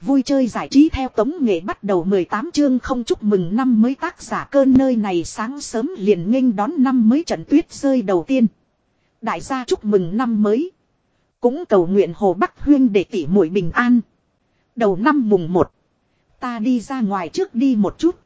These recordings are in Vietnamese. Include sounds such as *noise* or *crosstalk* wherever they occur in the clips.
Vui chơi giải trí theo tống nghệ bắt đầu 18 chương không chúc mừng năm mới tác giả cơn nơi này sáng sớm liền nghênh đón năm mới trận tuyết rơi đầu tiên. Đại gia chúc mừng năm mới. Cũng cầu nguyện Hồ Bắc Huyên để tỷ muội bình an. Đầu năm mùng 1. Ta đi ra ngoài trước đi một chút.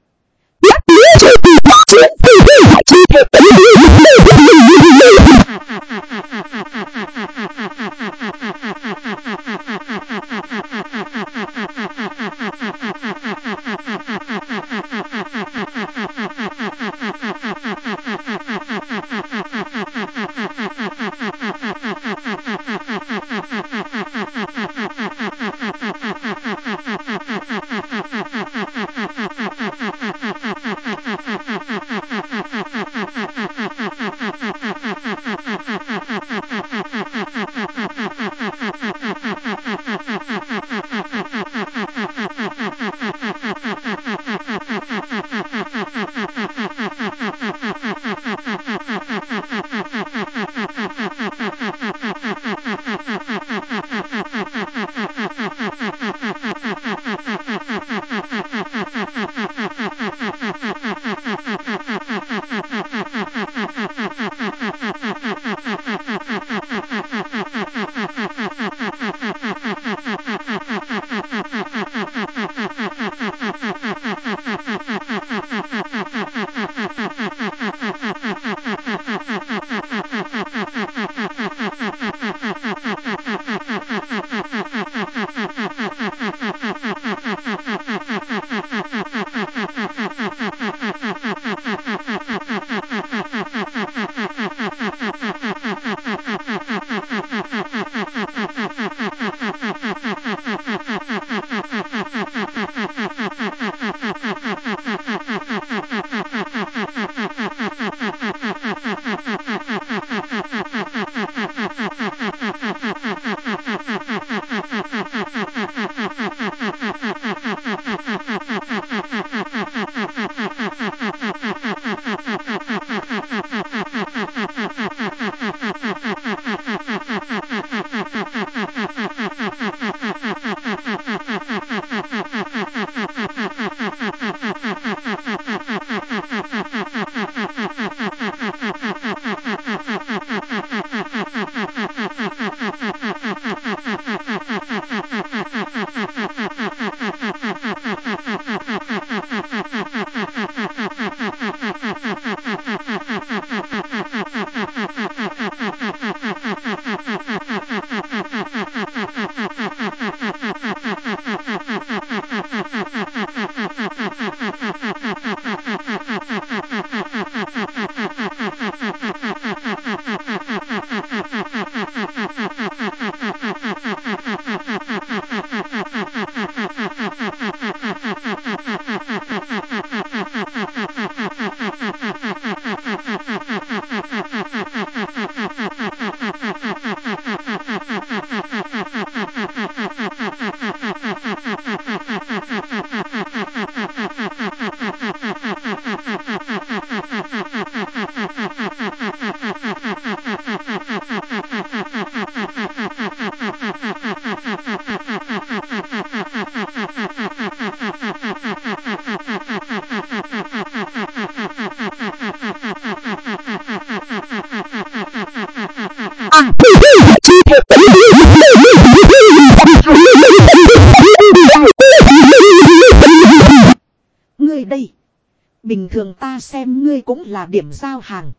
Xem ngươi cũng là điểm giao hàng.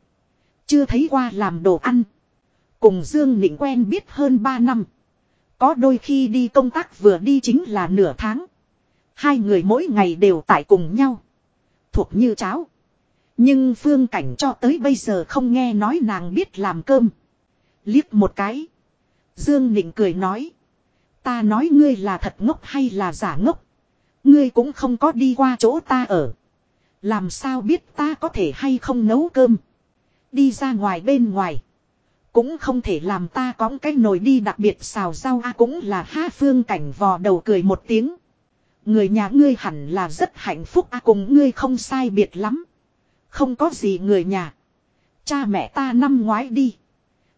Chưa thấy qua làm đồ ăn. Cùng Dương Nịnh quen biết hơn 3 năm. Có đôi khi đi công tác vừa đi chính là nửa tháng. Hai người mỗi ngày đều tại cùng nhau. Thuộc như cháo. Nhưng phương cảnh cho tới bây giờ không nghe nói nàng biết làm cơm. Liếc một cái. Dương Nịnh cười nói. Ta nói ngươi là thật ngốc hay là giả ngốc. Ngươi cũng không có đi qua chỗ ta ở. Làm sao biết ta có thể hay không nấu cơm. Đi ra ngoài bên ngoài. Cũng không thể làm ta có cái nồi đi đặc biệt xào rau a cũng là ha phương cảnh vò đầu cười một tiếng. Người nhà ngươi hẳn là rất hạnh phúc a cùng ngươi không sai biệt lắm. Không có gì người nhà. Cha mẹ ta năm ngoái đi.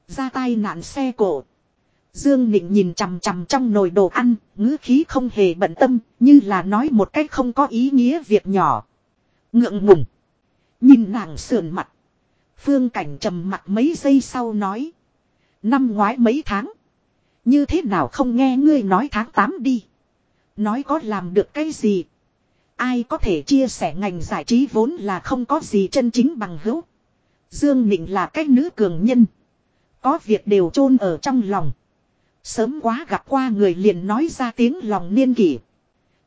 Ra tay nạn xe cổ. Dương Nịnh nhìn chằm chằm trong nồi đồ ăn, ngữ khí không hề bận tâm, như là nói một cách không có ý nghĩa việc nhỏ. Ngượng ngùng. Nhìn nàng sườn mặt. Phương Cảnh trầm mặt mấy giây sau nói. Năm ngoái mấy tháng. Như thế nào không nghe ngươi nói tháng 8 đi. Nói có làm được cái gì. Ai có thể chia sẻ ngành giải trí vốn là không có gì chân chính bằng hữu. Dương Nịnh là cái nữ cường nhân. Có việc đều chôn ở trong lòng. Sớm quá gặp qua người liền nói ra tiếng lòng niên kỷ.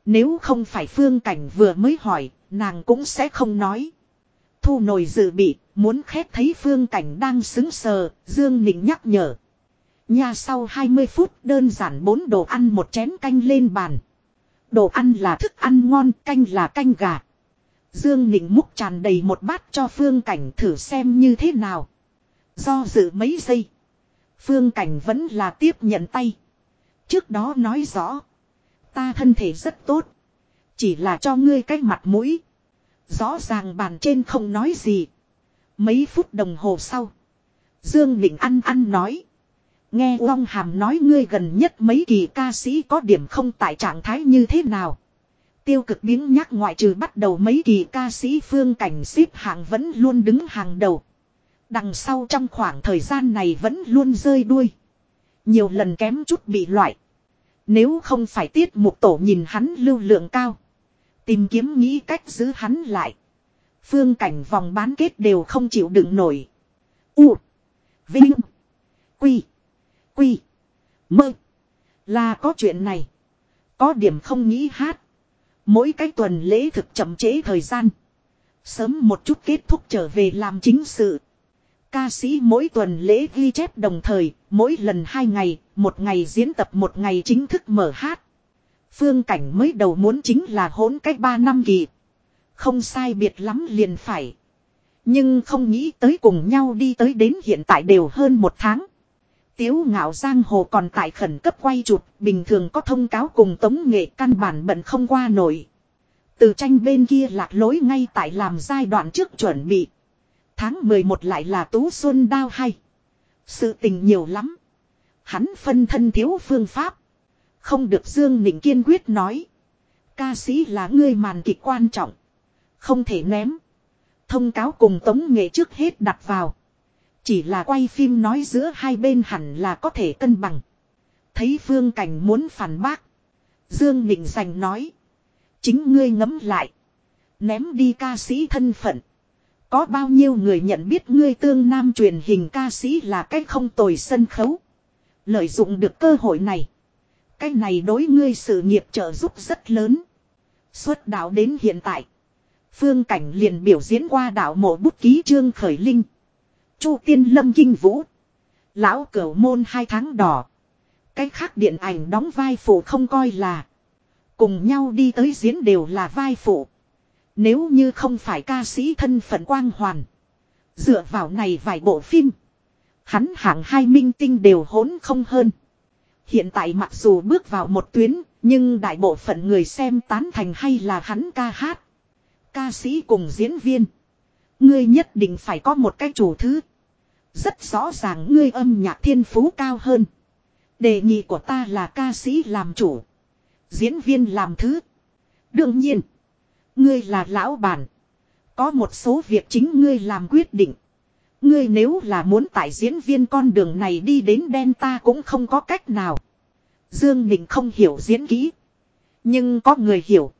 Nếu không phải phương cảnh vừa mới hỏi, nàng cũng sẽ không nói. Thu nồi dự bị, muốn khép thấy phương cảnh đang xứng sờ, Dương Nịnh nhắc nhở. Nhà sau 20 phút đơn giản bốn đồ ăn một chén canh lên bàn. Đồ ăn là thức ăn ngon, canh là canh gà. Dương Nịnh múc tràn đầy một bát cho phương cảnh thử xem như thế nào. Do dự mấy giây. Phương cảnh vẫn là tiếp nhận tay. Trước đó nói rõ. Ta thân thể rất tốt. Chỉ là cho ngươi cái mặt mũi. Rõ ràng bàn trên không nói gì. Mấy phút đồng hồ sau. Dương bình ăn ăn nói. Nghe Long Hàm nói ngươi gần nhất mấy kỳ ca sĩ có điểm không tại trạng thái như thế nào. Tiêu cực biến nhắc ngoại trừ bắt đầu mấy kỳ ca sĩ phương cảnh xếp hạng vẫn luôn đứng hàng đầu. Đằng sau trong khoảng thời gian này vẫn luôn rơi đuôi. Nhiều lần kém chút bị loại. Nếu không phải tiết mục tổ nhìn hắn lưu lượng cao. Tìm kiếm nghĩ cách giữ hắn lại. Phương cảnh vòng bán kết đều không chịu đựng nổi. U. Vinh. Quy. Quy. Mơ. Là có chuyện này. Có điểm không nghĩ hát. Mỗi cái tuần lễ thực chậm chế thời gian. Sớm một chút kết thúc trở về làm chính sự. Ca sĩ mỗi tuần lễ ghi chép đồng thời, mỗi lần hai ngày, một ngày diễn tập một ngày chính thức mở hát. Phương cảnh mới đầu muốn chính là hỗn cách ba năm kỳ. Không sai biệt lắm liền phải. Nhưng không nghĩ tới cùng nhau đi tới đến hiện tại đều hơn một tháng. Tiếu ngạo giang hồ còn tại khẩn cấp quay chụp, bình thường có thông cáo cùng tống nghệ căn bản bận không qua nổi. Từ tranh bên kia lạc lối ngay tại làm giai đoạn trước chuẩn bị. Tháng 11 lại là Tú Xuân Đao hay. Sự tình nhiều lắm. Hắn phân thân thiếu phương pháp. Không được Dương Nịnh kiên quyết nói. Ca sĩ là người màn kịch quan trọng. Không thể ném. Thông cáo cùng tống nghệ trước hết đặt vào. Chỉ là quay phim nói giữa hai bên hẳn là có thể cân bằng. Thấy phương cảnh muốn phản bác. Dương Nịnh giành nói. Chính ngươi ngấm lại. Ném đi ca sĩ thân phận. Có bao nhiêu người nhận biết ngươi tương nam truyền hình ca sĩ là cách không tồi sân khấu. Lợi dụng được cơ hội này. Cái này đối ngươi sự nghiệp trợ giúp rất lớn. Xuất đạo đến hiện tại. Phương Cảnh liền biểu diễn qua đạo mộ bút ký trương khởi linh. Chu tiên lâm kinh vũ. Lão cửu môn hai tháng đỏ. Cái khác điện ảnh đóng vai phụ không coi là. Cùng nhau đi tới diễn đều là vai phụ. Nếu như không phải ca sĩ thân phận quang hoàn. Dựa vào này vài bộ phim. Hắn hạng hai minh tinh đều hỗn không hơn. Hiện tại mặc dù bước vào một tuyến, nhưng đại bộ phận người xem tán thành hay là hắn ca hát. Ca sĩ cùng diễn viên. Ngươi nhất định phải có một cái chủ thứ. Rất rõ ràng ngươi âm nhạc thiên phú cao hơn. Đề nghị của ta là ca sĩ làm chủ. Diễn viên làm thứ. Đương nhiên. Ngươi là lão bản. Có một số việc chính ngươi làm quyết định. Ngươi nếu là muốn tại diễn viên con đường này đi đến đen ta cũng không có cách nào. Dương Nịnh không hiểu diễn kỹ. Nhưng có người hiểu.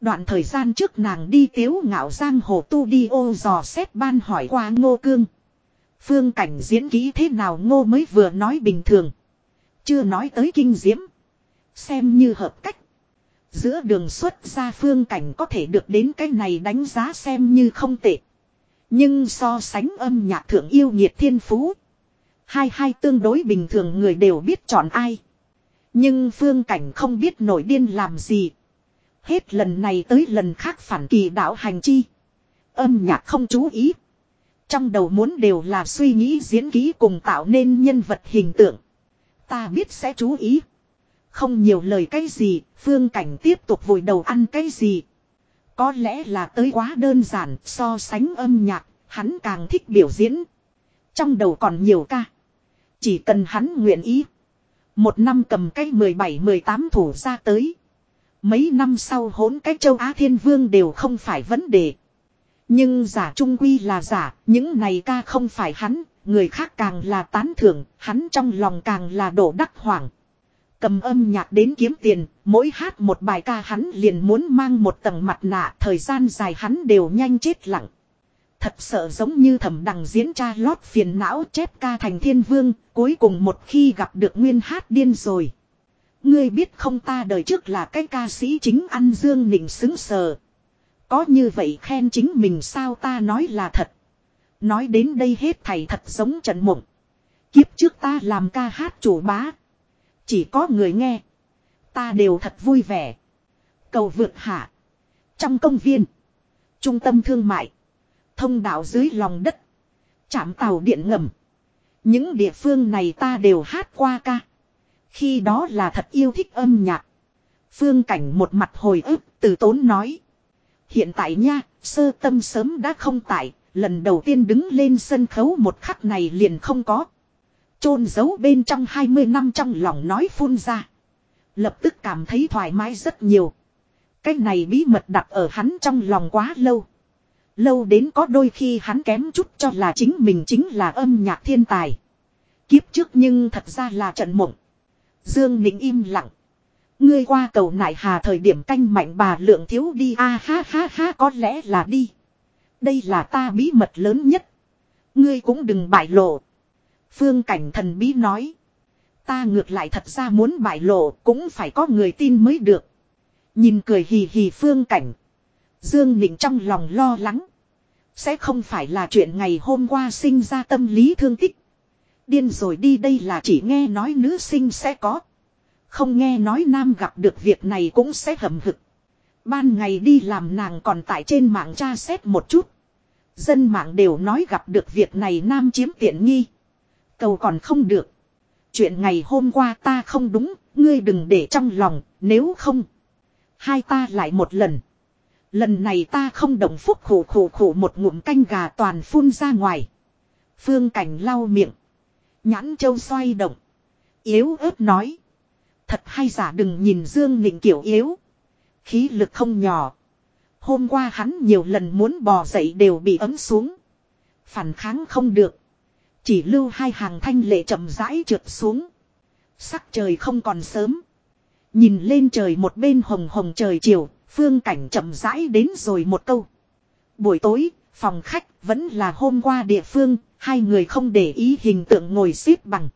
Đoạn thời gian trước nàng đi tiếu ngạo giang hồ tu đi ô dò xét ban hỏi qua ngô cương. Phương cảnh diễn kỹ thế nào ngô mới vừa nói bình thường. Chưa nói tới kinh diễm. Xem như hợp cách. Giữa đường xuất ra phương cảnh có thể được đến cái này đánh giá xem như không tệ. Nhưng so sánh âm nhạc thượng yêu nhiệt thiên phú. Hai hai tương đối bình thường người đều biết chọn ai. Nhưng phương cảnh không biết nổi điên làm gì. Hết lần này tới lần khác phản kỳ đạo hành chi. Âm nhạc không chú ý. Trong đầu muốn đều là suy nghĩ diễn ký cùng tạo nên nhân vật hình tượng. Ta biết sẽ chú ý. Không nhiều lời cái gì, phương cảnh tiếp tục vùi đầu ăn cái gì. Có lẽ là tới quá đơn giản, so sánh âm nhạc, hắn càng thích biểu diễn. Trong đầu còn nhiều ca. Chỉ cần hắn nguyện ý. Một năm cầm cái 17-18 thủ ra tới. Mấy năm sau hỗn cái châu Á thiên vương đều không phải vấn đề. Nhưng giả trung quy là giả, những này ca không phải hắn, người khác càng là tán thưởng, hắn trong lòng càng là đổ đắc hoảng. Cầm âm nhạc đến kiếm tiền, mỗi hát một bài ca hắn liền muốn mang một tầng mặt nạ, thời gian dài hắn đều nhanh chết lặng. Thật sợ giống như thẩm đằng diễn tra lót phiền não chép ca thành thiên vương, cuối cùng một khi gặp được nguyên hát điên rồi. Ngươi biết không ta đời trước là cái ca sĩ chính ăn dương nịnh xứng sờ. Có như vậy khen chính mình sao ta nói là thật. Nói đến đây hết thầy thật giống trận mộng. Kiếp trước ta làm ca hát chủ bá. Chỉ có người nghe. Ta đều thật vui vẻ. Cầu vượt hạ. Trong công viên. Trung tâm thương mại. Thông đạo dưới lòng đất. Trạm tàu điện ngầm. Những địa phương này ta đều hát qua ca. Khi đó là thật yêu thích âm nhạc. Phương cảnh một mặt hồi ức từ tốn nói. Hiện tại nha, sơ tâm sớm đã không tại, lần đầu tiên đứng lên sân khấu một khắc này liền không có chôn giấu bên trong 20 năm trong lòng nói phun ra. Lập tức cảm thấy thoải mái rất nhiều. Cái này bí mật đặt ở hắn trong lòng quá lâu. Lâu đến có đôi khi hắn kém chút cho là chính mình chính là âm nhạc thiên tài. Kiếp trước nhưng thật ra là trận mộng. Dương Nịnh im lặng. Ngươi qua cầu nại hà thời điểm canh mạnh bà lượng thiếu đi a ha ha ha, có lẽ là đi. Đây là ta bí mật lớn nhất. Ngươi cũng đừng bại lộ. Phương cảnh thần bí nói. Ta ngược lại thật ra muốn bại lộ, cũng phải có người tin mới được. Nhìn cười hì hì phương cảnh. Dương Nịnh trong lòng lo lắng. Sẽ không phải là chuyện ngày hôm qua sinh ra tâm lý thương tích. Điên rồi đi đây là chỉ nghe nói nữ sinh sẽ có. Không nghe nói nam gặp được việc này cũng sẽ hầm hực. Ban ngày đi làm nàng còn tại trên mạng tra xét một chút. Dân mạng đều nói gặp được việc này nam chiếm tiện nghi. Cầu còn không được. Chuyện ngày hôm qua ta không đúng, ngươi đừng để trong lòng, nếu không. Hai ta lại một lần. Lần này ta không đồng phúc khổ khổ khổ một ngụm canh gà toàn phun ra ngoài. Phương cảnh lau miệng. Nhãn châu xoay động. Yếu ớt nói. Thật hay giả đừng nhìn Dương Nịnh kiểu yếu. Khí lực không nhỏ. Hôm qua hắn nhiều lần muốn bò dậy đều bị ấm xuống. Phản kháng không được. Chỉ lưu hai hàng thanh lệ chậm rãi trượt xuống. Sắc trời không còn sớm. Nhìn lên trời một bên hồng hồng trời chiều, phương cảnh chậm rãi đến rồi một câu. Buổi tối, phòng khách vẫn là hôm qua địa phương, hai người không để ý hình tượng ngồi xếp bằng.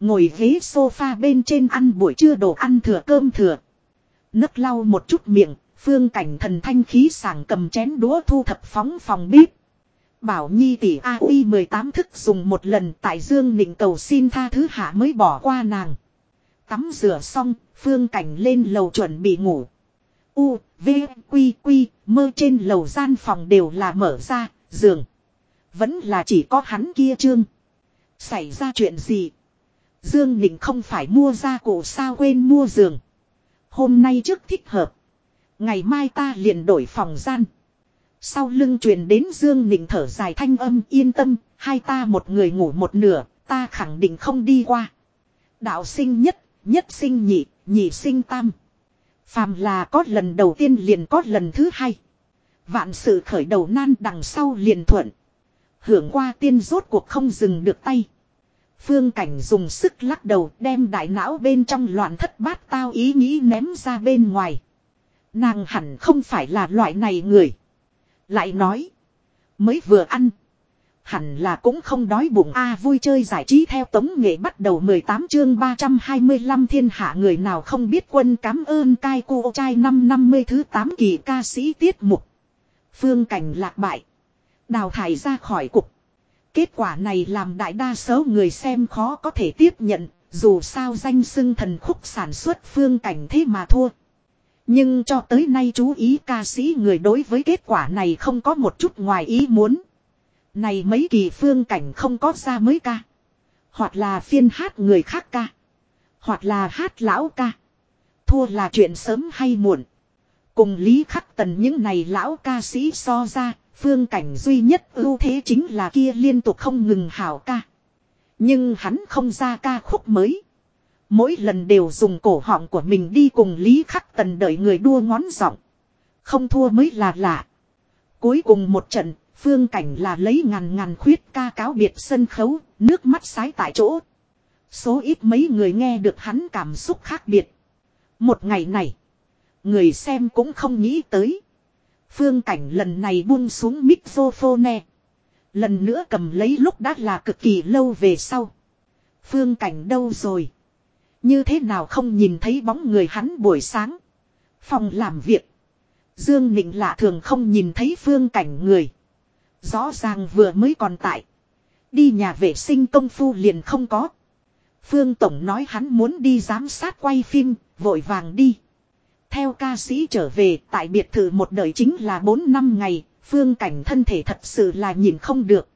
Ngồi ghế sofa bên trên ăn buổi trưa đồ ăn thừa cơm thừa. Nấc lau một chút miệng, phương cảnh thần thanh khí sảng cầm chén đũa thu thập phóng phòng bếp. Bảo Nhi tỷ A uy 18 thức dùng một lần tại Dương Nịnh cầu xin tha thứ hạ mới bỏ qua nàng. Tắm rửa xong, phương cảnh lên lầu chuẩn bị ngủ. U, V, Quy, Quy, mơ trên lầu gian phòng đều là mở ra, giường. Vẫn là chỉ có hắn kia trương. Xảy ra chuyện gì? Dương Nịnh không phải mua ra cổ sao quên mua giường. Hôm nay trước thích hợp. Ngày mai ta liền đổi phòng gian. Sau lưng truyền đến Dương Nịnh thở dài thanh âm yên tâm, hai ta một người ngủ một nửa, ta khẳng định không đi qua. Đạo sinh nhất, nhất sinh nhị, nhị sinh tam. Phàm là có lần đầu tiên liền có lần thứ hai. Vạn sự khởi đầu nan đằng sau liền thuận. Hưởng qua tiên rốt cuộc không dừng được tay. Phương cảnh dùng sức lắc đầu đem đại não bên trong loạn thất bát tao ý nghĩ ném ra bên ngoài. Nàng hẳn không phải là loại này người. Lại nói. Mới vừa ăn. Hẳn là cũng không đói bụng a vui chơi giải trí theo tống nghệ bắt đầu 18 chương 325 thiên hạ người nào không biết quân cảm ơn cai cô trai năm 50 thứ 8 kỳ ca sĩ tiết mục. Phương cảnh lạc bại. Đào thải ra khỏi cục. Kết quả này làm đại đa số người xem khó có thể tiếp nhận, dù sao danh xưng thần khúc sản xuất phương cảnh thế mà thua. Nhưng cho tới nay chú ý ca sĩ người đối với kết quả này không có một chút ngoài ý muốn. Này mấy kỳ phương cảnh không có ra mới ca. Hoặc là phiên hát người khác ca. Hoặc là hát lão ca. Thua là chuyện sớm hay muộn. Cùng Lý Khắc Tần những này lão ca sĩ so ra, phương cảnh duy nhất ưu thế chính là kia liên tục không ngừng hảo ca. Nhưng hắn không ra ca khúc mới. Mỗi lần đều dùng cổ họng của mình đi cùng Lý Khắc Tần đợi người đua ngón giọng. Không thua mới là lạ. Cuối cùng một trận, phương cảnh là lấy ngàn ngàn khuyết ca cáo biệt sân khấu, nước mắt sái tại chỗ. Số ít mấy người nghe được hắn cảm xúc khác biệt. Một ngày này, người xem cũng không nghĩ tới. Phương cảnh lần này buông xuống mixophone. Lần nữa cầm lấy lúc đã là cực kỳ lâu về sau. Phương cảnh đâu rồi? Như thế nào không nhìn thấy bóng người hắn buổi sáng? Phòng làm việc. Dương Nịnh lạ thường không nhìn thấy phương cảnh người. Rõ ràng vừa mới còn tại. Đi nhà vệ sinh công phu liền không có. Phương Tổng nói hắn muốn đi giám sát quay phim, vội vàng đi. Theo ca sĩ trở về, tại biệt thự một đời chính là 4 năm ngày, phương cảnh thân thể thật sự là nhìn không được.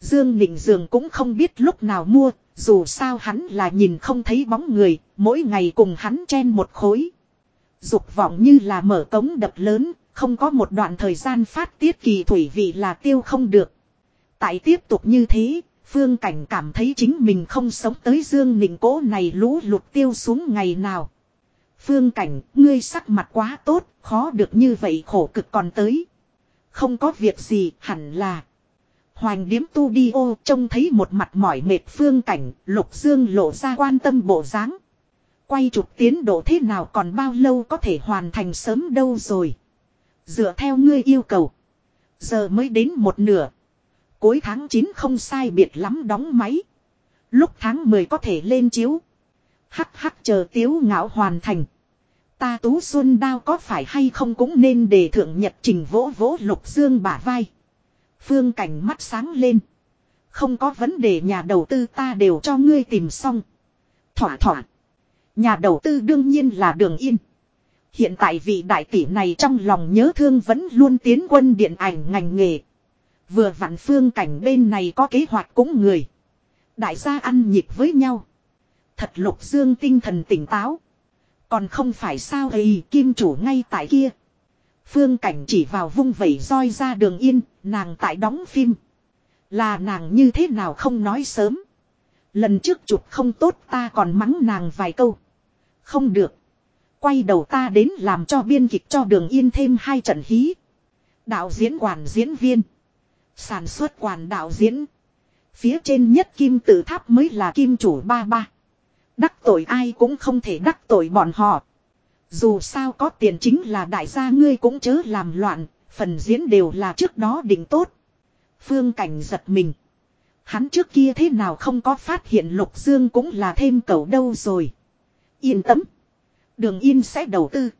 Dương Nịnh Dường cũng không biết lúc nào mua, dù sao hắn là nhìn không thấy bóng người, mỗi ngày cùng hắn chen một khối. Dục vọng như là mở cống đập lớn, không có một đoạn thời gian phát tiết kỳ thủy vị là tiêu không được. Tại tiếp tục như thế, Phương Cảnh cảm thấy chính mình không sống tới Dương Nịnh cố này lũ lụt tiêu xuống ngày nào. Phương Cảnh, ngươi sắc mặt quá tốt, khó được như vậy khổ cực còn tới. Không có việc gì, hẳn là. Hoành điếm tu đi ô trông thấy một mặt mỏi mệt phương cảnh, lục dương lộ ra quan tâm bộ dáng. Quay chụp tiến độ thế nào còn bao lâu có thể hoàn thành sớm đâu rồi. Dựa theo ngươi yêu cầu. Giờ mới đến một nửa. Cuối tháng 9 không sai biệt lắm đóng máy. Lúc tháng 10 có thể lên chiếu. Hắc hắc chờ tiếu ngạo hoàn thành. Ta tú xuân đao có phải hay không cũng nên để thượng nhật trình vỗ vỗ lục dương bả vai. Phương cảnh mắt sáng lên. Không có vấn đề nhà đầu tư ta đều cho ngươi tìm xong. Thỏa thỏa. Nhà đầu tư đương nhiên là đường yên. Hiện tại vị đại tỷ này trong lòng nhớ thương vẫn luôn tiến quân điện ảnh ngành nghề. Vừa vặn phương cảnh bên này có kế hoạch cũng người. Đại gia ăn nhịp với nhau. Thật lục dương tinh thần tỉnh táo. Còn không phải sao ấy kim chủ ngay tại kia. Phương cảnh chỉ vào vung vẩy roi ra đường yên, nàng tại đóng phim. Là nàng như thế nào không nói sớm. Lần trước chụp không tốt ta còn mắng nàng vài câu. Không được. Quay đầu ta đến làm cho biên kịch cho đường yên thêm hai trận hí. Đạo diễn quản diễn viên. Sản xuất quản đạo diễn. Phía trên nhất kim tự tháp mới là kim chủ ba ba. Đắc tội ai cũng không thể đắc tội bọn họ. Dù sao có tiền chính là đại gia ngươi cũng chớ làm loạn, phần diễn đều là trước đó định tốt. Phương Cảnh giật mình. Hắn trước kia thế nào không có phát hiện Lục Dương cũng là thêm cầu đâu rồi. Yên tâm. Đường Yên sẽ đầu tư.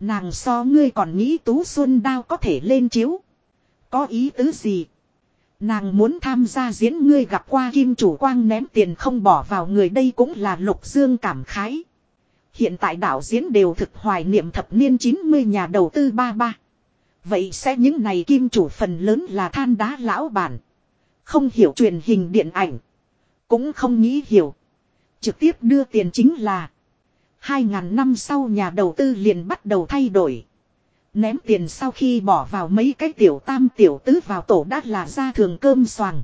Nàng so ngươi còn nghĩ Tú Xuân Đao có thể lên chiếu. Có ý tứ gì? Nàng muốn tham gia diễn ngươi gặp qua kim chủ quang ném tiền không bỏ vào người đây cũng là Lục Dương cảm khái. Hiện tại đạo diễn đều thực hoài niệm thập niên 90 nhà đầu tư ba ba. Vậy sẽ những này kim chủ phần lớn là than đá lão bản. Không hiểu truyền hình điện ảnh. Cũng không nghĩ hiểu. Trực tiếp đưa tiền chính là. hai ngàn năm sau nhà đầu tư liền bắt đầu thay đổi. Ném tiền sau khi bỏ vào mấy cái tiểu tam tiểu tứ vào tổ đã là ra thường cơm xoàng.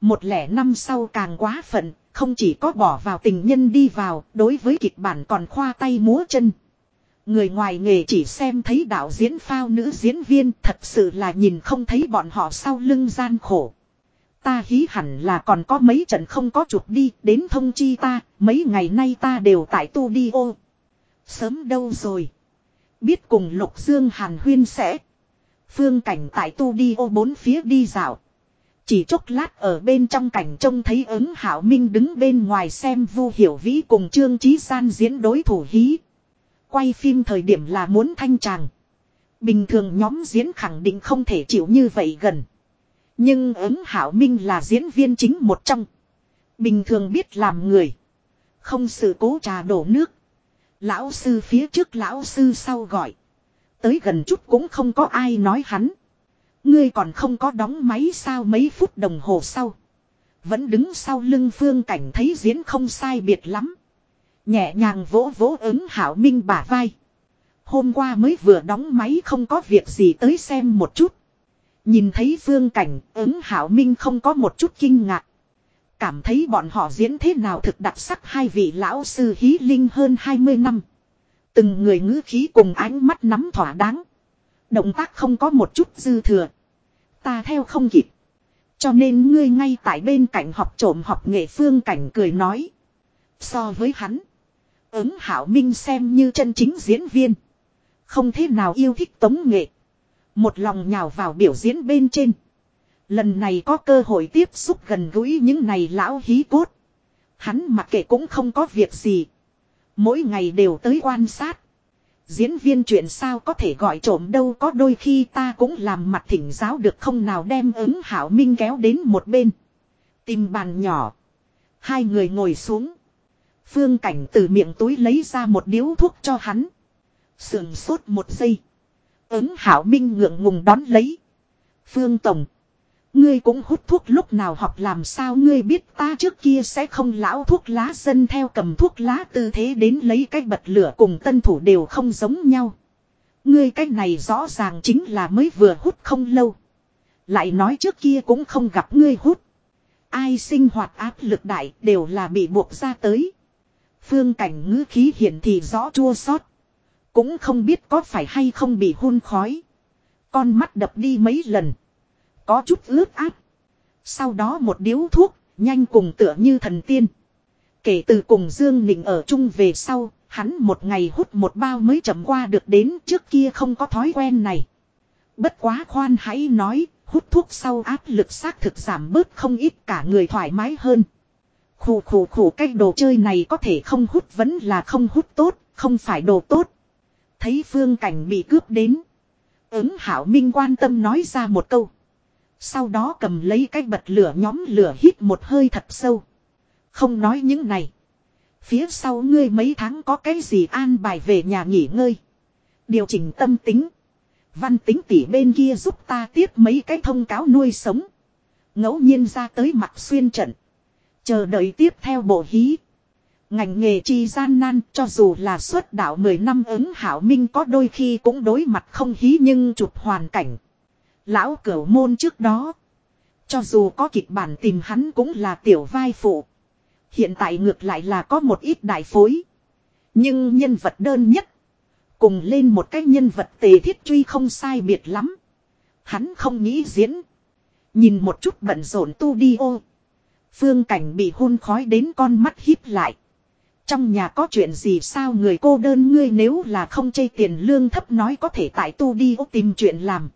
Một lẻ năm sau càng quá phận, không chỉ có bỏ vào tình nhân đi vào, đối với kịch bản còn khoa tay múa chân. Người ngoài nghề chỉ xem thấy đạo diễn phao nữ diễn viên thật sự là nhìn không thấy bọn họ sau lưng gian khổ. Ta hí hẳn là còn có mấy trận không có chụp đi, đến thông chi ta, mấy ngày nay ta đều tại tu đi ô. Sớm đâu rồi. Biết cùng Lục Dương Hàn Huyên sẽ. Phương cảnh tại tu đi ô bốn phía đi dạo. Chỉ chốc lát ở bên trong cảnh trông thấy ứng hảo minh đứng bên ngoài xem vu hiểu vĩ cùng trương trí san diễn đối thủ hí. Quay phim thời điểm là muốn thanh tràng. Bình thường nhóm diễn khẳng định không thể chịu như vậy gần. Nhưng ứng hảo minh là diễn viên chính một trong. Bình thường biết làm người. Không sự cố trà đổ nước. Lão sư phía trước lão sư sau gọi. Tới gần chút cũng không có ai nói hắn. Ngươi còn không có đóng máy sao mấy phút đồng hồ sau. Vẫn đứng sau lưng phương cảnh thấy diễn không sai biệt lắm. Nhẹ nhàng vỗ vỗ ứng hảo minh bả vai. Hôm qua mới vừa đóng máy không có việc gì tới xem một chút. Nhìn thấy phương cảnh, ứng hảo minh không có một chút kinh ngạc. Cảm thấy bọn họ diễn thế nào thực đặc sắc hai vị lão sư hí linh hơn 20 năm. Từng người ngữ khí cùng ánh mắt nắm thỏa đáng. Động tác không có một chút dư thừa. Ta theo không kịp. Cho nên ngươi ngay tại bên cạnh học trộm học nghệ phương cảnh cười nói. So với hắn. Ứng hảo minh xem như chân chính diễn viên. Không thế nào yêu thích tống nghệ. Một lòng nhào vào biểu diễn bên trên. Lần này có cơ hội tiếp xúc gần gũi những này lão hí cốt. Hắn mặc kệ cũng không có việc gì. Mỗi ngày đều tới quan sát. Diễn viên chuyện sao có thể gọi trộm đâu có đôi khi ta cũng làm mặt thỉnh giáo được không nào đem ứng hảo minh kéo đến một bên. Tìm bàn nhỏ. Hai người ngồi xuống. Phương cảnh từ miệng túi lấy ra một điếu thuốc cho hắn. Sườn sốt một giây. Ứng hảo minh ngượng ngùng đón lấy. Phương Tổng. Ngươi cũng hút thuốc lúc nào học làm sao ngươi biết ta trước kia sẽ không lão thuốc lá dân theo cầm thuốc lá tư thế đến lấy cái bật lửa cùng tân thủ đều không giống nhau. Ngươi cái này rõ ràng chính là mới vừa hút không lâu. Lại nói trước kia cũng không gặp ngươi hút. Ai sinh hoạt áp lực đại đều là bị buộc ra tới. Phương cảnh ngữ khí hiển thì rõ chua xót Cũng không biết có phải hay không bị hôn khói. Con mắt đập đi mấy lần. Có chút ướt áp. Sau đó một điếu thuốc, nhanh cùng tựa như thần tiên. Kể từ cùng Dương Nịnh ở chung về sau, hắn một ngày hút một bao mới chậm qua được đến trước kia không có thói quen này. Bất quá khoan hãy nói, hút thuốc sau áp lực xác thực giảm bớt không ít cả người thoải mái hơn. Khủ khủ khủ cái đồ chơi này có thể không hút vẫn là không hút tốt, không phải đồ tốt. Thấy phương cảnh bị cướp đến. Ứng hảo minh quan tâm nói ra một câu. Sau đó cầm lấy cái bật lửa nhóm lửa hít một hơi thật sâu. Không nói những này. Phía sau ngươi mấy tháng có cái gì an bài về nhà nghỉ ngơi. Điều chỉnh tâm tính. Văn tính tỉ bên kia giúp ta tiếp mấy cái thông cáo nuôi sống. ngẫu nhiên ra tới mặt xuyên trận. Chờ đợi tiếp theo bộ hí. Ngành nghề chi gian nan, cho dù là xuất đạo 10 năm ứng hảo minh có đôi khi cũng đối mặt không hí nhưng chụp hoàn cảnh. Lão cửu môn trước đó. Cho dù có kịch bản tìm hắn cũng là tiểu vai phụ. Hiện tại ngược lại là có một ít đại phối. Nhưng nhân vật đơn nhất. Cùng lên một cái nhân vật tề thiết truy không sai biệt lắm. Hắn không nghĩ diễn. Nhìn một chút bận rộn tu đi ô. Phương cảnh bị hôn khói đến con mắt híp lại. Trong nhà có chuyện gì sao người cô đơn ngươi nếu là không chây tiền lương thấp nói có thể tại tu đi ốc tìm chuyện làm.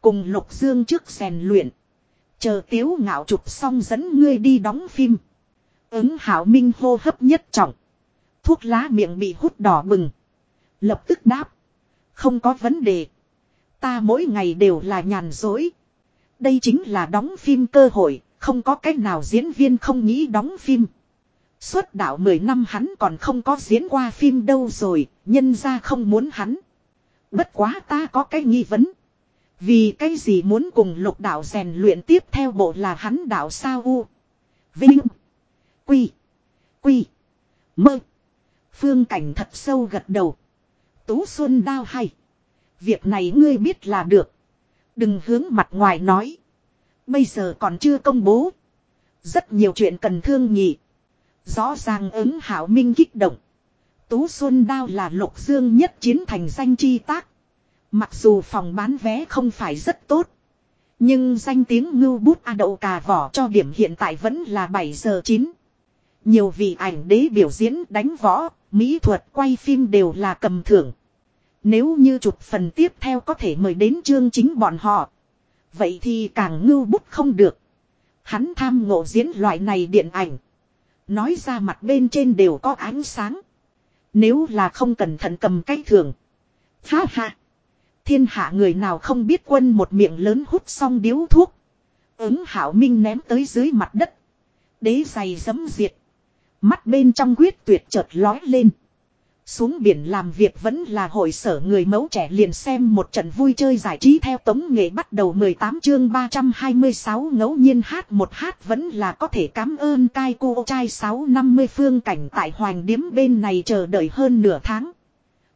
Cùng Lục Dương trước rèn luyện. Chờ tiếu ngạo chụp xong dẫn ngươi đi đóng phim. Ứng hảo minh hô hấp nhất trọng. Thuốc lá miệng bị hút đỏ bừng. Lập tức đáp. Không có vấn đề. Ta mỗi ngày đều là nhàn dối. Đây chính là đóng phim cơ hội. Không có cách nào diễn viên không nghĩ đóng phim. suốt đạo 10 năm hắn còn không có diễn qua phim đâu rồi. Nhân ra không muốn hắn. Bất quá ta có cái nghi vấn. Vì cái gì muốn cùng lục đạo rèn luyện tiếp theo bộ là hắn đạo sao u. Vinh. Quy. Quy. Mơ. Phương cảnh thật sâu gật đầu. Tú Xuân đao hay. Việc này ngươi biết là được. Đừng hướng mặt ngoài nói. Bây giờ còn chưa công bố. Rất nhiều chuyện cần thương nhị. Rõ ràng ứng hảo minh kích động. Tú Xuân Đao là lục dương nhất chiến thành danh chi tác. Mặc dù phòng bán vé không phải rất tốt. Nhưng danh tiếng ngưu bút A đậu cà vỏ cho điểm hiện tại vẫn là 7 giờ 9. Nhiều vị ảnh đế biểu diễn đánh võ, mỹ thuật quay phim đều là cầm thưởng. Nếu như chụp phần tiếp theo có thể mời đến chương chính bọn họ. Vậy thì càng ngưu bút không được. Hắn tham ngộ diễn loại này điện ảnh. Nói ra mặt bên trên đều có ánh sáng. Nếu là không cẩn thận cầm cái thường. Ha ha. Thiên hạ người nào không biết quân một miệng lớn hút xong điếu thuốc. Ứng hảo minh ném tới dưới mặt đất. Đế giày dấm diệt. Mắt bên trong quyết tuyệt chợt lói lên. Xuống biển làm việc vẫn là hội sở người mẫu trẻ liền xem một trận vui chơi giải trí theo tống nghệ bắt đầu 18 chương 326 ngẫu nhiên hát một hát vẫn là có thể cảm ơn cai cô trai 650 phương cảnh tại hoàng điếm bên này chờ đợi hơn nửa tháng.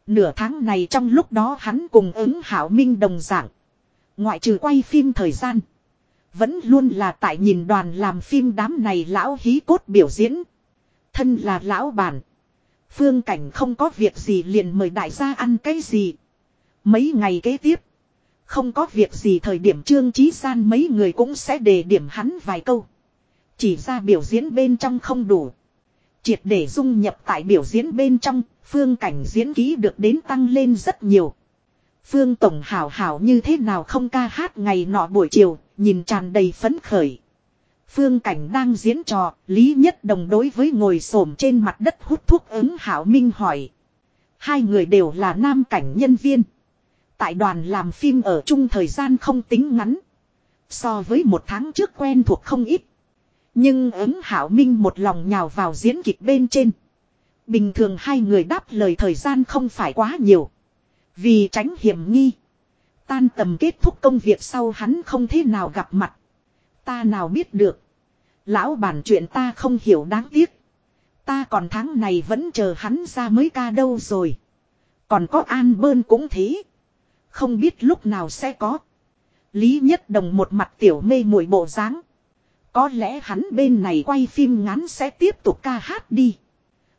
Nửa tháng này trong lúc đó hắn cùng ứng hảo minh đồng dạng. Ngoại trừ quay phim thời gian. Vẫn luôn là tại nhìn đoàn làm phim đám này lão hí cốt biểu diễn. Thân là lão bản. Phương cảnh không có việc gì liền mời đại gia ăn cái gì. Mấy ngày kế tiếp. Không có việc gì thời điểm trương trí san mấy người cũng sẽ đề điểm hắn vài câu. Chỉ ra biểu diễn bên trong không đủ. Triệt để dung nhập tại biểu diễn bên trong, phương cảnh diễn ký được đến tăng lên rất nhiều. Phương Tổng hảo hảo như thế nào không ca hát ngày nọ buổi chiều, nhìn tràn đầy phấn khởi. Phương Cảnh đang diễn trò, Lý Nhất Đồng đối với ngồi xổm trên mặt đất hút thuốc ứng Hảo Minh hỏi. Hai người đều là nam cảnh nhân viên. Tại đoàn làm phim ở chung thời gian không tính ngắn. So với một tháng trước quen thuộc không ít. Nhưng ứng Hảo Minh một lòng nhào vào diễn kịch bên trên. Bình thường hai người đáp lời thời gian không phải quá nhiều. Vì tránh hiểm nghi. Tan tầm kết thúc công việc sau hắn không thế nào gặp mặt. Ta nào biết được. Lão bản chuyện ta không hiểu đáng tiếc. Ta còn tháng này vẫn chờ hắn ra mới ca đâu rồi. Còn có An Bơn cũng thế. Không biết lúc nào sẽ có. Lý Nhất Đồng một mặt tiểu mê muội bộ dáng. Có lẽ hắn bên này quay phim ngắn sẽ tiếp tục ca hát đi.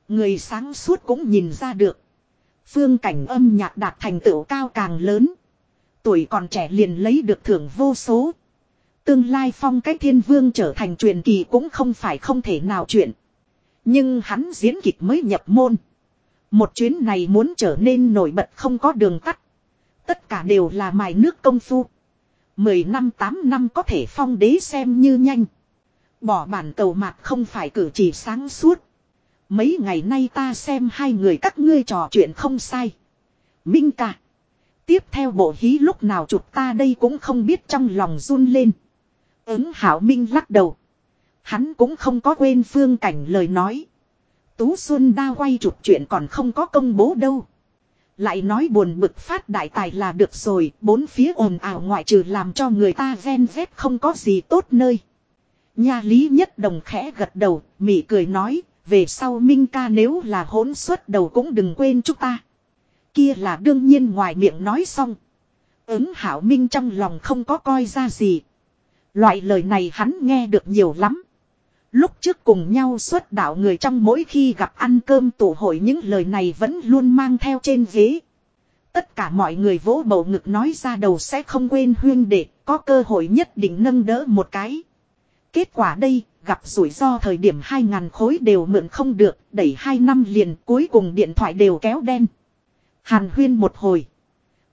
Người sáng suốt cũng nhìn ra được. Phương cảnh âm nhạc đạt thành tựu cao càng lớn. Tuổi còn trẻ liền lấy được thưởng vô số. Tương lai phong cách thiên vương trở thành truyền kỳ cũng không phải không thể nào chuyện. Nhưng hắn diễn kịch mới nhập môn. Một chuyến này muốn trở nên nổi bật không có đường tắt. Tất cả đều là mài nước công phu. Mười năm, tám năm có thể phong đế xem như nhanh. Bỏ bản cầu mặt không phải cử chỉ sáng suốt. Mấy ngày nay ta xem hai người các ngươi trò chuyện không sai. Minh ca. Tiếp theo bộ hí lúc nào chụp ta đây cũng không biết trong lòng run lên. Ứng hảo minh lắc đầu. Hắn cũng không có quên phương cảnh lời nói. Tú Xuân đa quay chụp chuyện còn không có công bố đâu. Lại nói buồn bực phát đại tài là được rồi, bốn phía ồn ào ngoại trừ làm cho người ta ven vét không có gì tốt nơi. Nhà lý nhất đồng khẽ gật đầu, mỉ cười nói, về sau Minh ca nếu là hỗn suất đầu cũng đừng quên chúng ta. Kia là đương nhiên ngoài miệng nói xong. Ứng hảo Minh trong lòng không có coi ra gì. Loại lời này hắn nghe được nhiều lắm. Lúc trước cùng nhau xuất đạo người trong mỗi khi gặp ăn cơm tụ hội những lời này vẫn luôn mang theo trên ghế. Tất cả mọi người vỗ bầu ngực nói ra đầu sẽ không quên huyên đệ, có cơ hội nhất định nâng đỡ một cái. Kết quả đây, gặp rủi ro thời điểm 2.000 khối đều mượn không được, đẩy 2 năm liền cuối cùng điện thoại đều kéo đen. Hàn huyên một hồi.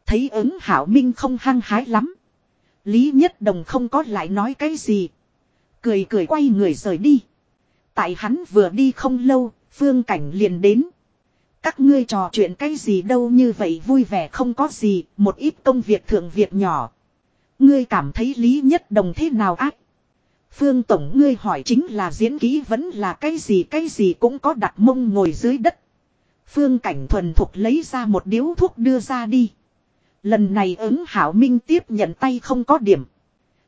Thấy ứng hảo minh không hăng hái lắm. Lý Nhất Đồng không có lại nói cái gì. Cười cười quay người rời đi. Tại hắn vừa đi không lâu, phương cảnh liền đến. Các ngươi trò chuyện cái gì đâu như vậy vui vẻ không có gì, một ít công việc thượng việc nhỏ. Ngươi cảm thấy Lý Nhất Đồng thế nào ác? Phương Tổng ngươi hỏi chính là diễn kỹ vẫn là cái gì cái gì cũng có đặt mông ngồi dưới đất. Phương Cảnh thuần thục lấy ra một điếu thuốc đưa ra đi. Lần này ứng hảo minh tiếp nhận tay không có điểm.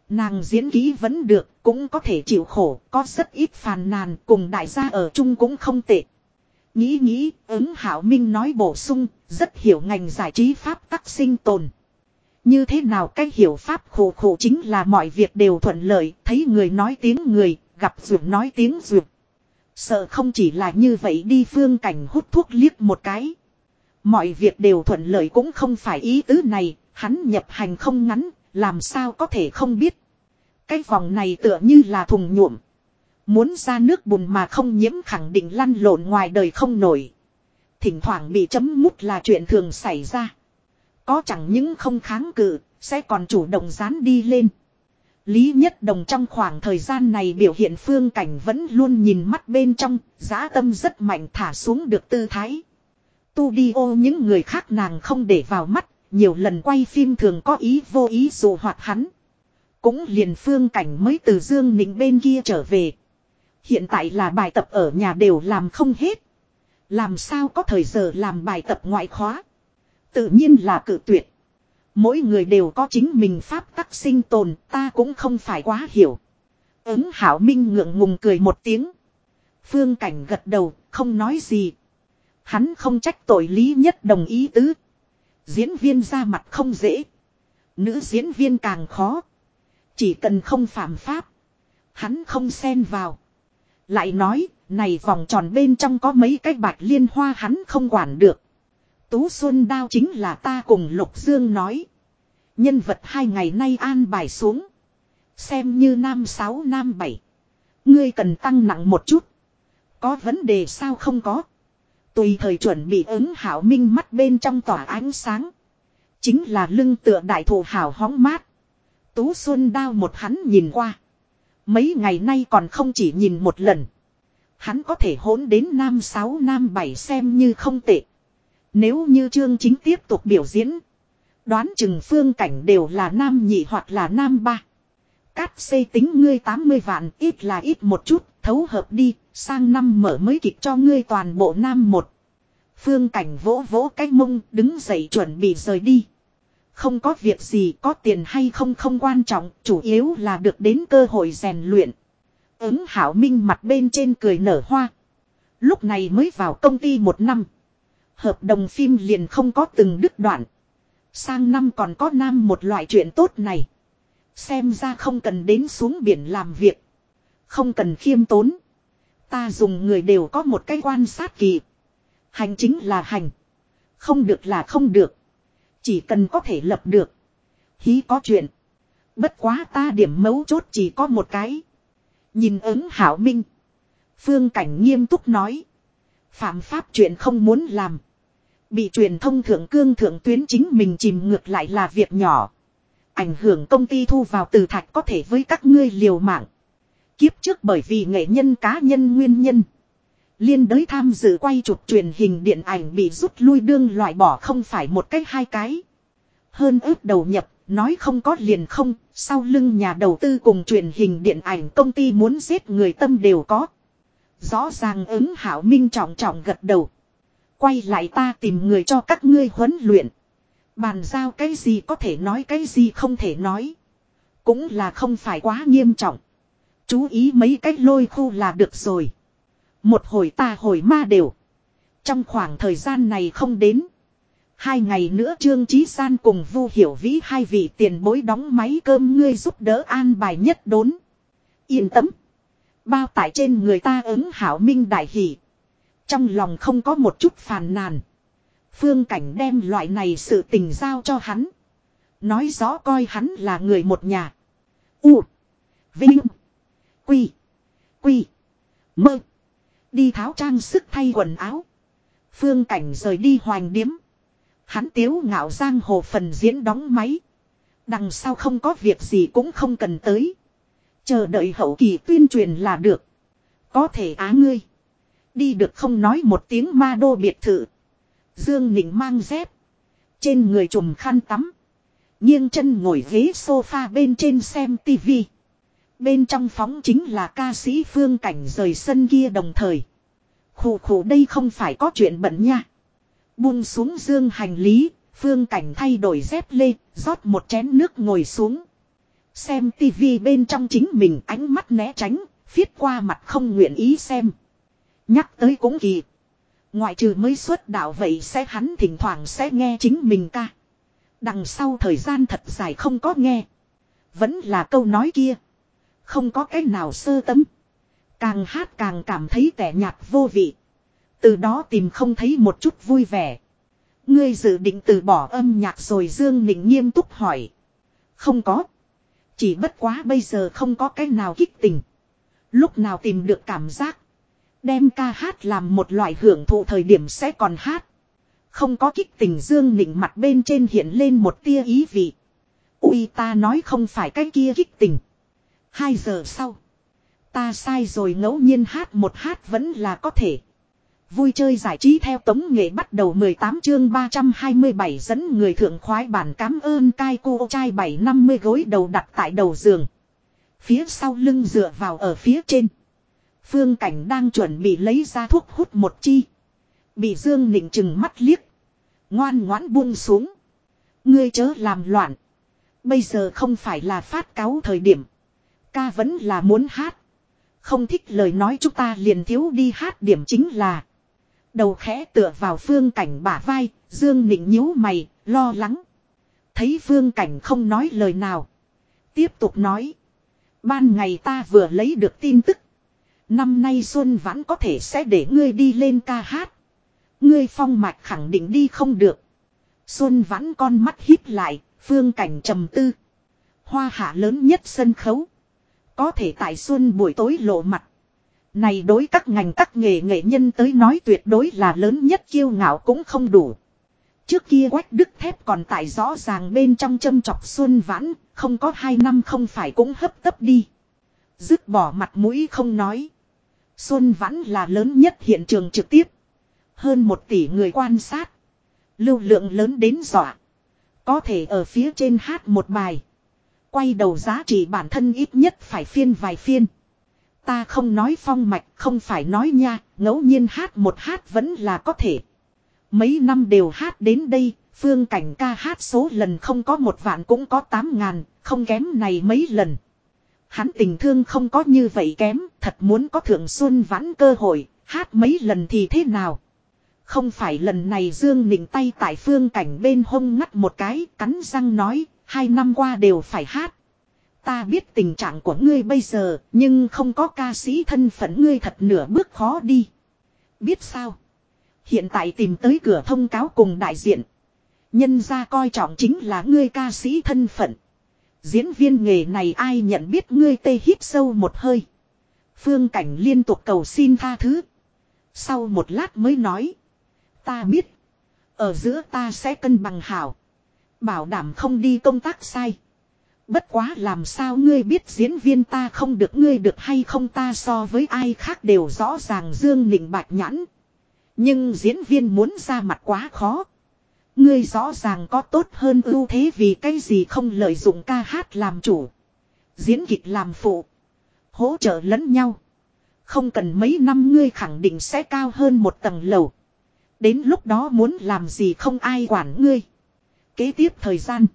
Nàng diễn kỹ vẫn được, cũng có thể chịu khổ, có rất ít phàn nàn, cùng đại gia ở chung cũng không tệ. Nghĩ nghĩ, ứng hảo minh nói bổ sung, rất hiểu ngành giải trí pháp tắc sinh tồn. Như thế nào cái hiểu pháp khổ khổ chính là mọi việc đều thuận lợi, thấy người nói tiếng người, gặp ruột nói tiếng ruột. Sợ không chỉ là như vậy đi phương cảnh hút thuốc liếc một cái. Mọi việc đều thuận lợi cũng không phải ý tứ này, hắn nhập hành không ngắn, làm sao có thể không biết. Cái vòng này tựa như là thùng nhuộm. Muốn ra nước bùn mà không nhiễm khẳng định lăn lộn ngoài đời không nổi. Thỉnh thoảng bị chấm mút là chuyện thường xảy ra. Có chẳng những không kháng cự, sẽ còn chủ động dán đi lên. Lý Nhất Đồng trong khoảng thời gian này biểu hiện phương cảnh vẫn luôn nhìn mắt bên trong, giá tâm rất mạnh thả xuống được tư thái studio đi những người khác nàng không để vào mắt, nhiều lần quay phim thường có ý vô ý dụ hoạt hắn. Cũng liền phương cảnh mới từ Dương Nịnh bên kia trở về. Hiện tại là bài tập ở nhà đều làm không hết. Làm sao có thời giờ làm bài tập ngoại khóa. Tự nhiên là cử tuyệt. Mỗi người đều có chính mình pháp tắc sinh tồn, ta cũng không phải quá hiểu. Ứng hảo minh ngượng ngùng cười một tiếng. Phương cảnh gật đầu, không nói gì. Hắn không trách tội lý nhất đồng ý tứ. Diễn viên ra mặt không dễ. Nữ diễn viên càng khó. Chỉ cần không phạm pháp. Hắn không xen vào. Lại nói, này vòng tròn bên trong có mấy cái bạch liên hoa hắn không quản được. Tú Xuân Đao chính là ta cùng Lục Dương nói. Nhân vật hai ngày nay an bài xuống. Xem như nam sáu nam bảy. Ngươi cần tăng nặng một chút. Có vấn đề sao không có. Tùy thời chuẩn bị ứng hảo minh mắt bên trong tỏa ánh sáng. Chính là lưng tựa đại thụ hảo hóng mát. Tú Xuân đao một hắn nhìn qua. Mấy ngày nay còn không chỉ nhìn một lần. Hắn có thể hỗn đến nam sáu nam bảy xem như không tệ. Nếu như chương chính tiếp tục biểu diễn. Đoán chừng phương cảnh đều là nam nhị hoặc là nam ba. Cát xây tính ngươi 80 vạn ít là ít một chút, thấu hợp đi, sang năm mở mới kịch cho ngươi toàn bộ nam một. Phương cảnh vỗ vỗ cái mông, đứng dậy chuẩn bị rời đi. Không có việc gì có tiền hay không không quan trọng, chủ yếu là được đến cơ hội rèn luyện. Ứng hảo minh mặt bên trên cười nở hoa. Lúc này mới vào công ty một năm. Hợp đồng phim liền không có từng đứt đoạn. Sang năm còn có nam một loại chuyện tốt này. Xem ra không cần đến xuống biển làm việc. Không cần khiêm tốn. Ta dùng người đều có một cái quan sát kỳ. Hành chính là hành. Không được là không được. Chỉ cần có thể lập được. Hí có chuyện. Bất quá ta điểm mấu chốt chỉ có một cái. Nhìn ứng hảo minh. Phương cảnh nghiêm túc nói. Phạm pháp chuyện không muốn làm. Bị truyền thông thượng cương thượng tuyến chính mình chìm ngược lại là việc nhỏ. Ảnh hưởng công ty thu vào từ thạch có thể với các ngươi liều mạng. Kiếp trước bởi vì nghệ nhân cá nhân nguyên nhân. Liên đới tham dự quay chụp truyền hình điện ảnh bị rút lui đương loại bỏ không phải một cách hai cái. Hơn ước đầu nhập, nói không có liền không, sau lưng nhà đầu tư cùng truyền hình điện ảnh công ty muốn giết người tâm đều có. Rõ ràng ứng hảo minh trọng trọng gật đầu. Quay lại ta tìm người cho các ngươi huấn luyện. Bàn giao cái gì có thể nói cái gì không thể nói. Cũng là không phải quá nghiêm trọng. Chú ý mấy cách lôi khu là được rồi. Một hồi ta hồi ma đều. Trong khoảng thời gian này không đến. Hai ngày nữa Trương Chí San cùng Vu Hiểu Vĩ hai vị tiền bối đóng máy cơm ngươi giúp đỡ an bài nhất đốn. Yên tâm. Bao tải trên người ta ứng hảo minh đại hỷ. Trong lòng không có một chút phàn nàn. Phương Cảnh đem loại này sự tình giao cho hắn. Nói rõ coi hắn là người một nhà. U. Vinh. Quy. Quy. Mơ. Đi tháo trang sức thay quần áo. Phương Cảnh rời đi hoành điếm. Hắn tiếu ngạo giang hồ phần diễn đóng máy. Đằng sau không có việc gì cũng không cần tới. Chờ đợi hậu kỳ tuyên truyền là được. Có thể á ngươi. Đi được không nói một tiếng ma đô biệt thự. Dương Nịnh mang dép. Trên người trùm khăn tắm. Nghiêng chân ngồi ghế sofa bên trên xem tivi. Bên trong phóng chính là ca sĩ phương cảnh rời sân kia đồng thời. Khủ khủ đây không phải có chuyện bận nha. Buông xuống dương hành lý, phương cảnh thay đổi dép lê, rót một chén nước ngồi xuống. Xem tivi bên trong chính mình ánh mắt né tránh, viết qua mặt không nguyện ý xem. Nhắc tới cũng kỳ. Ngoại trừ mới xuất đạo vậy sẽ hắn thỉnh thoảng sẽ nghe chính mình ca. Đằng sau thời gian thật dài không có nghe. Vẫn là câu nói kia. Không có cách nào sơ tấm. Càng hát càng cảm thấy tẻ nhạt vô vị. Từ đó tìm không thấy một chút vui vẻ. Ngươi dự định từ bỏ âm nhạc rồi Dương Nịnh nghiêm túc hỏi. Không có. Chỉ bất quá bây giờ không có cái nào kích tình. Lúc nào tìm được cảm giác. Đem ca hát làm một loại hưởng thụ thời điểm sẽ còn hát. Không có kích tình Dương Nịnh mặt bên trên hiện lên một tia ý vị. Ui ta nói không phải cái kia kích tình. Hai giờ sau. Ta sai rồi ngẫu nhiên hát một hát vẫn là có thể. Vui chơi giải trí theo tống nghệ bắt đầu 18 chương 327 dẫn người thượng khoái bản cảm ơn cai cô trai 750 gối đầu đặt tại đầu giường. Phía sau lưng dựa vào ở phía trên. Phương Cảnh đang chuẩn bị lấy ra thuốc hút một chi. Bị Dương Nịnh chừng mắt liếc. Ngoan ngoãn buông xuống. Ngươi chớ làm loạn. Bây giờ không phải là phát cáo thời điểm. Ca vẫn là muốn hát. Không thích lời nói chúng ta liền thiếu đi hát điểm chính là. Đầu khẽ tựa vào phương cảnh bả vai, Dương Nịnh nhíu mày, lo lắng. Thấy phương cảnh không nói lời nào. Tiếp tục nói. Ban ngày ta vừa lấy được tin tức. Năm nay Xuân vẫn có thể sẽ để ngươi đi lên ca hát. Ngươi phong mạch khẳng định đi không được. Xuân vãn con mắt híp lại, phương cảnh trầm tư. Hoa hạ lớn nhất sân khấu. Có thể tại xuân buổi tối lộ mặt. Này đối các ngành các nghề nghệ nhân tới nói tuyệt đối là lớn nhất kiêu ngạo cũng không đủ. Trước kia quách đức thép còn tại rõ ràng bên trong châm chọc xuân vãn, không có hai năm không phải cũng hấp tấp đi. Dứt bỏ mặt mũi không nói. Xuân vãn là lớn nhất hiện trường trực tiếp. Hơn một tỷ người quan sát. Lưu lượng lớn đến dọa. Có thể ở phía trên hát một bài. Quay đầu giá trị bản thân ít nhất phải phiên vài phiên. Ta không nói phong mạch, không phải nói nha, ngẫu nhiên hát một hát vẫn là có thể. Mấy năm đều hát đến đây, phương cảnh ca hát số lần không có một vạn cũng có tám ngàn, không kém này mấy lần. Hắn tình thương không có như vậy kém, thật muốn có thượng xuân vãn cơ hội, hát mấy lần thì thế nào. Không phải lần này Dương Nịnh tay tại phương cảnh bên hông ngắt một cái, cắn răng nói, hai năm qua đều phải hát. Ta biết tình trạng của ngươi bây giờ, nhưng không có ca sĩ thân phận ngươi thật nửa bước khó đi. Biết sao? Hiện tại tìm tới cửa thông cáo cùng đại diện. Nhân ra coi trọng chính là ngươi ca sĩ thân phận. Diễn viên nghề này ai nhận biết ngươi tê hít sâu một hơi. Phương cảnh liên tục cầu xin tha thứ. Sau một lát mới nói. Ta biết. Ở giữa ta sẽ cân bằng hảo. Bảo đảm không đi công tác sai. Bất quá làm sao ngươi biết diễn viên ta không được ngươi được hay không ta so với ai khác đều rõ ràng dương nịnh bạch nhãn. Nhưng diễn viên muốn ra mặt quá khó. Ngươi rõ ràng có tốt hơn ưu thế vì cái gì không lợi dụng ca hát làm chủ. Diễn kịch làm phụ. Hỗ trợ lẫn nhau. Không cần mấy năm ngươi khẳng định sẽ cao hơn một tầng lầu. Đến lúc đó muốn làm gì không ai quản ngươi. Kế tiếp thời gian.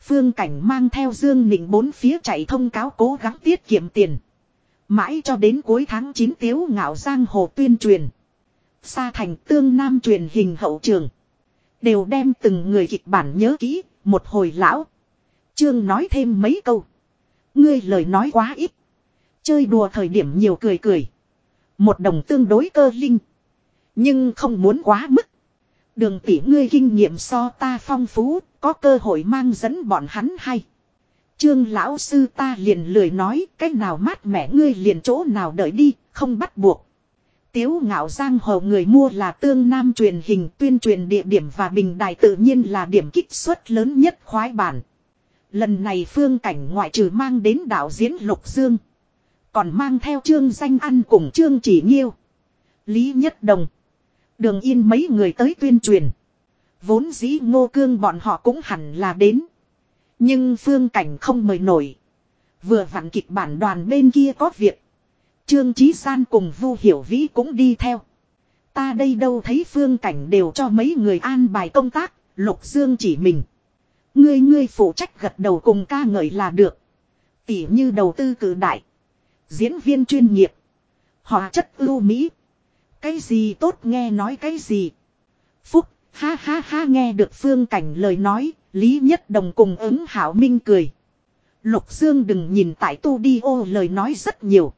Phương Cảnh mang theo Dương Nịnh bốn phía chạy thông cáo cố gắng tiết kiệm tiền. Mãi cho đến cuối tháng 9 tiếu ngạo giang hồ tuyên truyền. Sa thành tương nam truyền hình hậu trường. Đều đem từng người kịch bản nhớ kỹ, một hồi lão. Trương nói thêm mấy câu. Ngươi lời nói quá ít. Chơi đùa thời điểm nhiều cười cười. Một đồng tương đối cơ linh. Nhưng không muốn quá mức. Đường tỷ ngươi kinh nghiệm so ta phong phú, có cơ hội mang dẫn bọn hắn hay. Trương lão sư ta liền lười nói, cách nào mát mẻ ngươi liền chỗ nào đợi đi, không bắt buộc. Tiếu ngạo giang hồ người mua là tương nam truyền hình tuyên truyền địa điểm và bình đài tự nhiên là điểm kích suất lớn nhất khoái bản. Lần này phương cảnh ngoại trừ mang đến đạo diễn Lục Dương. Còn mang theo trương danh ăn cùng trương chỉ nghiêu. Lý Nhất Đồng. Đường yên mấy người tới tuyên truyền. Vốn dĩ ngô cương bọn họ cũng hẳn là đến. Nhưng phương cảnh không mời nổi. Vừa vặn kịch bản đoàn bên kia có việc. Trương Chí San cùng Vu Hiểu Vĩ cũng đi theo. Ta đây đâu thấy phương cảnh đều cho mấy người an bài công tác, Lục Dương chỉ mình. Ngươi ngươi phụ trách gật đầu cùng ca ngợi là được. Tỉ như đầu tư cử đại. Diễn viên chuyên nghiệp. Họ chất ưu mỹ. Cái gì tốt nghe nói cái gì. Phúc, ha ha ha nghe được phương cảnh lời nói, Lý Nhất Đồng cùng ứng hảo minh cười. Lục Dương đừng nhìn tại tu đi ô lời nói rất nhiều.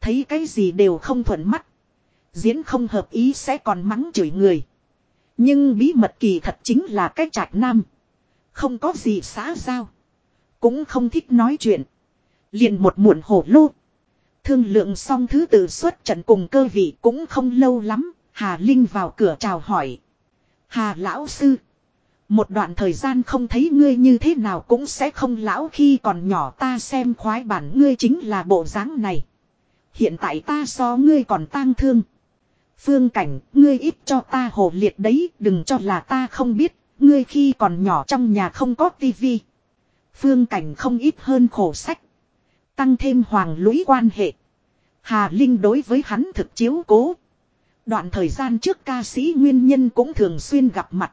Thấy cái gì đều không thuận mắt. Diễn không hợp ý sẽ còn mắng chửi người. Nhưng bí mật kỳ thật chính là cái trạch nam. Không có gì xã giao. Cũng không thích nói chuyện. Liền một muộn hổ lô. Thương lượng xong thứ tự xuất trận cùng cơ vị cũng không lâu lắm. Hà Linh vào cửa chào hỏi. Hà lão sư. Một đoạn thời gian không thấy ngươi như thế nào cũng sẽ không lão khi còn nhỏ ta xem khoái bản ngươi chính là bộ dáng này. Hiện tại ta so ngươi còn tang thương. Phương cảnh, ngươi ít cho ta hồ liệt đấy, đừng cho là ta không biết, ngươi khi còn nhỏ trong nhà không có tivi. Phương cảnh không ít hơn khổ sách. Tăng thêm hoàng lũy quan hệ. Hà Linh đối với hắn thực chiếu cố. Đoạn thời gian trước ca sĩ nguyên nhân cũng thường xuyên gặp mặt.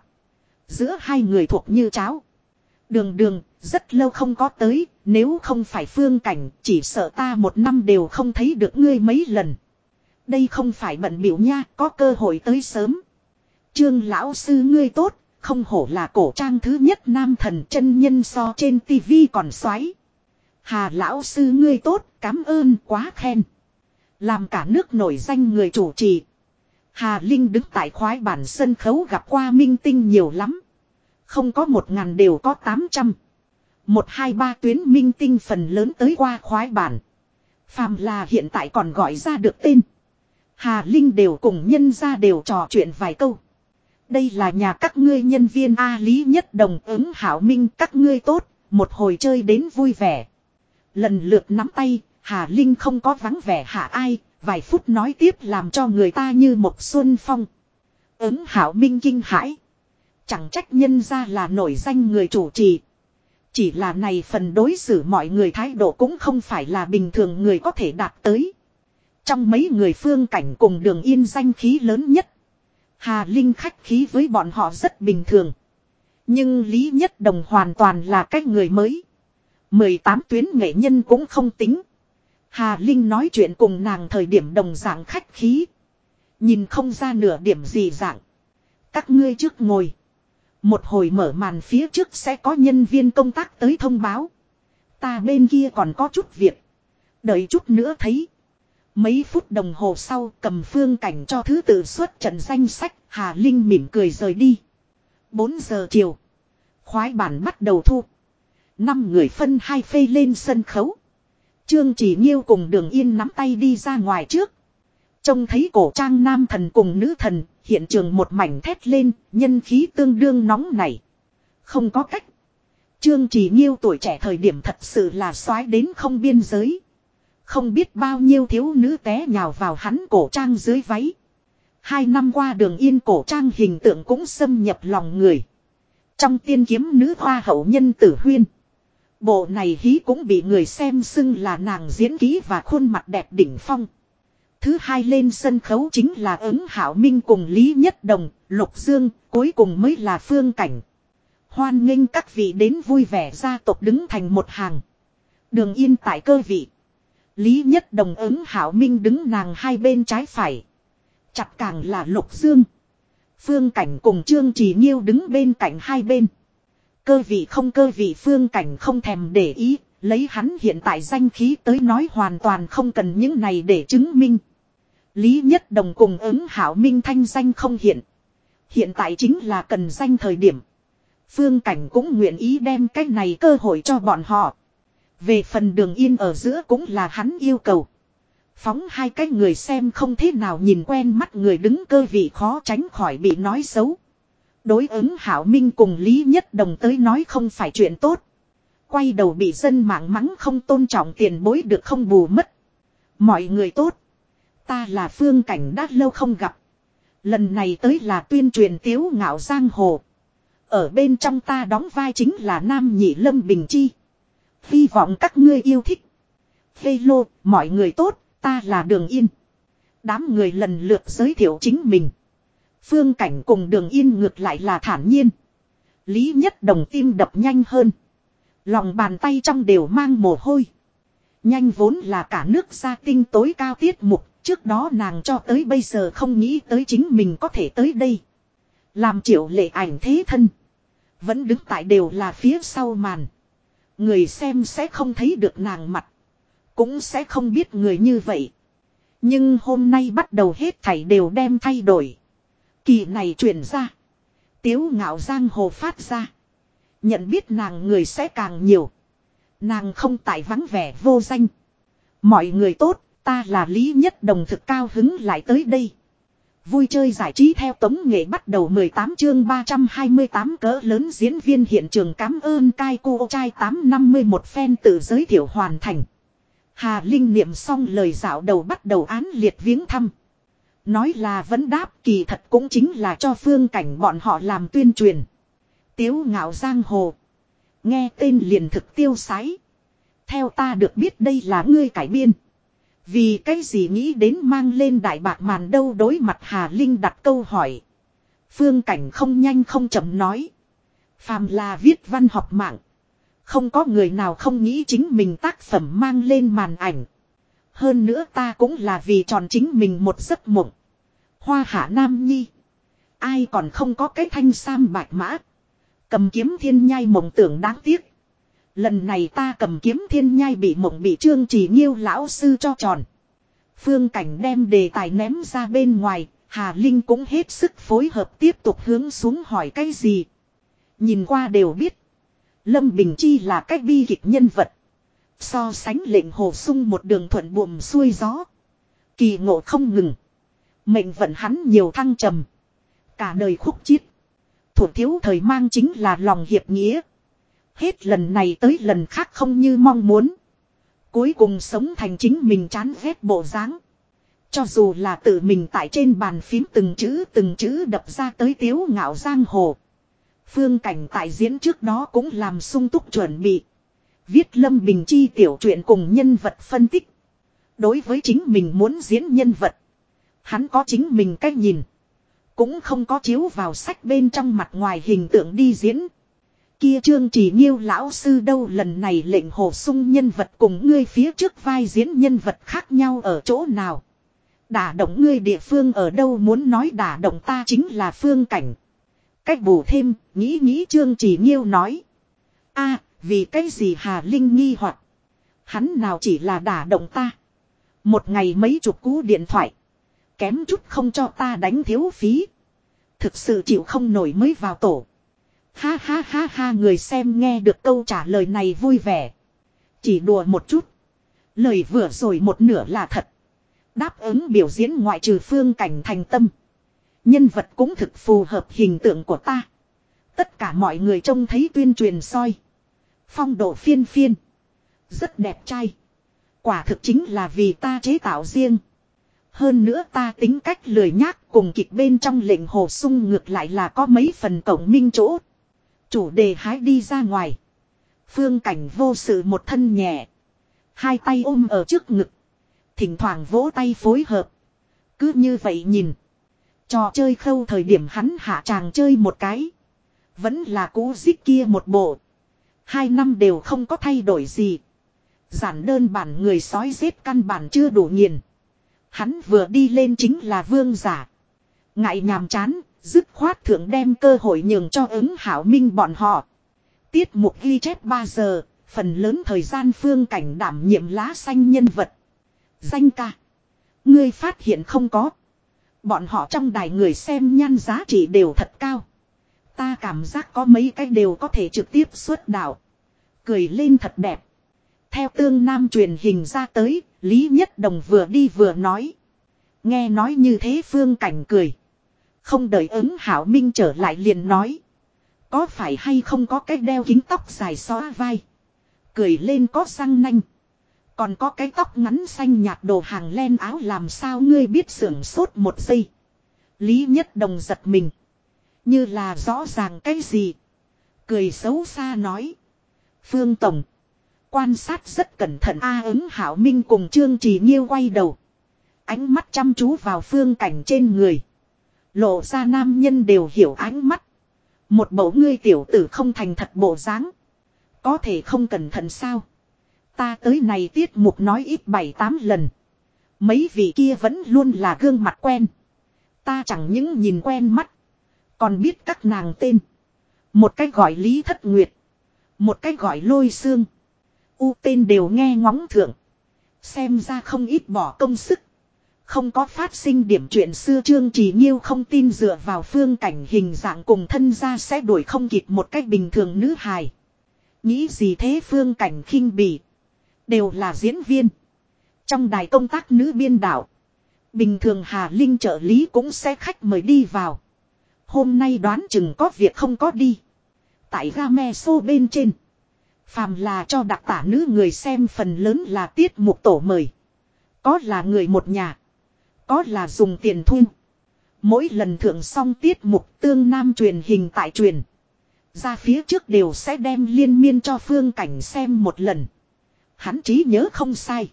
Giữa hai người thuộc như cháo. Đường đường, rất lâu không có tới, nếu không phải phương cảnh, chỉ sợ ta một năm đều không thấy được ngươi mấy lần. Đây không phải bận biểu nha, có cơ hội tới sớm. Trương lão sư ngươi tốt, không hổ là cổ trang thứ nhất nam thần chân nhân so trên tivi còn xoáy. Hà lão sư ngươi tốt, cảm ơn quá khen. Làm cả nước nổi danh người chủ trì. Hà Linh đứng tại khoái bản sân khấu gặp qua minh tinh nhiều lắm. Không có một ngàn đều có tám trăm. Một hai ba tuyến minh tinh phần lớn tới qua khoái bản. Phàm là hiện tại còn gọi ra được tên. Hà Linh đều cùng nhân ra đều trò chuyện vài câu. Đây là nhà các ngươi nhân viên A Lý Nhất Đồng ứng Hảo Minh các ngươi tốt, một hồi chơi đến vui vẻ. Lần lượt nắm tay, Hà Linh không có vắng vẻ hạ ai, vài phút nói tiếp làm cho người ta như một xuân phong. Ứng Hảo Minh kinh hãi. Chẳng trách nhân ra là nổi danh người chủ trì. Chỉ là này phần đối xử mọi người thái độ cũng không phải là bình thường người có thể đạt tới. Trong mấy người phương cảnh cùng đường yên danh khí lớn nhất. Hà Linh khách khí với bọn họ rất bình thường. Nhưng Lý Nhất Đồng hoàn toàn là cách người mới. 18 tuyến nghệ nhân cũng không tính. Hà Linh nói chuyện cùng nàng thời điểm đồng dạng khách khí. Nhìn không ra nửa điểm gì dạng. Các ngươi trước ngồi. Một hồi mở màn phía trước sẽ có nhân viên công tác tới thông báo. Ta bên kia còn có chút việc. Đợi chút nữa thấy. Mấy phút đồng hồ sau cầm phương cảnh cho thứ tự xuất trận danh sách, Hà Linh mỉm cười rời đi. 4 giờ chiều. Khoái bản bắt đầu thu. Năm người phân hai phê lên sân khấu. Trương chỉ nghiêu cùng đường yên nắm tay đi ra ngoài trước. Trông thấy cổ trang nam thần cùng nữ thần, hiện trường một mảnh thét lên, nhân khí tương đương nóng này. Không có cách. Trương chỉ Nhiêu tuổi trẻ thời điểm thật sự là soái đến không biên giới. Không biết bao nhiêu thiếu nữ té nhào vào hắn cổ trang dưới váy. Hai năm qua đường yên cổ trang hình tượng cũng xâm nhập lòng người. Trong tiên kiếm nữ hoa hậu nhân tử huyên. Bộ này hí cũng bị người xem xưng là nàng diễn ký và khuôn mặt đẹp đỉnh phong. Thứ hai lên sân khấu chính là ứng hảo minh cùng Lý Nhất Đồng, Lục Dương, cuối cùng mới là phương cảnh. Hoan nghênh các vị đến vui vẻ gia tộc đứng thành một hàng. Đường yên tại cơ vị. Lý Nhất Đồng ứng hảo minh đứng nàng hai bên trái phải. Chặt càng là Lục Dương. Phương cảnh cùng Trương Trì Nhiêu đứng bên cạnh hai bên. Cơ vị không cơ vị phương cảnh không thèm để ý, lấy hắn hiện tại danh khí tới nói hoàn toàn không cần những này để chứng minh. Lý Nhất Đồng cùng ứng hảo minh thanh danh không hiện. Hiện tại chính là cần danh thời điểm. Phương Cảnh cũng nguyện ý đem cái này cơ hội cho bọn họ. Về phần đường yên ở giữa cũng là hắn yêu cầu. Phóng hai cái người xem không thế nào nhìn quen mắt người đứng cơ vị khó tránh khỏi bị nói xấu. Đối ứng Hảo Minh cùng Lý Nhất Đồng tới nói không phải chuyện tốt. Quay đầu bị dân mạng mắng không tôn trọng tiền bối được không bù mất. Mọi người tốt. Ta là phương cảnh đã lâu không gặp. Lần này tới là tuyên truyền tiếu ngạo giang hồ. Ở bên trong ta đóng vai chính là Nam Nhị Lâm Bình Chi. Hy vọng các ngươi yêu thích. phê lô mọi người tốt, ta là Đường Yên. Đám người lần lượt giới thiệu chính mình. Phương cảnh cùng Đường Yên ngược lại là thản nhiên. Lý nhất đồng tim đập nhanh hơn. Lòng bàn tay trong đều mang mồ hôi. Nhanh vốn là cả nước gia tinh tối cao tiết mục, trước đó nàng cho tới bây giờ không nghĩ tới chính mình có thể tới đây. Làm triệu lệ ảnh thế thân. Vẫn đứng tại đều là phía sau màn. Người xem sẽ không thấy được nàng mặt. Cũng sẽ không biết người như vậy. Nhưng hôm nay bắt đầu hết thảy đều đem thay đổi. Kỳ này truyền ra. Tiếu ngạo giang hồ phát ra. Nhận biết nàng người sẽ càng nhiều. Nàng không tại vắng vẻ vô danh. Mọi người tốt, ta là Lý Nhất Đồng thực cao hứng lại tới đây. Vui chơi giải trí theo tống nghệ bắt đầu 18 chương 328 cỡ lớn diễn viên hiện trường cảm ơn cai cô trai 851 phen tự giới thiệu hoàn thành. Hà Linh niệm xong lời dạo đầu bắt đầu án liệt viếng thăm. Nói là vấn đáp kỳ thật cũng chính là cho phương cảnh bọn họ làm tuyên truyền. Tiếu ngạo giang hồ. Nghe tên liền thực tiêu sái. Theo ta được biết đây là ngươi cải biên. Vì cái gì nghĩ đến mang lên đại bạc màn đâu đối mặt Hà Linh đặt câu hỏi. Phương cảnh không nhanh không chậm nói. Phàm là viết văn học mạng. Không có người nào không nghĩ chính mình tác phẩm mang lên màn ảnh. Hơn nữa ta cũng là vì tròn chính mình một giấc mộng. Hoa hạ nam nhi. Ai còn không có cái thanh sam bạch mã. Cầm kiếm thiên nhai mộng tưởng đáng tiếc. Lần này ta cầm kiếm thiên nhai bị mộng bị trương chỉ nghiêu lão sư cho tròn. Phương cảnh đem đề tài ném ra bên ngoài, Hà Linh cũng hết sức phối hợp tiếp tục hướng xuống hỏi cái gì. Nhìn qua đều biết. Lâm Bình Chi là cách bi kịch nhân vật. So sánh lệnh hồ sung một đường thuận buồm xuôi gió. Kỳ ngộ không ngừng. Mệnh vận hắn nhiều thăng trầm. Cả đời khúc chiết. Thủ thiếu thời mang chính là lòng hiệp nghĩa. Hết lần này tới lần khác không như mong muốn. Cuối cùng sống thành chính mình chán ghét bộ dáng. Cho dù là tự mình tại trên bàn phím từng chữ từng chữ đập ra tới tiếu ngạo giang hồ. Phương cảnh tại diễn trước đó cũng làm sung túc chuẩn bị. Viết Lâm Bình Chi tiểu truyện cùng nhân vật phân tích. Đối với chính mình muốn diễn nhân vật. Hắn có chính mình cách nhìn. Cũng không có chiếu vào sách bên trong mặt ngoài hình tượng đi diễn. Kia trương chỉ nghiêu lão sư đâu lần này lệnh hồ sung nhân vật cùng ngươi phía trước vai diễn nhân vật khác nhau ở chỗ nào. Đả động ngươi địa phương ở đâu muốn nói đả động ta chính là phương cảnh. Cách bù thêm, nghĩ nghĩ trương chỉ nghiêu nói. a vì cái gì Hà Linh nghi hoặc Hắn nào chỉ là đả động ta. Một ngày mấy chục cú điện thoại. Kém chút không cho ta đánh thiếu phí. Thực sự chịu không nổi mới vào tổ. Ha ha ha ha, người xem nghe được câu trả lời này vui vẻ. Chỉ đùa một chút. Lời vừa rồi một nửa là thật. Đáp ứng biểu diễn ngoại trừ phương cảnh thành tâm. Nhân vật cũng thực phù hợp hình tượng của ta. Tất cả mọi người trông thấy tuyên truyền soi. Phong độ phiên phiên. Rất đẹp trai. Quả thực chính là vì ta chế tạo riêng. Hơn nữa ta tính cách lười nhác cùng kịch bên trong lệnh hồ sung ngược lại là có mấy phần cổng minh chỗ. Chủ đề hái đi ra ngoài. Phương cảnh vô sự một thân nhẹ. Hai tay ôm ở trước ngực. Thỉnh thoảng vỗ tay phối hợp. Cứ như vậy nhìn. Trò chơi khâu thời điểm hắn hạ chàng chơi một cái. Vẫn là cú dích kia một bộ. Hai năm đều không có thay đổi gì. Giản đơn bản người sói giết căn bản chưa đủ nghiền. Hắn vừa đi lên chính là vương giả. Ngại nhàm chán, dứt khoát thượng đem cơ hội nhường cho ứng hảo minh bọn họ. Tiết mục ghi chép 3 giờ, phần lớn thời gian phương cảnh đảm nhiệm lá xanh nhân vật. Danh ca. Ngươi phát hiện không có. Bọn họ trong đài người xem nhan giá trị đều thật cao. Ta cảm giác có mấy cái đều có thể trực tiếp xuất đạo. Cười lên thật đẹp. Theo tương nam truyền hình ra tới, Lý Nhất Đồng vừa đi vừa nói. Nghe nói như thế phương cảnh cười. Không đợi ứng hảo minh trở lại liền nói. Có phải hay không có cái đeo kính tóc dài xóa vai. Cười lên có răng nanh. Còn có cái tóc ngắn xanh nhạt đồ hàng len áo làm sao ngươi biết sưởng sốt một giây. Lý Nhất Đồng giật mình. Như là rõ ràng cái gì. Cười xấu xa nói. Phương Tổng. Quan sát rất cẩn thận A ứng hảo minh cùng Trương Trì Nhiêu quay đầu. Ánh mắt chăm chú vào phương cảnh trên người. Lộ ra nam nhân đều hiểu ánh mắt. Một mẫu ngươi tiểu tử không thành thật bộ dáng. Có thể không cẩn thận sao. Ta tới này tiết mục nói ít bảy tám lần. Mấy vị kia vẫn luôn là gương mặt quen. Ta chẳng những nhìn quen mắt. Còn biết các nàng tên. Một cách gọi Lý Thất Nguyệt. Một cách gọi Lôi Xương. U tên đều nghe ngóng thượng. Xem ra không ít bỏ công sức. Không có phát sinh điểm chuyện xưa Trương Trì Nhiêu không tin dựa vào phương cảnh hình dạng cùng thân ra sẽ đuổi không kịp một cách bình thường nữ hài. Nghĩ gì thế phương cảnh khinh bỉ. Đều là diễn viên. Trong đài công tác nữ biên đạo. Bình thường Hà Linh trợ lý cũng sẽ khách mời đi vào. Hôm nay đoán chừng có việc không có đi. Tại game xô bên trên. Phàm là cho đặc tả nữ người xem phần lớn là tiết mục tổ mời. Có là người một nhà. Có là dùng tiền thu. Mỗi lần thượng xong tiết mục tương nam truyền hình tại truyền. Ra phía trước đều sẽ đem liên miên cho phương cảnh xem một lần. Hắn trí nhớ không sai.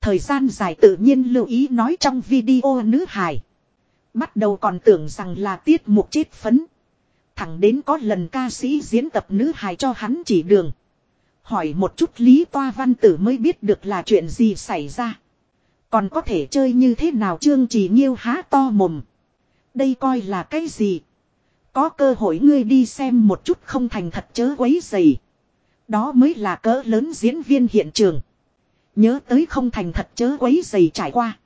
Thời gian dài tự nhiên lưu ý nói trong video nữ hài. Bắt đầu còn tưởng rằng là tiết mục chết phấn. Thẳng đến có lần ca sĩ diễn tập nữ hài cho hắn chỉ đường. Hỏi một chút Lý Toa Văn Tử mới biết được là chuyện gì xảy ra. Còn có thể chơi như thế nào Trương Chỉ Nhiêu há to mồm. Đây coi là cái gì? Có cơ hội ngươi đi xem một chút không thành thật chớ quấy dày. Đó mới là cỡ lớn diễn viên hiện trường. Nhớ tới không thành thật chớ quấy dày trải qua.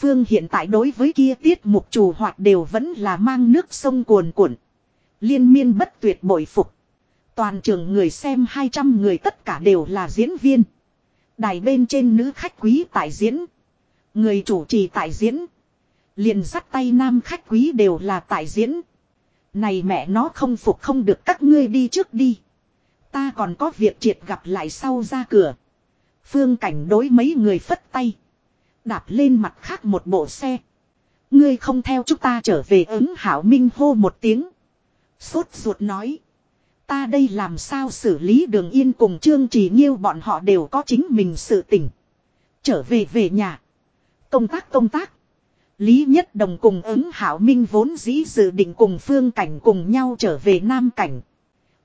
Phương hiện tại đối với kia tiết mục chủ hoạt đều vẫn là mang nước sông cuồn cuộn. Liên miên bất tuyệt bội phục. Toàn trường người xem 200 người tất cả đều là diễn viên. Đài bên trên nữ khách quý tại diễn. Người chủ trì tại diễn. Liền dắt tay nam khách quý đều là tại diễn. Này mẹ nó không phục không được các ngươi đi trước đi. Ta còn có việc triệt gặp lại sau ra cửa. Phương cảnh đối mấy người phất tay. Đạp lên mặt khác một bộ xe. Ngươi không theo chúng ta trở về ứng hảo minh hô một tiếng. Sốt ruột nói. Ta đây làm sao xử lý đường yên cùng trương trì nghiêu bọn họ đều có chính mình sự tỉnh. Trở về về nhà. Công tác công tác. Lý Nhất Đồng cùng ứng Hảo Minh vốn dĩ dự định cùng Phương Cảnh cùng nhau trở về Nam Cảnh.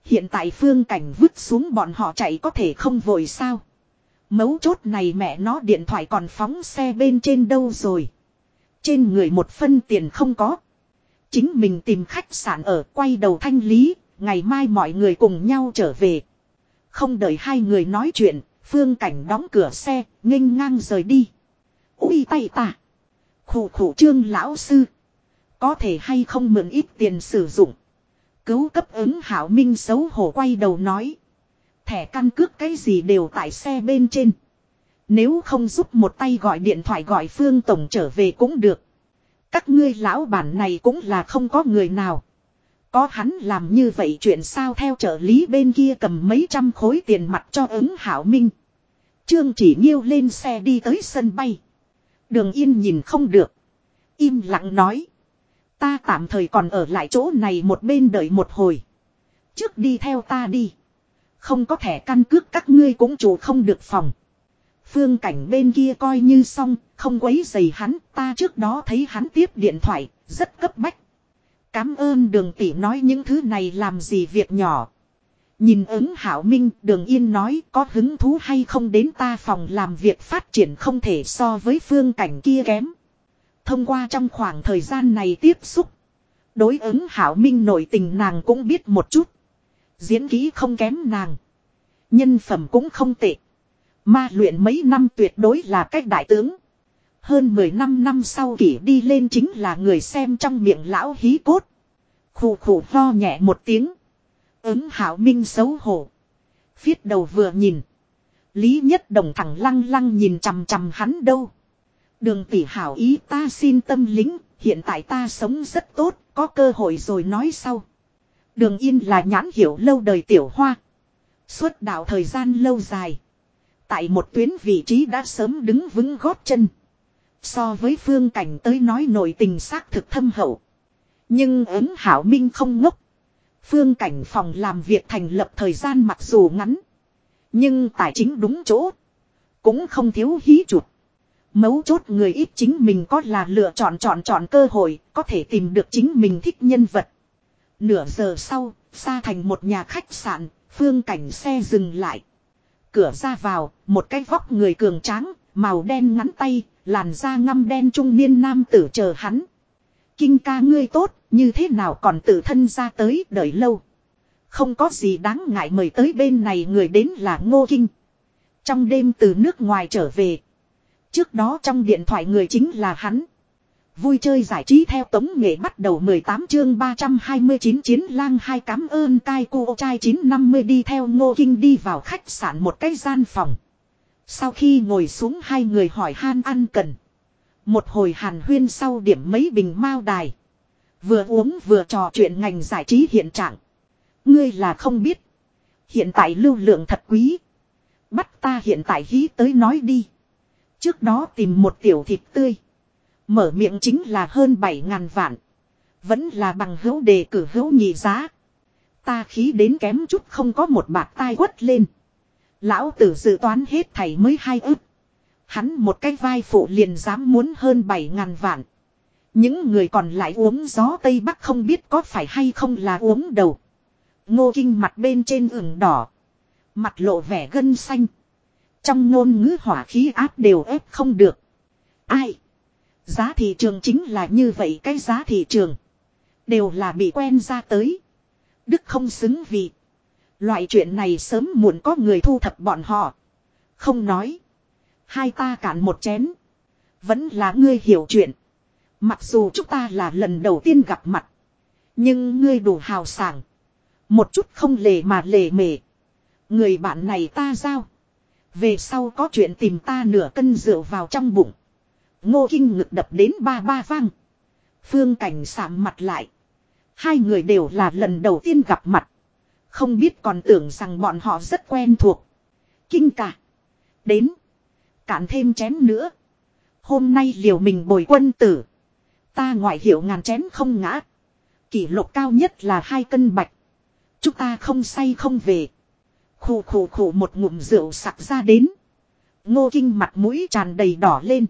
Hiện tại Phương Cảnh vứt xuống bọn họ chạy có thể không vội sao. Mấu chốt này mẹ nó điện thoại còn phóng xe bên trên đâu rồi. Trên người một phân tiền không có. Chính mình tìm khách sạn ở quay đầu thanh lý, ngày mai mọi người cùng nhau trở về. Không đợi hai người nói chuyện, Phương Cảnh đóng cửa xe, nghênh ngang rời đi. Ui tay ta. Khủ khủ trương lão sư. Có thể hay không mượn ít tiền sử dụng. Cứu cấp ứng hảo minh xấu hổ quay đầu nói. Thẻ căn cước cái gì đều tại xe bên trên. Nếu không giúp một tay gọi điện thoại gọi Phương Tổng trở về cũng được. Các ngươi lão bản này cũng là không có người nào. Có hắn làm như vậy chuyện sao theo trợ lý bên kia cầm mấy trăm khối tiền mặt cho ứng hảo minh. Trương chỉ nghiêu lên xe đi tới sân bay. Đường yên nhìn không được. Im lặng nói. Ta tạm thời còn ở lại chỗ này một bên đợi một hồi. Trước đi theo ta đi. Không có thẻ căn cước các ngươi cũng chủ không được phòng. Phương cảnh bên kia coi như xong, không quấy giày hắn, ta trước đó thấy hắn tiếp điện thoại, rất cấp bách. Cám ơn đường tỷ nói những thứ này làm gì việc nhỏ. Nhìn ứng hảo minh đường yên nói có hứng thú hay không đến ta phòng làm việc phát triển không thể so với phương cảnh kia kém. Thông qua trong khoảng thời gian này tiếp xúc. Đối ứng hảo minh nội tình nàng cũng biết một chút. Diễn kỹ không kém nàng. Nhân phẩm cũng không tệ. Ma luyện mấy năm tuyệt đối là cách đại tướng. Hơn 15 năm sau kỷ đi lên chính là người xem trong miệng lão hí cốt. Khủ khủ ho nhẹ một tiếng. Ứng hảo minh xấu hổ. Phiết đầu vừa nhìn. Lý nhất đồng thẳng lăng lăng nhìn chằm chằm hắn đâu. Đường tỷ hảo ý ta xin tâm lính, hiện tại ta sống rất tốt, có cơ hội rồi nói sau. Đường yên là nhãn hiểu lâu đời tiểu hoa. Suốt đạo thời gian lâu dài. Tại một tuyến vị trí đã sớm đứng vững gót chân. So với phương cảnh tới nói nội tình xác thực thâm hậu. Nhưng ứng hảo minh không ngốc. Phương cảnh phòng làm việc thành lập thời gian mặc dù ngắn. Nhưng tài chính đúng chỗ. Cũng không thiếu hí chuột. Mấu chốt người ít chính mình có là lựa chọn chọn chọn cơ hội, có thể tìm được chính mình thích nhân vật. Nửa giờ sau, xa thành một nhà khách sạn, phương cảnh xe dừng lại. Cửa ra vào, một cái vóc người cường tráng, màu đen ngắn tay, làn da ngăm đen trung niên nam tử chờ hắn. Kinh ca ngươi tốt, như thế nào còn tự thân ra tới đợi lâu. Không có gì đáng ngại mời tới bên này người đến là Ngô Kinh. Trong đêm từ nước ngoài trở về. Trước đó trong điện thoại người chính là hắn. Vui chơi giải trí theo tống nghệ bắt đầu 18 chương 329 chiến lang hai cám ơn cai cô trai 950 đi theo ngô kinh đi vào khách sạn một cái gian phòng. Sau khi ngồi xuống hai người hỏi han ăn cần. Một hồi hàn huyên sau điểm mấy bình mao đài. Vừa uống vừa trò chuyện ngành giải trí hiện trạng. Ngươi là không biết. Hiện tại lưu lượng thật quý. Bắt ta hiện tại hí tới nói đi. Trước đó tìm một tiểu thịt tươi. Mở miệng chính là hơn 7 ngàn vạn. Vẫn là bằng hữu đề cử hữu nhị giá. Ta khí đến kém chút không có một bạc tai quất lên. Lão tử dự toán hết thảy mới hai ức. Hắn một cái vai phụ liền dám muốn hơn 7 ngàn vạn. Những người còn lại uống gió Tây Bắc không biết có phải hay không là uống đầu. Ngô Kinh mặt bên trên ửng đỏ. Mặt lộ vẻ gân xanh. Trong ngôn ngữ hỏa khí áp đều ép không được. Ai? Giá thị trường chính là như vậy, cái giá thị trường. Đều là bị quen ra tới. Đức không xứng vì. Loại chuyện này sớm muộn có người thu thập bọn họ. Không nói. Hai ta cạn một chén. Vẫn là ngươi hiểu chuyện. Mặc dù chúng ta là lần đầu tiên gặp mặt. Nhưng ngươi đủ hào sảng. Một chút không lề mà lề mề. Người bạn này ta giao. Về sau có chuyện tìm ta nửa cân rượu vào trong bụng. Ngô Kinh ngực đập đến ba ba vang. Phương cảnh sạm mặt lại. Hai người đều là lần đầu tiên gặp mặt. Không biết còn tưởng rằng bọn họ rất quen thuộc. Kinh cả. Đến. Cạn thêm chén nữa. Hôm nay liều mình bồi quân tử. Ta ngoại hiệu ngàn chén không ngã. Kỷ lục cao nhất là hai cân bạch. Chúng ta không say không về. Khủ khủ khủ một ngụm rượu sặc ra đến. Ngô Kinh mặt mũi tràn đầy đỏ lên.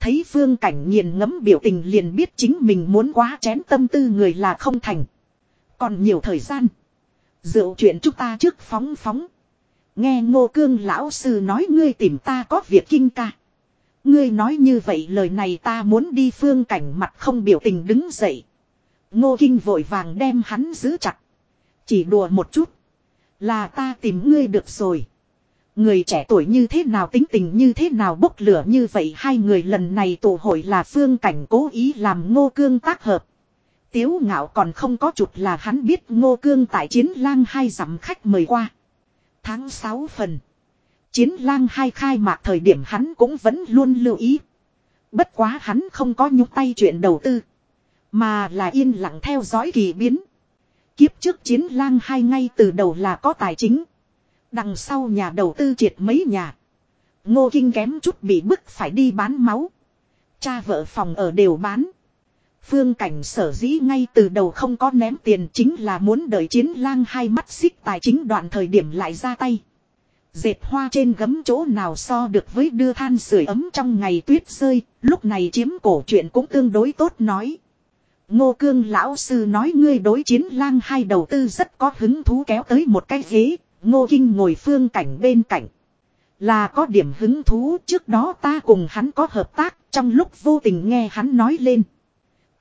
Thấy phương cảnh nghiền ngẫm biểu tình liền biết chính mình muốn quá chén tâm tư người là không thành. Còn nhiều thời gian. Rượu chuyện chúng ta trước phóng phóng. Nghe ngô cương lão sư nói ngươi tìm ta có việc kinh ca. Ngươi nói như vậy lời này ta muốn đi phương cảnh mặt không biểu tình đứng dậy. Ngô kinh vội vàng đem hắn giữ chặt. Chỉ đùa một chút. Là ta tìm ngươi được rồi. Người trẻ tuổi như thế nào, tính tình như thế nào, bốc lửa như vậy, hai người lần này tụ hội là phương cảnh cố ý làm ngô cương tác hợp. Tiếu ngạo còn không có chụp là hắn biết ngô cương tại chiến lang hai dặm khách mời qua. Tháng 6 phần. Chiến lang hai khai mạc thời điểm hắn cũng vẫn luôn lưu ý. Bất quá hắn không có nhúc tay chuyện đầu tư. Mà là yên lặng theo dõi kỳ biến. Kiếp trước chiến lang hai ngay từ đầu là có tài chính. Đằng sau nhà đầu tư triệt mấy nhà. Ngô Kinh kém chút bị bức phải đi bán máu. Cha vợ phòng ở đều bán. Phương cảnh sở dĩ ngay từ đầu không có ném tiền chính là muốn đợi chiến lang hai mắt xích tài chính đoạn thời điểm lại ra tay. Dệt hoa trên gấm chỗ nào so được với đưa than sưởi ấm trong ngày tuyết rơi, lúc này chiếm cổ chuyện cũng tương đối tốt nói. Ngô cương lão sư nói ngươi đối chiến lang hai đầu tư rất có hứng thú kéo tới một cái ghế, ngô kinh ngồi phương cảnh bên cạnh. Là có điểm hứng thú trước đó ta cùng hắn có hợp tác trong lúc vô tình nghe hắn nói lên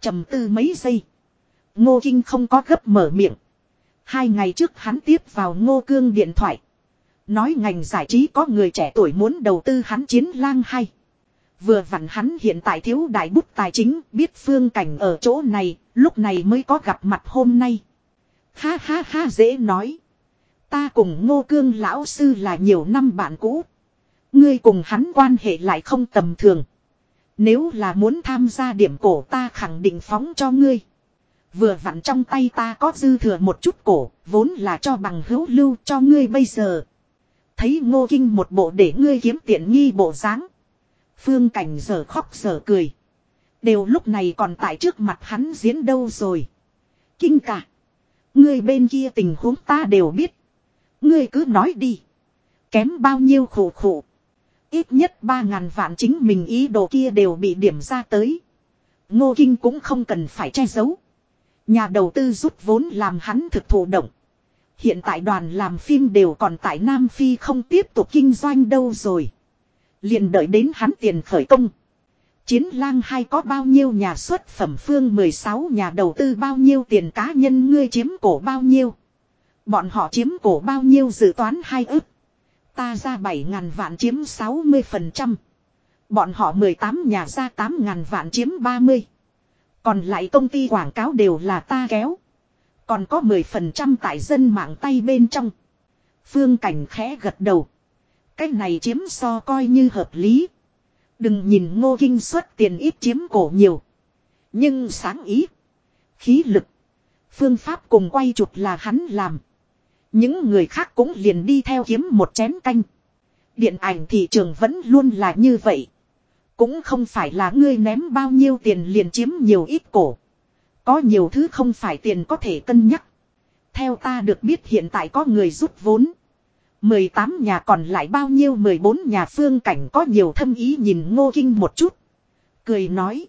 trầm tư mấy giây. Ngô Kinh không có gấp mở miệng. Hai ngày trước hắn tiếp vào Ngô Cương điện thoại. Nói ngành giải trí có người trẻ tuổi muốn đầu tư hắn chiến lang hay. Vừa vặn hắn hiện tại thiếu đại bút tài chính biết phương cảnh ở chỗ này, lúc này mới có gặp mặt hôm nay. Ha ha ha dễ nói. Ta cùng ngô cương lão sư là nhiều năm bạn cũ. Ngươi cùng hắn quan hệ lại không tầm thường. Nếu là muốn tham gia điểm cổ ta khẳng định phóng cho ngươi. Vừa vặn trong tay ta có dư thừa một chút cổ, vốn là cho bằng hữu lưu cho ngươi bây giờ. Thấy ngô kinh một bộ để ngươi kiếm tiện nghi bộ dáng Phương cảnh giờ khóc giờ cười. Đều lúc này còn tại trước mặt hắn diễn đâu rồi. Kinh cả. Ngươi bên kia tình huống ta đều biết. Ngươi cứ nói đi. Kém bao nhiêu khổ khổ. Ít nhất ba ngàn vạn chính mình ý đồ kia đều bị điểm ra tới. Ngô Kinh cũng không cần phải che giấu. Nhà đầu tư rút vốn làm hắn thực thụ động. Hiện tại đoàn làm phim đều còn tại Nam Phi không tiếp tục kinh doanh đâu rồi. liền đợi đến hắn tiền khởi công. Chiến lang hay có bao nhiêu nhà xuất phẩm phương 16 nhà đầu tư bao nhiêu tiền cá nhân ngươi chiếm cổ bao nhiêu. Bọn họ chiếm cổ bao nhiêu dự toán hai ức. Ta ra 7 ngàn vạn chiếm 60%. Bọn họ 18 nhà ra 8 ngàn vạn chiếm 30. Còn lại công ty quảng cáo đều là ta kéo. Còn có 10% tại dân mạng tay bên trong. Phương Cảnh khẽ gật đầu. Cách này chiếm so coi như hợp lý. Đừng nhìn ngô kinh suất tiền ít chiếm cổ nhiều. Nhưng sáng ý. Khí lực. Phương pháp cùng quay chụp là hắn làm. Những người khác cũng liền đi theo kiếm một chén canh. Điện ảnh thị trường vẫn luôn là như vậy. Cũng không phải là ngươi ném bao nhiêu tiền liền chiếm nhiều ít cổ. Có nhiều thứ không phải tiền có thể cân nhắc. Theo ta được biết hiện tại có người rút vốn. 18 nhà còn lại bao nhiêu 14 nhà phương cảnh có nhiều thâm ý nhìn ngô kinh một chút. Cười nói.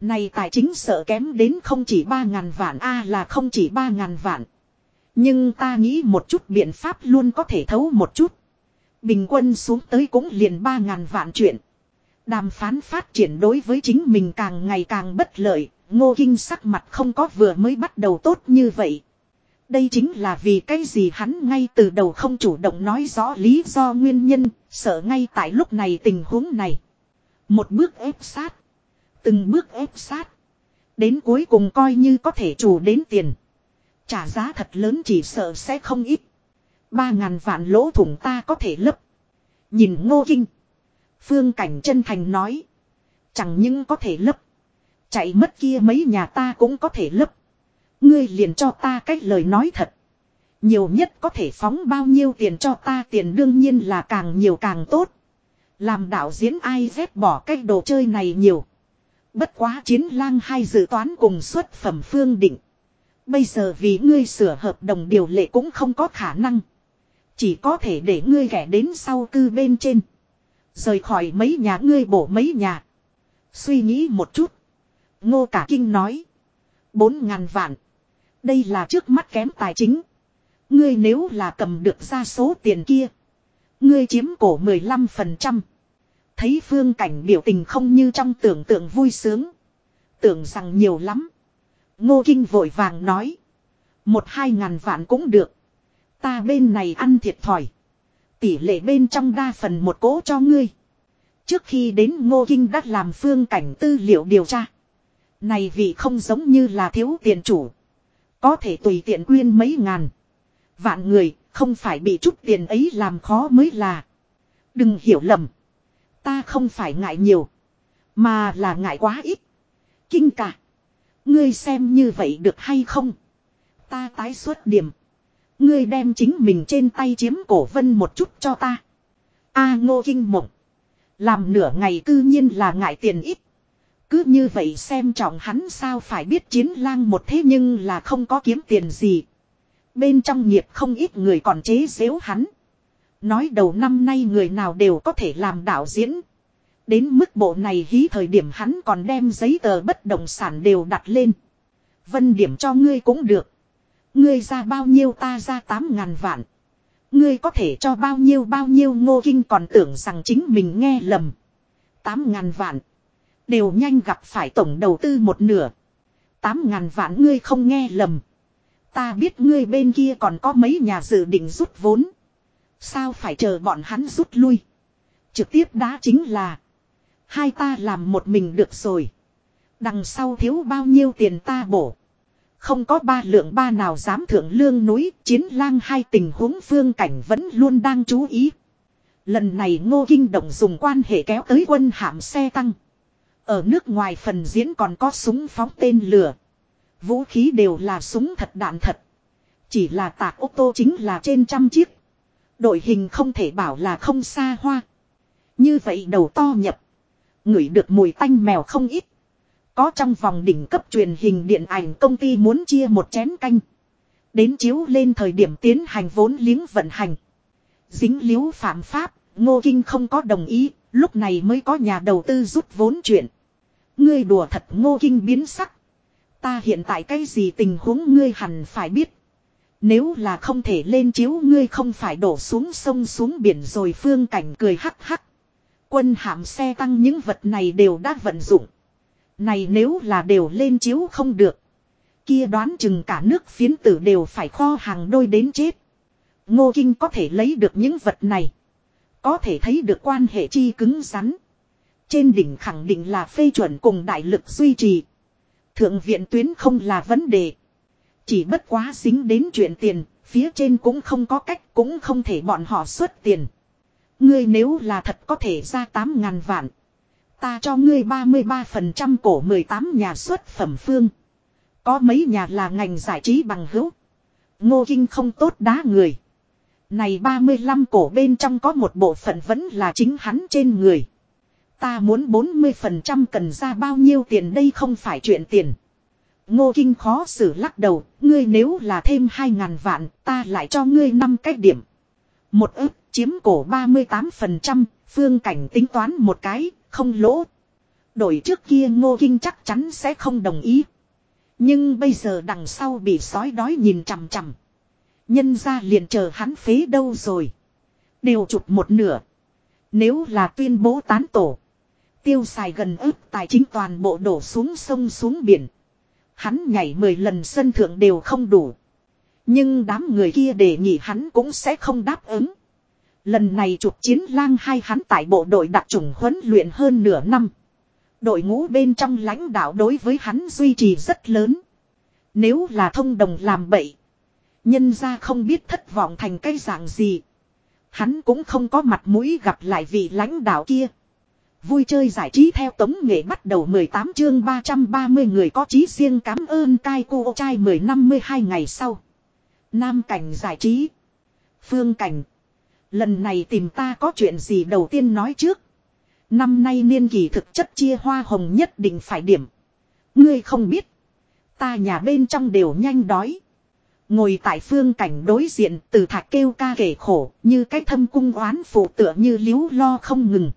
Này tài chính sợ kém đến không chỉ 3.000 vạn, a là không chỉ 3.000 vạn. Nhưng ta nghĩ một chút biện pháp luôn có thể thấu một chút. Bình quân xuống tới cũng liền ba ngàn vạn chuyện. Đàm phán phát triển đối với chính mình càng ngày càng bất lợi, ngô kinh sắc mặt không có vừa mới bắt đầu tốt như vậy. Đây chính là vì cái gì hắn ngay từ đầu không chủ động nói rõ lý do nguyên nhân, sợ ngay tại lúc này tình huống này. Một bước ép sát. Từng bước ép sát. Đến cuối cùng coi như có thể chủ đến tiền. Trả giá thật lớn chỉ sợ sẽ không ít. Ba ngàn vạn lỗ thủng ta có thể lấp. Nhìn ngô kinh. Phương cảnh chân thành nói. Chẳng những có thể lấp. Chạy mất kia mấy nhà ta cũng có thể lấp. Ngươi liền cho ta cách lời nói thật. Nhiều nhất có thể phóng bao nhiêu tiền cho ta tiền đương nhiên là càng nhiều càng tốt. Làm đạo diễn ai dép bỏ cái đồ chơi này nhiều. Bất quá chiến lang hay dự toán cùng xuất phẩm phương định. Bây giờ vì ngươi sửa hợp đồng điều lệ cũng không có khả năng. Chỉ có thể để ngươi ghẻ đến sau cư bên trên. Rời khỏi mấy nhà ngươi bổ mấy nhà. Suy nghĩ một chút. Ngô cả kinh nói. Bốn ngàn vạn. Đây là trước mắt kém tài chính. Ngươi nếu là cầm được ra số tiền kia. Ngươi chiếm cổ 15%. Thấy phương cảnh biểu tình không như trong tưởng tượng vui sướng. Tưởng rằng nhiều lắm. Ngô Kinh vội vàng nói. Một hai ngàn vạn cũng được. Ta bên này ăn thiệt thòi. Tỷ lệ bên trong đa phần một cố cho ngươi. Trước khi đến Ngô Kinh đã làm phương cảnh tư liệu điều tra. Này vì không giống như là thiếu tiền chủ. Có thể tùy tiện quyên mấy ngàn. Vạn người, không phải bị chút tiền ấy làm khó mới là. Đừng hiểu lầm. Ta không phải ngại nhiều. Mà là ngại quá ít. Kinh cả. Ngươi xem như vậy được hay không? Ta tái xuất điểm. Ngươi đem chính mình trên tay chiếm cổ vân một chút cho ta. A ngô kinh mộng. Làm nửa ngày cư nhiên là ngại tiền ít. Cứ như vậy xem trọng hắn sao phải biết chiến lang một thế nhưng là không có kiếm tiền gì. Bên trong nghiệp không ít người còn chế xếu hắn. Nói đầu năm nay người nào đều có thể làm đạo diễn. Đến mức bộ này hí thời điểm hắn còn đem giấy tờ bất động sản đều đặt lên. Vân điểm cho ngươi cũng được. Ngươi ra bao nhiêu ta ra tám ngàn vạn. Ngươi có thể cho bao nhiêu bao nhiêu ngô kinh còn tưởng rằng chính mình nghe lầm. Tám ngàn vạn. Đều nhanh gặp phải tổng đầu tư một nửa. Tám ngàn vạn ngươi không nghe lầm. Ta biết ngươi bên kia còn có mấy nhà dự định rút vốn. Sao phải chờ bọn hắn rút lui. Trực tiếp đã chính là. Hai ta làm một mình được rồi. Đằng sau thiếu bao nhiêu tiền ta bổ. Không có ba lượng ba nào dám thượng lương núi, chiến lang hai tình huống phương cảnh vẫn luôn đang chú ý. Lần này ngô kinh động dùng quan hệ kéo tới quân hạm xe tăng. Ở nước ngoài phần diễn còn có súng phóng tên lửa. Vũ khí đều là súng thật đạn thật. Chỉ là tạc ô tô chính là trên trăm chiếc. Đội hình không thể bảo là không xa hoa. Như vậy đầu to nhập. Ngửi được mùi tanh mèo không ít. Có trong vòng đỉnh cấp truyền hình điện ảnh công ty muốn chia một chén canh. Đến chiếu lên thời điểm tiến hành vốn liếng vận hành. Dính liếu phạm pháp, Ngô Kinh không có đồng ý, lúc này mới có nhà đầu tư rút vốn chuyện. Ngươi đùa thật Ngô Kinh biến sắc. Ta hiện tại cái gì tình huống ngươi hẳn phải biết. Nếu là không thể lên chiếu ngươi không phải đổ xuống sông xuống biển rồi phương cảnh cười hắc hắc. Quân hạm xe tăng những vật này đều đã vận dụng. Này nếu là đều lên chiếu không được. Kia đoán chừng cả nước phiến tử đều phải kho hàng đôi đến chết. Ngô Kinh có thể lấy được những vật này. Có thể thấy được quan hệ chi cứng rắn. Trên đỉnh khẳng định là phê chuẩn cùng đại lực duy trì. Thượng viện tuyến không là vấn đề. Chỉ bất quá dính đến chuyện tiền, phía trên cũng không có cách, cũng không thể bọn họ xuất tiền. Ngươi nếu là thật có thể ra 8 ngàn vạn. Ta cho ngươi 33% cổ 18 nhà xuất phẩm phương. Có mấy nhà là ngành giải trí bằng hữu. Ngô Kinh không tốt đá người. Này 35 cổ bên trong có một bộ phận vẫn là chính hắn trên người. Ta muốn 40% cần ra bao nhiêu tiền đây không phải chuyện tiền. Ngô Kinh khó xử lắc đầu, ngươi nếu là thêm 2.000 vạn, ta lại cho ngươi 5 cách điểm. Một ức, chiếm cổ 38%, phương cảnh tính toán một cái, không lỗ. Đổi trước kia Ngô Kinh chắc chắn sẽ không đồng ý. Nhưng bây giờ đằng sau bị sói đói nhìn chằm chằm. Nhân ra liền chờ hắn phế đâu rồi. Đều chụp một nửa. Nếu là tuyên bố tán tổ. Tiêu xài gần ức tài chính toàn bộ đổ xuống sông xuống biển. Hắn nhảy 10 lần sân thượng đều không đủ. Nhưng đám người kia đề nghị hắn cũng sẽ không đáp ứng. Lần này chụp chiến lang hai hắn tại bộ đội đặc trùng huấn luyện hơn nửa năm. Đội ngũ bên trong lãnh đạo đối với hắn duy trì rất lớn. Nếu là thông đồng làm bậy. Nhân ra không biết thất vọng thành cái dạng gì. Hắn cũng không có mặt mũi gặp lại vị lãnh đạo kia. Vui chơi giải trí theo tống nghệ bắt đầu 18 chương 330 người có trí riêng cảm ơn cai cô trai 10 năm 12 ngày sau. Nam cảnh giải trí. Phương cảnh. Lần này tìm ta có chuyện gì đầu tiên nói trước. Năm nay niên kỳ thực chất chia hoa hồng nhất định phải điểm. Ngươi không biết. Ta nhà bên trong đều nhanh đói. Ngồi tại phương cảnh đối diện từ thạch kêu ca kể khổ như cái thâm cung oán phụ tựa như liếu lo không ngừng.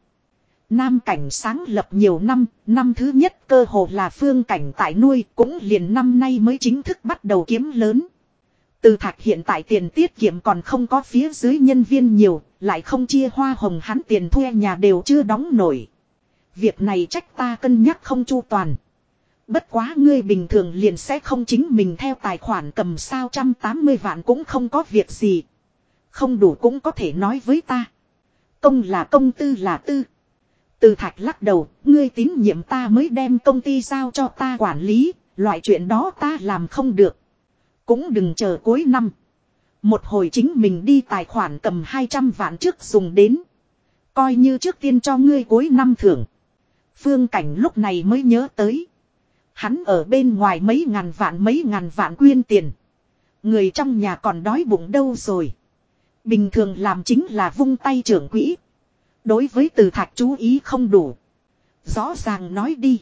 Nam cảnh sáng lập nhiều năm, năm thứ nhất cơ hồ là phương cảnh tại nuôi cũng liền năm nay mới chính thức bắt đầu kiếm lớn. Từ thạch hiện tại tiền tiết kiệm còn không có phía dưới nhân viên nhiều, lại không chia hoa hồng hắn tiền thuê nhà đều chưa đóng nổi. Việc này trách ta cân nhắc không chu toàn. Bất quá ngươi bình thường liền sẽ không chính mình theo tài khoản cầm sao trăm tám mươi vạn cũng không có việc gì. Không đủ cũng có thể nói với ta. Công là công tư là tư. Từ thạch lắc đầu, ngươi tín nhiệm ta mới đem công ty giao cho ta quản lý, loại chuyện đó ta làm không được. Cũng đừng chờ cuối năm. Một hồi chính mình đi tài khoản cầm 200 vạn trước dùng đến. Coi như trước tiên cho ngươi cuối năm thưởng. Phương Cảnh lúc này mới nhớ tới. Hắn ở bên ngoài mấy ngàn vạn mấy ngàn vạn quyên tiền. Người trong nhà còn đói bụng đâu rồi. Bình thường làm chính là vung tay trưởng quỹ. Đối với từ thạch chú ý không đủ. Rõ ràng nói đi.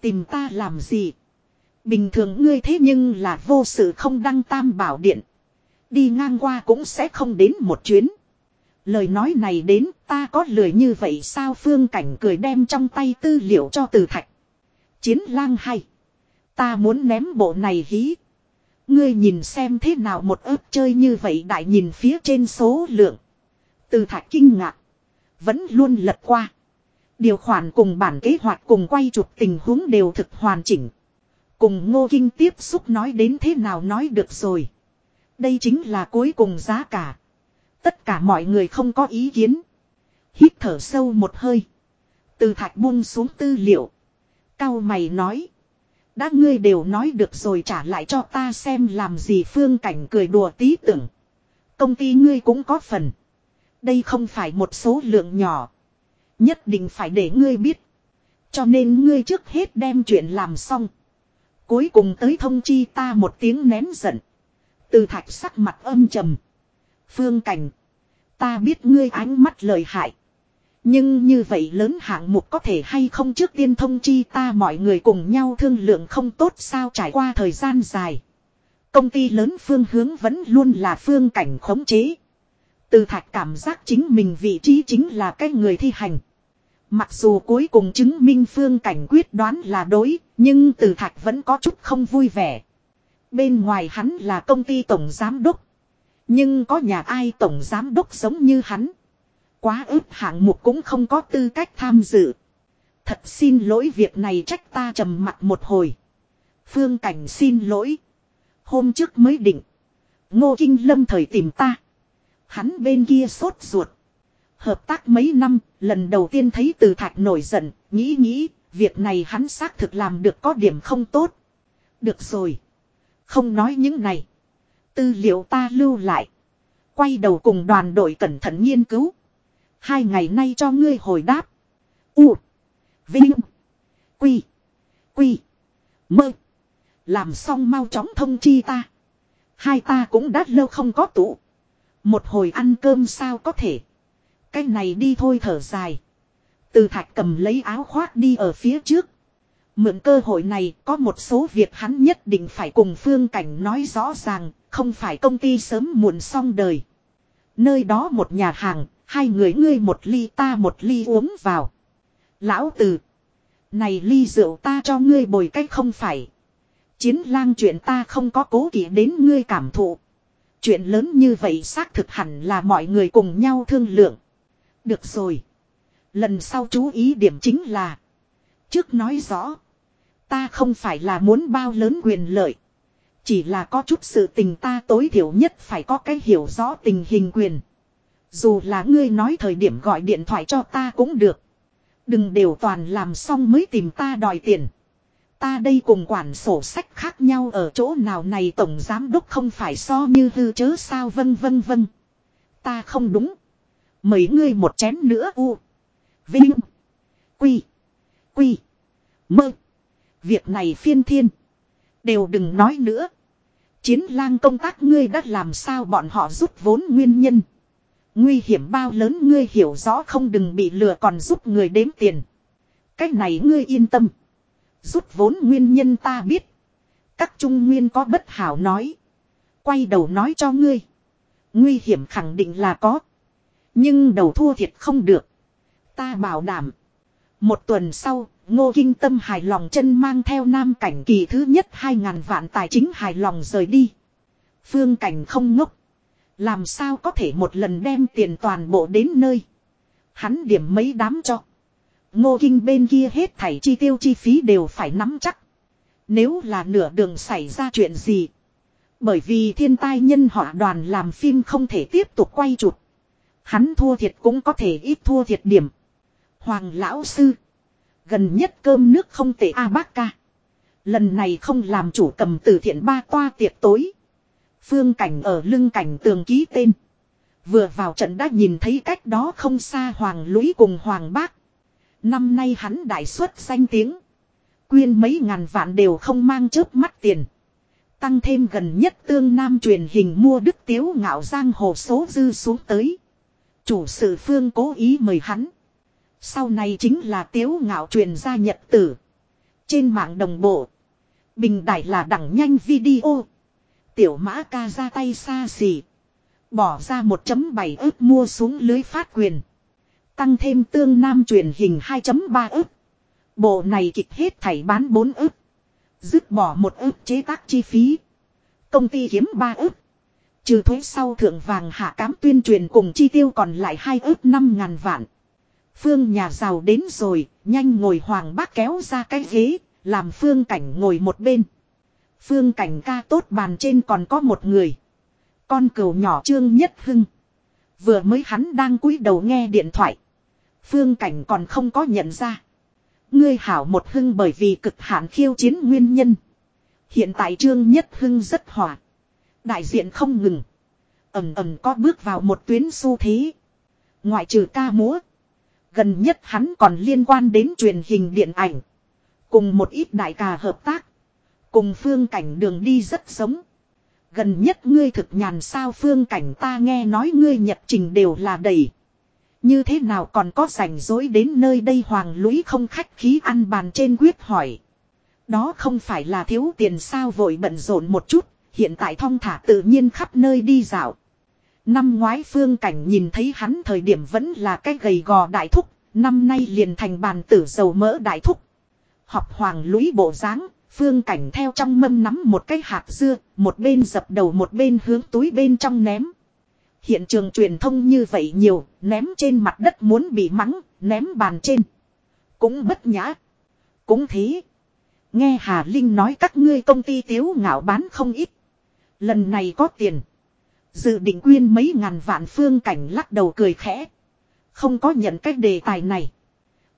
Tìm ta làm gì. Bình thường ngươi thế nhưng là vô sự không đăng tam bảo điện. Đi ngang qua cũng sẽ không đến một chuyến. Lời nói này đến, ta có lười như vậy sao phương cảnh cười đem trong tay tư liệu cho từ thạch. Chiến lang hay. Ta muốn ném bộ này hí. Ngươi nhìn xem thế nào một ớt chơi như vậy đại nhìn phía trên số lượng. Từ thạch kinh ngạc. Vẫn luôn lật qua. Điều khoản cùng bản kế hoạch cùng quay chụp tình huống đều thực hoàn chỉnh. Cùng ngô kinh tiếp xúc nói đến thế nào nói được rồi. Đây chính là cuối cùng giá cả. Tất cả mọi người không có ý kiến. Hít thở sâu một hơi. Từ thạch buông xuống tư liệu. Cao mày nói. Đã ngươi đều nói được rồi trả lại cho ta xem làm gì phương cảnh cười đùa tí tưởng. Công ty ngươi cũng có phần. Đây không phải một số lượng nhỏ. Nhất định phải để ngươi biết. Cho nên ngươi trước hết đem chuyện làm xong. Cuối cùng tới thông chi ta một tiếng nén giận. Từ thạch sắc mặt âm trầm. Phương cảnh. Ta biết ngươi ánh mắt lời hại. Nhưng như vậy lớn hạng mục có thể hay không trước tiên thông chi ta mọi người cùng nhau thương lượng không tốt sao trải qua thời gian dài. Công ty lớn phương hướng vẫn luôn là phương cảnh khống chế. Từ thạch cảm giác chính mình vị trí chính là cái người thi hành. Mặc dù cuối cùng chứng minh phương cảnh quyết đoán là đối, nhưng từ thạch vẫn có chút không vui vẻ. Bên ngoài hắn là công ty tổng giám đốc. Nhưng có nhà ai tổng giám đốc giống như hắn. Quá ức hạng mục cũng không có tư cách tham dự. Thật xin lỗi việc này trách ta trầm mặt một hồi. Phương cảnh xin lỗi. Hôm trước mới định. Ngô Kinh Lâm thời tìm ta. Hắn bên kia sốt ruột. Hợp tác mấy năm, lần đầu tiên thấy từ thạch nổi giận, nghĩ nghĩ, việc này hắn xác thực làm được có điểm không tốt. Được rồi. Không nói những này. Tư liệu ta lưu lại. Quay đầu cùng đoàn đội cẩn thận nghiên cứu. Hai ngày nay cho ngươi hồi đáp. U. Vinh. Quy. Quy. Mơ. Làm xong mau chóng thông chi ta. Hai ta cũng đã lâu không có tụ. Một hồi ăn cơm sao có thể. Cái này đi thôi thở dài. Từ thạch cầm lấy áo khoác đi ở phía trước. Mượn cơ hội này có một số việc hắn nhất định phải cùng phương cảnh nói rõ ràng, không phải công ty sớm muộn xong đời. Nơi đó một nhà hàng, hai người ngươi một ly ta một ly uống vào. Lão tử. Này ly rượu ta cho ngươi bồi cách không phải. Chiến lang chuyện ta không có cố kỵ đến ngươi cảm thụ. Chuyện lớn như vậy xác thực hẳn là mọi người cùng nhau thương lượng. Được rồi. Lần sau chú ý điểm chính là. Trước nói rõ. Ta không phải là muốn bao lớn quyền lợi. Chỉ là có chút sự tình ta tối thiểu nhất phải có cái hiểu rõ tình hình quyền. Dù là ngươi nói thời điểm gọi điện thoại cho ta cũng được. Đừng đều toàn làm xong mới tìm ta đòi tiền. Ta đây cùng quản sổ sách khác nhau ở chỗ nào này tổng giám đốc không phải so như hư chớ sao vân vân vân. Ta không đúng. Mấy ngươi một chén nữa u. Vinh. Quy. Quy. Mơ. Việc này phiên thiên. Đều đừng nói nữa. Chiến lang công tác ngươi đã làm sao bọn họ rút vốn nguyên nhân. Nguy hiểm bao lớn ngươi hiểu rõ không đừng bị lừa còn giúp người đếm tiền. Cách này ngươi yên tâm. Rút vốn nguyên nhân ta biết. Các trung nguyên có bất hảo nói. Quay đầu nói cho ngươi. Nguy hiểm khẳng định là có. Nhưng đầu thua thiệt không được. Ta bảo đảm. Một tuần sau, Ngô Kinh Tâm hài lòng chân mang theo nam cảnh kỳ thứ nhất 2.000 vạn tài chính hài lòng rời đi. Phương cảnh không ngốc. Làm sao có thể một lần đem tiền toàn bộ đến nơi. Hắn điểm mấy đám cho. Ngô Kinh bên kia hết thảy chi tiêu chi phí đều phải nắm chắc. Nếu là nửa đường xảy ra chuyện gì. Bởi vì thiên tai nhân họa đoàn làm phim không thể tiếp tục quay chụp. Hắn thua thiệt cũng có thể ít thua thiệt điểm. Hoàng lão sư. Gần nhất cơm nước không tệ A bác ca. Lần này không làm chủ cầm từ thiện ba toa tiệc tối. Phương cảnh ở lưng cảnh tường ký tên. Vừa vào trận đã nhìn thấy cách đó không xa Hoàng Lũy cùng Hoàng Bác. Năm nay hắn đại xuất danh tiếng. Quyên mấy ngàn vạn đều không mang chớp mắt tiền. Tăng thêm gần nhất tương nam truyền hình mua đức tiếu ngạo giang hồ số dư xuống tới. Chủ sự phương cố ý mời hắn. Sau này chính là tiếu ngạo truyền ra nhật tử. Trên mạng đồng bộ. Bình đại là đẳng nhanh video. Tiểu mã ca ra tay xa xỉ. Bỏ ra 1.7 ức mua xuống lưới phát quyền. Tăng thêm tương nam truyền hình 2.3 ức. Bộ này kịch hết thảy bán 4 ức. Dứt bỏ một ức chế tác chi phí. Công ty kiếm 3 ức. Trừ thuế sau thượng vàng hạ cám tuyên truyền cùng chi tiêu còn lại hai ước năm ngàn vạn. Phương nhà giàu đến rồi, nhanh ngồi hoàng bác kéo ra cái ghế, làm phương cảnh ngồi một bên. Phương cảnh ca tốt bàn trên còn có một người. Con cừu nhỏ trương nhất hưng. Vừa mới hắn đang cúi đầu nghe điện thoại. Phương cảnh còn không có nhận ra. Ngươi hảo một hưng bởi vì cực hạn khiêu chiến nguyên nhân. Hiện tại trương nhất hưng rất hòa Đại diện không ngừng. Ẩm ẩm có bước vào một tuyến xu thế. Ngoại trừ ca múa. Gần nhất hắn còn liên quan đến truyền hình điện ảnh. Cùng một ít đại ca hợp tác. Cùng phương cảnh đường đi rất giống. Gần nhất ngươi thực nhàn sao phương cảnh ta nghe nói ngươi nhật trình đều là đầy. Như thế nào còn có rảnh rỗi đến nơi đây hoàng lũy không khách khí ăn bàn trên quyết hỏi. Đó không phải là thiếu tiền sao vội bận rộn một chút, hiện tại thong thả tự nhiên khắp nơi đi dạo. Năm ngoái phương cảnh nhìn thấy hắn thời điểm vẫn là cái gầy gò đại thúc, năm nay liền thành bàn tử dầu mỡ đại thúc. Học hoàng lũy bộ dáng phương cảnh theo trong mâm nắm một cái hạt dưa, một bên dập đầu một bên hướng túi bên trong ném. Hiện trường truyền thông như vậy nhiều, ném trên mặt đất muốn bị mắng, ném bàn trên. Cũng bất nhã. Cũng thế. Nghe Hà Linh nói các ngươi công ty tiếu ngạo bán không ít. Lần này có tiền. Dự định quyên mấy ngàn vạn phương cảnh lắc đầu cười khẽ. Không có nhận cái đề tài này.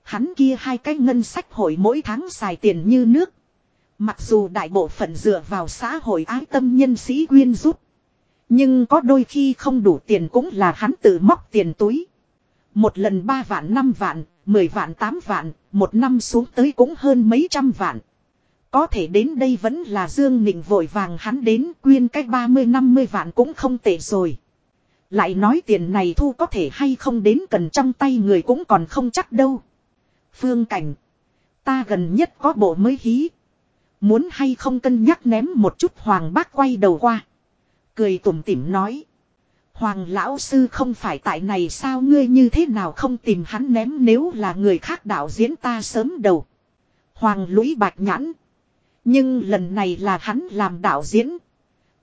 Hắn kia hai cái ngân sách hội mỗi tháng xài tiền như nước. Mặc dù đại bộ phận dựa vào xã hội ái tâm nhân sĩ quyên giúp. Nhưng có đôi khi không đủ tiền cũng là hắn tự móc tiền túi. Một lần ba vạn năm vạn, mười vạn tám vạn, một năm xuống tới cũng hơn mấy trăm vạn. Có thể đến đây vẫn là Dương Nịnh vội vàng hắn đến quyên cách 30-50 vạn cũng không tệ rồi. Lại nói tiền này thu có thể hay không đến cần trong tay người cũng còn không chắc đâu. Phương Cảnh. Ta gần nhất có bộ mới hí. Muốn hay không cân nhắc ném một chút Hoàng bác quay đầu qua. Cười tủm tỉm nói. Hoàng lão sư không phải tại này sao ngươi như thế nào không tìm hắn ném nếu là người khác đạo diễn ta sớm đầu. Hoàng lũy bạch nhãn. Nhưng lần này là hắn làm đạo diễn.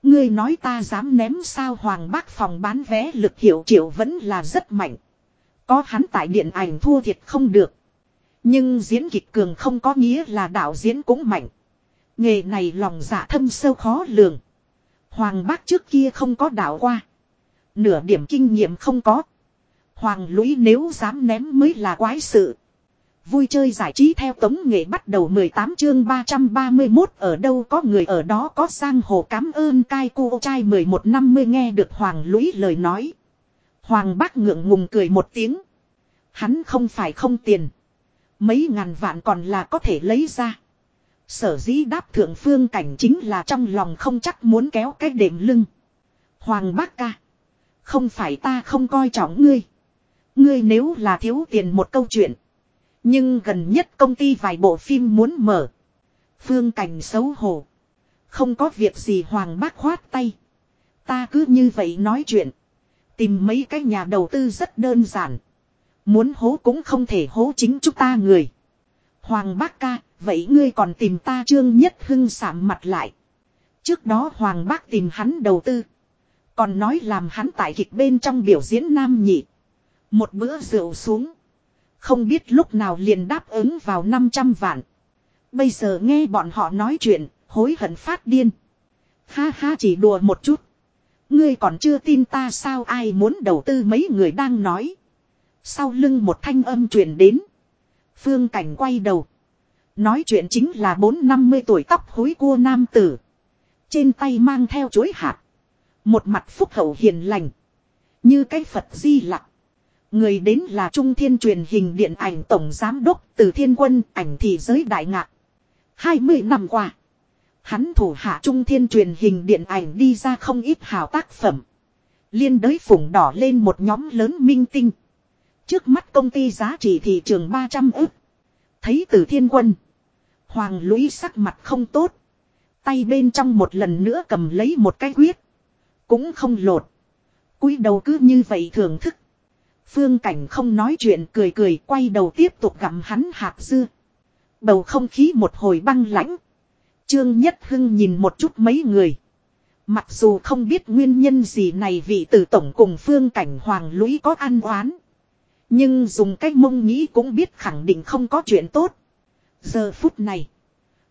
Ngươi nói ta dám ném sao Hoàng bác phòng bán vé lực hiệu triệu vẫn là rất mạnh. Có hắn tại điện ảnh thua thiệt không được. Nhưng diễn kịch cường không có nghĩa là đạo diễn cũng mạnh. Nghề này lòng dạ thâm sâu khó lường. Hoàng bác trước kia không có đạo qua. Nửa điểm kinh nghiệm không có. Hoàng lũy nếu dám ném mới là quái sự. Vui chơi giải trí theo tống nghệ bắt đầu 18 chương 331 ở đâu có người, ở đó có sang hồ cám ơn cai cô trai 11 năm mươi nghe được Hoàng lũy lời nói. Hoàng bác ngượng ngùng cười một tiếng. Hắn không phải không tiền. Mấy ngàn vạn còn là có thể lấy ra. Sở dĩ đáp thượng phương cảnh chính là trong lòng không chắc muốn kéo cái đệm lưng. Hoàng bác ca. Không phải ta không coi trọng ngươi. Ngươi nếu là thiếu tiền một câu chuyện. Nhưng gần nhất công ty vài bộ phim muốn mở. Phương cảnh xấu hổ. Không có việc gì Hoàng bác khoát tay. Ta cứ như vậy nói chuyện. Tìm mấy cái nhà đầu tư rất đơn giản. Muốn hố cũng không thể hố chính chúng ta người. Hoàng bác ca, vậy ngươi còn tìm ta trương nhất hưng sạm mặt lại. Trước đó Hoàng bác tìm hắn đầu tư. Còn nói làm hắn tại kịch bên trong biểu diễn nam nhị. Một bữa rượu xuống. Không biết lúc nào liền đáp ứng vào 500 vạn. Bây giờ nghe bọn họ nói chuyện, hối hận phát điên. Ha ha chỉ đùa một chút. Ngươi còn chưa tin ta sao ai muốn đầu tư mấy người đang nói. Sau lưng một thanh âm truyền đến. Phương Cảnh quay đầu. Nói chuyện chính là bốn năm mươi tuổi tóc hối cua nam tử. Trên tay mang theo chuối hạt. Một mặt phúc hậu hiền lành. Như cái Phật di lặng. Người đến là Trung Thiên truyền hình điện ảnh Tổng Giám đốc từ Thiên Quân, ảnh thị giới đại ngạc. 20 năm qua. Hắn thủ hạ Trung Thiên truyền hình điện ảnh đi ra không ít hào tác phẩm. Liên đới phủng đỏ lên một nhóm lớn minh tinh. Trước mắt công ty giá trị thị trường 300 ức. Thấy từ thiên quân. Hoàng lũy sắc mặt không tốt. Tay bên trong một lần nữa cầm lấy một cái quyết. Cũng không lột. cúi đầu cứ như vậy thưởng thức. Phương cảnh không nói chuyện, cười cười, quay đầu tiếp tục gặm hắn hạt dưa. Bầu không khí một hồi băng lãnh. Trương Nhất Hưng nhìn một chút mấy người. Mặc dù không biết nguyên nhân gì này vị tử tổng cùng phương cảnh hoàng lũy có ăn oán. Nhưng dùng cái mông nghĩ cũng biết khẳng định không có chuyện tốt. Giờ phút này.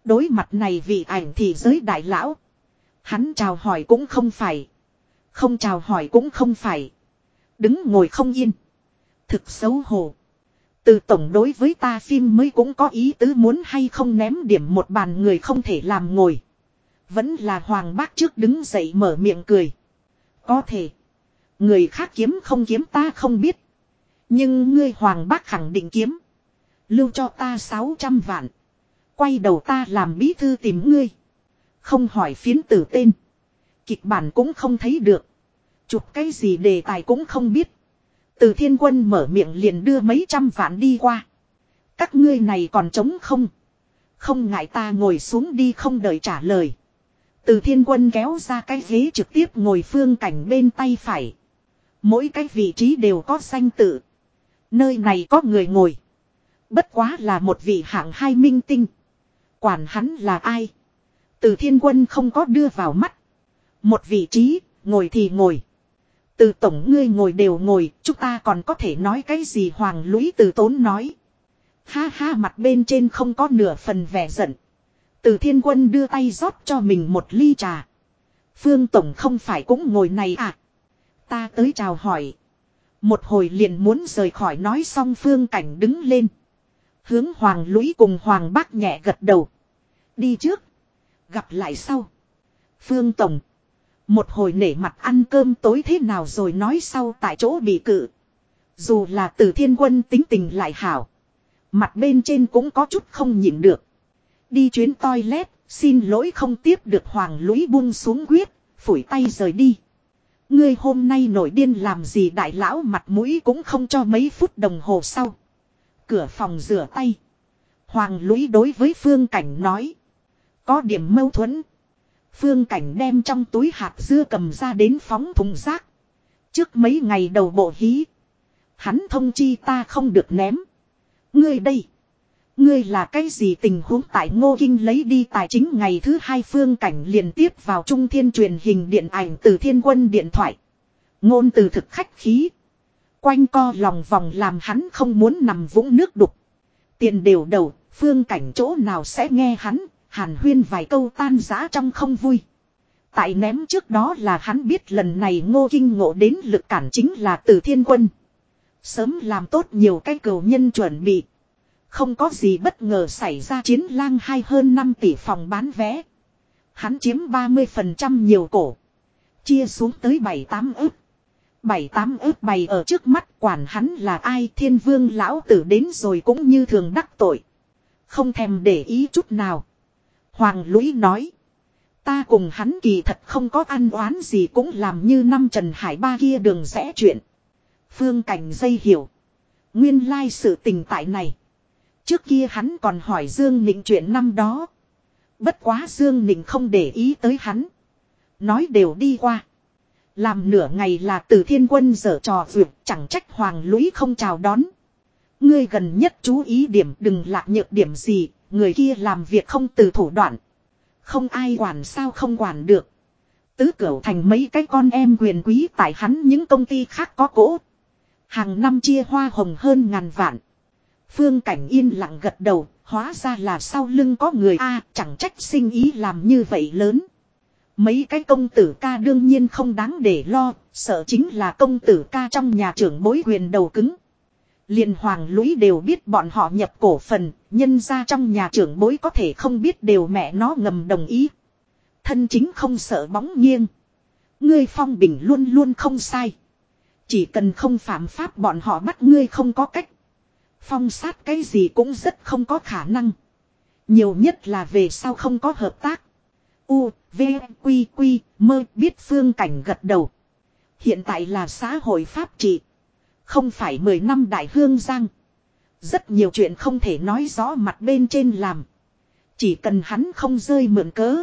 Đối mặt này vị ảnh thì giới đại lão. Hắn chào hỏi cũng không phải. Không chào hỏi cũng không phải. Đứng ngồi không yên. Thực xấu hổ. Từ tổng đối với ta phim mới cũng có ý tứ muốn hay không ném điểm một bàn người không thể làm ngồi. Vẫn là hoàng bác trước đứng dậy mở miệng cười. Có thể. Người khác kiếm không kiếm ta không biết. Nhưng ngươi hoàng bác khẳng định kiếm. Lưu cho ta 600 vạn. Quay đầu ta làm bí thư tìm ngươi. Không hỏi phiến tử tên. Kịch bản cũng không thấy được. Chụp cái gì đề tài cũng không biết. Từ thiên quân mở miệng liền đưa mấy trăm vạn đi qua. Các ngươi này còn trống không. Không ngại ta ngồi xuống đi không đợi trả lời. Từ thiên quân kéo ra cái ghế trực tiếp ngồi phương cảnh bên tay phải. Mỗi cái vị trí đều có danh tự. Nơi này có người ngồi. Bất quá là một vị hạng hai minh tinh. Quản hắn là ai? Từ thiên quân không có đưa vào mắt. Một vị trí, ngồi thì ngồi. Từ tổng ngươi ngồi đều ngồi, chúng ta còn có thể nói cái gì hoàng lũy từ tốn nói. Ha ha mặt bên trên không có nửa phần vẻ giận. Từ thiên quân đưa tay rót cho mình một ly trà. Phương tổng không phải cũng ngồi này à? Ta tới chào hỏi. Một hồi liền muốn rời khỏi nói xong phương cảnh đứng lên. Hướng hoàng lũy cùng hoàng bác nhẹ gật đầu. Đi trước. Gặp lại sau. Phương Tổng. Một hồi nể mặt ăn cơm tối thế nào rồi nói sau tại chỗ bị cự. Dù là từ thiên quân tính tình lại hảo. Mặt bên trên cũng có chút không nhịn được. Đi chuyến toilet, xin lỗi không tiếp được hoàng lũy buông xuống quyết, phủi tay rời đi. Ngươi hôm nay nổi điên làm gì đại lão mặt mũi cũng không cho mấy phút đồng hồ sau. Cửa phòng rửa tay. Hoàng lũy đối với phương cảnh nói. Có điểm mâu thuẫn. Phương cảnh đem trong túi hạt dưa cầm ra đến phóng thùng rác. Trước mấy ngày đầu bộ hí. Hắn thông chi ta không được ném. Ngươi đây. Ngươi là cái gì tình huống tại Ngô Kinh lấy đi tài chính ngày thứ hai phương cảnh liền tiếp vào trung thiên truyền hình điện ảnh từ thiên quân điện thoại. Ngôn từ thực khách khí. Quanh co lòng vòng làm hắn không muốn nằm vũng nước đục. Tiền đều đầu, phương cảnh chỗ nào sẽ nghe hắn, Hàn huyên vài câu tan giã trong không vui. Tại ném trước đó là hắn biết lần này ngô kinh ngộ đến lực cản chính là từ thiên quân. Sớm làm tốt nhiều cái cầu nhân chuẩn bị. Không có gì bất ngờ xảy ra chiến lang hai hơn 5 tỷ phòng bán vé. Hắn chiếm 30% nhiều cổ. Chia xuống tới 7-8 ức. 7-8 ức bày ở trước mắt quản hắn là ai thiên vương lão tử đến rồi cũng như thường đắc tội. Không thèm để ý chút nào. Hoàng lũy nói. Ta cùng hắn kỳ thật không có ăn oán gì cũng làm như năm Trần Hải ba kia đường rẽ chuyện. Phương cảnh dây hiểu. Nguyên lai sự tình tại này. Trước kia hắn còn hỏi Dương Nịnh chuyện năm đó. Bất quá Dương Nịnh không để ý tới hắn. Nói đều đi qua. Làm nửa ngày là từ thiên quân dở trò vượt chẳng trách hoàng lũy không chào đón. Ngươi gần nhất chú ý điểm đừng lạc nhược điểm gì, người kia làm việc không từ thủ đoạn. Không ai quản sao không quản được. Tứ cửu thành mấy cái con em quyền quý tại hắn những công ty khác có cỗ. Hàng năm chia hoa hồng hơn ngàn vạn. Phương Cảnh yên lặng gật đầu, hóa ra là sau lưng có người A chẳng trách sinh ý làm như vậy lớn. Mấy cái công tử ca đương nhiên không đáng để lo, sợ chính là công tử ca trong nhà trưởng bối quyền đầu cứng liền hoàng lũy đều biết bọn họ nhập cổ phần, nhân ra trong nhà trưởng bối có thể không biết đều mẹ nó ngầm đồng ý. Thân chính không sợ bóng nghiêng. Ngươi phong bình luôn luôn không sai. Chỉ cần không phạm pháp bọn họ bắt ngươi không có cách. Phong sát cái gì cũng rất không có khả năng. Nhiều nhất là về sau không có hợp tác. U, V, Quy, Quy, mơ biết phương cảnh gật đầu. Hiện tại là xã hội pháp trị. Không phải 10 năm đại hương giang. Rất nhiều chuyện không thể nói rõ mặt bên trên làm. Chỉ cần hắn không rơi mượn cớ.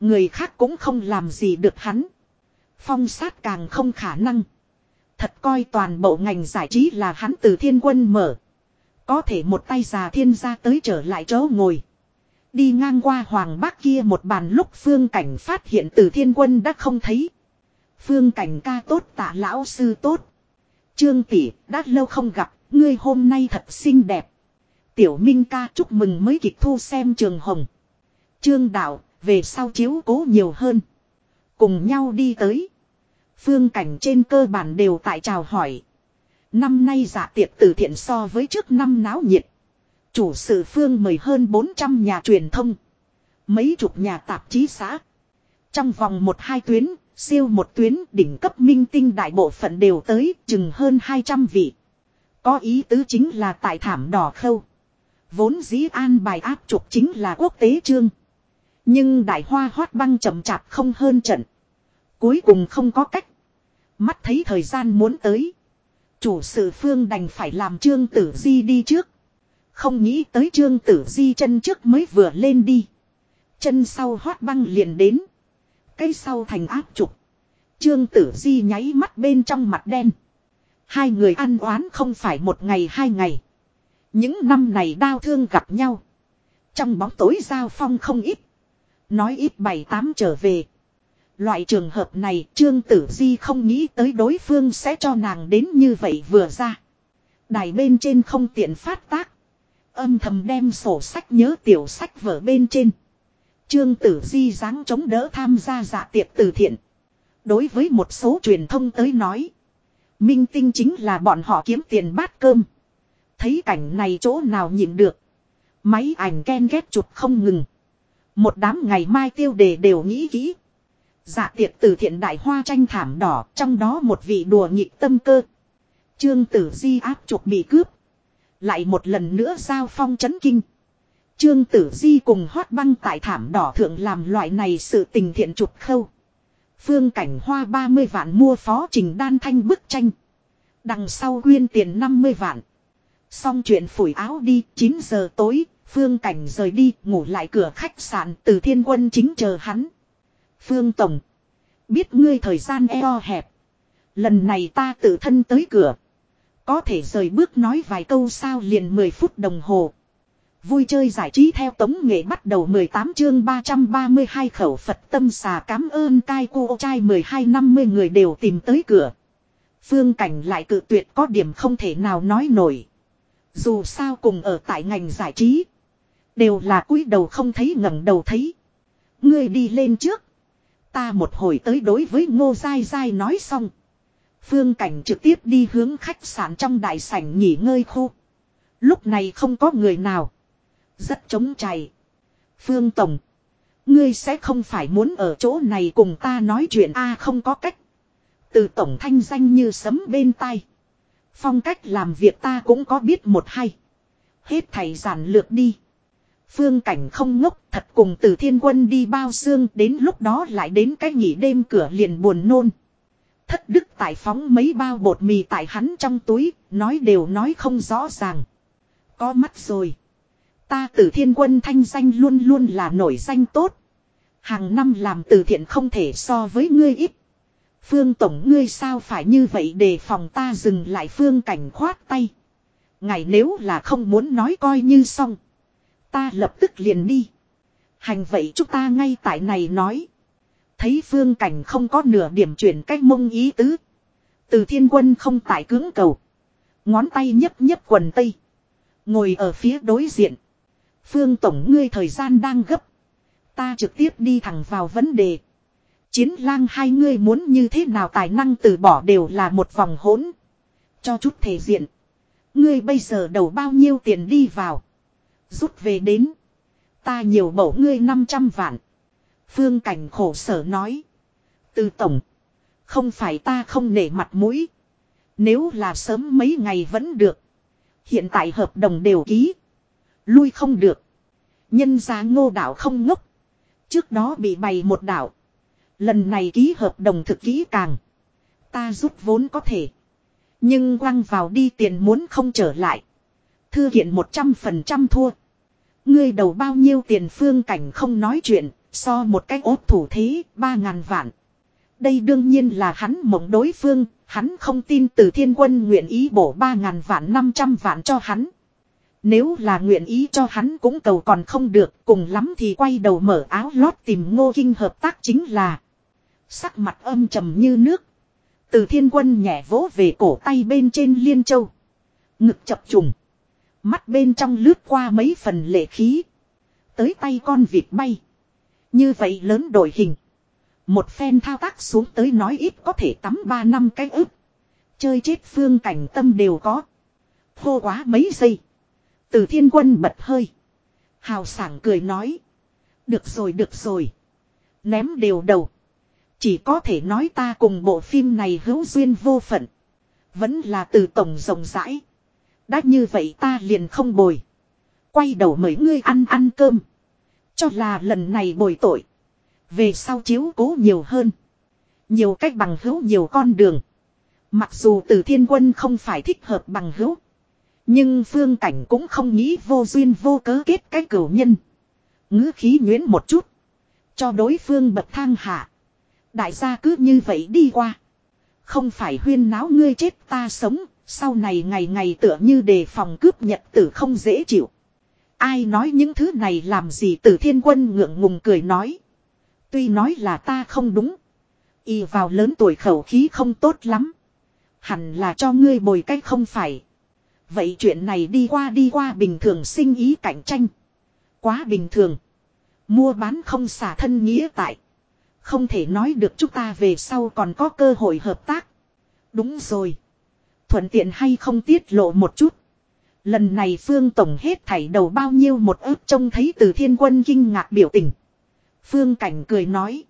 Người khác cũng không làm gì được hắn. Phong sát càng không khả năng. Thật coi toàn bộ ngành giải trí là hắn từ thiên quân mở. Có thể một tay già thiên gia tới trở lại chỗ ngồi. Đi ngang qua hoàng bác kia một bàn lúc phương cảnh phát hiện từ thiên quân đã không thấy. Phương cảnh ca tốt, tạ lão sư tốt. Trương tỷ đã lâu không gặp, ngươi hôm nay thật xinh đẹp. Tiểu Minh ca chúc mừng mới kịch thu xem trường hồng. Trương đạo, về sau chiếu cố nhiều hơn. Cùng nhau đi tới. Phương cảnh trên cơ bản đều tại chào hỏi. Năm nay giả tiệc từ thiện so với trước năm náo nhiệt. Chủ sự phương mời hơn 400 nhà truyền thông. Mấy chục nhà tạp chí xã. Trong vòng một hai tuyến, siêu một tuyến đỉnh cấp minh tinh đại bộ phận đều tới, chừng hơn 200 vị. Có ý tứ chính là tại thảm đỏ khâu. Vốn dĩ an bài áp trục chính là quốc tế chương. Nhưng đại hoa hoát băng chậm chạp không hơn trận. Cuối cùng không có cách. Mắt thấy thời gian muốn tới. Chủ sự phương đành phải làm trương tử di đi trước. Không nghĩ tới trương tử di chân trước mới vừa lên đi. Chân sau hoát băng liền đến. Cây sau thành áp trục. Trương tử di nháy mắt bên trong mặt đen. Hai người ăn oán không phải một ngày hai ngày. Những năm này đau thương gặp nhau. Trong bóng tối giao phong không ít. Nói ít bảy tám trở về. Loại trường hợp này Trương Tử Di không nghĩ tới đối phương sẽ cho nàng đến như vậy vừa ra. Đài bên trên không tiện phát tác. Âm thầm đem sổ sách nhớ tiểu sách vở bên trên. Trương Tử Di dáng chống đỡ tham gia dạ tiệc từ thiện. Đối với một số truyền thông tới nói. Minh tinh chính là bọn họ kiếm tiền bát cơm. Thấy cảnh này chỗ nào nhìn được. Máy ảnh ken ghét chụp không ngừng. Một đám ngày mai tiêu đề đều nghĩ kỹ. Dạ tiệc từ thiện đại hoa tranh thảm đỏ, trong đó một vị đùa nhịp tâm cơ. Trương tử di áp chụp bị cướp. Lại một lần nữa giao phong chấn kinh. Trương tử di cùng hót băng tại thảm đỏ thượng làm loại này sự tình thiện trục khâu. Phương cảnh hoa 30 vạn mua phó trình đan thanh bức tranh. Đằng sau quyên tiền 50 vạn. Xong chuyện phủi áo đi, 9 giờ tối, phương cảnh rời đi, ngủ lại cửa khách sạn từ thiên quân chính chờ hắn. Phương Tổng. Biết ngươi thời gian eo hẹp. Lần này ta tự thân tới cửa. Có thể rời bước nói vài câu sao liền 10 phút đồng hồ. Vui chơi giải trí theo tống nghệ bắt đầu 18 chương 332 khẩu Phật tâm xà cám ơn cai cô trai 12 50 người đều tìm tới cửa. Phương cảnh lại cự tuyệt có điểm không thể nào nói nổi. Dù sao cùng ở tại ngành giải trí. Đều là cúi đầu không thấy ngẩng đầu thấy. Ngươi đi lên trước. Ta một hồi tới đối với ngô dai dai nói xong. Phương cảnh trực tiếp đi hướng khách sạn trong đại sảnh nghỉ ngơi khu. Lúc này không có người nào. Rất trống chảy. Phương Tổng. Ngươi sẽ không phải muốn ở chỗ này cùng ta nói chuyện a không có cách. Từ tổng thanh danh như sấm bên tai. Phong cách làm việc ta cũng có biết một hay. Hết thầy giản lược đi. Phương cảnh không ngốc thật cùng từ thiên quân đi bao xương đến lúc đó lại đến cái nghỉ đêm cửa liền buồn nôn. Thất đức tại phóng mấy bao bột mì tại hắn trong túi, nói đều nói không rõ ràng. Có mắt rồi. Ta tử thiên quân thanh danh luôn luôn là nổi danh tốt. Hàng năm làm từ thiện không thể so với ngươi ít. Phương Tổng ngươi sao phải như vậy để phòng ta dừng lại phương cảnh khoát tay. Ngày nếu là không muốn nói coi như xong. Ta lập tức liền đi. Hành vậy chúng ta ngay tại này nói. Thấy phương cảnh không có nửa điểm chuyển cách mông ý tứ. Từ thiên quân không tại cứng cầu. Ngón tay nhấp nhấp quần tây. Ngồi ở phía đối diện. Phương Tổng ngươi thời gian đang gấp. Ta trực tiếp đi thẳng vào vấn đề. Chiến lang hai ngươi muốn như thế nào tài năng từ bỏ đều là một vòng hỗn. Cho chút thể diện. Ngươi bây giờ đầu bao nhiêu tiền đi vào. Rút về đến. Ta nhiều bổ ngươi 500 vạn. Phương Cảnh khổ sở nói. Từ tổng. Không phải ta không nể mặt mũi. Nếu là sớm mấy ngày vẫn được. Hiện tại hợp đồng đều ký. Lui không được. Nhân gia ngô đạo không ngốc. Trước đó bị bày một đạo. Lần này ký hợp đồng thực kỹ càng. Ta giúp vốn có thể. Nhưng quăng vào đi tiền muốn không trở lại. Thư hiện 100% thua. Ngươi đầu bao nhiêu tiền phương cảnh không nói chuyện, so một cách ốt thủ thế, ba ngàn vạn. Đây đương nhiên là hắn mộng đối phương, hắn không tin từ thiên quân nguyện ý bổ ba ngàn vạn năm trăm vạn cho hắn. Nếu là nguyện ý cho hắn cũng cầu còn không được, cùng lắm thì quay đầu mở áo lót tìm ngô kinh hợp tác chính là. Sắc mặt âm trầm như nước. Từ thiên quân nhẹ vỗ về cổ tay bên trên liên châu. Ngực chập trùng. Mắt bên trong lướt qua mấy phần lệ khí. Tới tay con vịt bay. Như vậy lớn đổi hình. Một phen thao tác xuống tới nói ít có thể tắm ba năm cái ức. Chơi chết phương cảnh tâm đều có. Hô quá mấy giây. Từ thiên quân bật hơi. Hào sảng cười nói. Được rồi được rồi. Ném đều đầu. Chỉ có thể nói ta cùng bộ phim này hữu duyên vô phận. Vẫn là từ tổng rộng rãi. Đã như vậy ta liền không bồi. Quay đầu mấy ngươi ăn ăn cơm. Cho là lần này bồi tội. Về sau chiếu cố nhiều hơn. Nhiều cách bằng hữu nhiều con đường. Mặc dù từ thiên quân không phải thích hợp bằng hữu. Nhưng phương cảnh cũng không nghĩ vô duyên vô cớ kết cái cửu nhân. ngữ khí nhuyễn một chút. Cho đối phương bật thang hạ. Đại gia cứ như vậy đi qua. Không phải huyên náo ngươi chết ta sống. Sau này ngày ngày tựa như đề phòng cướp nhật tử không dễ chịu. Ai nói những thứ này làm gì tử thiên quân ngượng ngùng cười nói. Tuy nói là ta không đúng. Y vào lớn tuổi khẩu khí không tốt lắm. Hẳn là cho ngươi bồi cách không phải. Vậy chuyện này đi qua đi qua bình thường sinh ý cạnh tranh. Quá bình thường. Mua bán không xả thân nghĩa tại. Không thể nói được chúng ta về sau còn có cơ hội hợp tác. Đúng rồi. Thuận tiện hay không tiết lộ một chút. Lần này Phương Tổng hết thảy đầu bao nhiêu một ước trông thấy từ thiên quân kinh ngạc biểu tình. Phương Cảnh cười nói.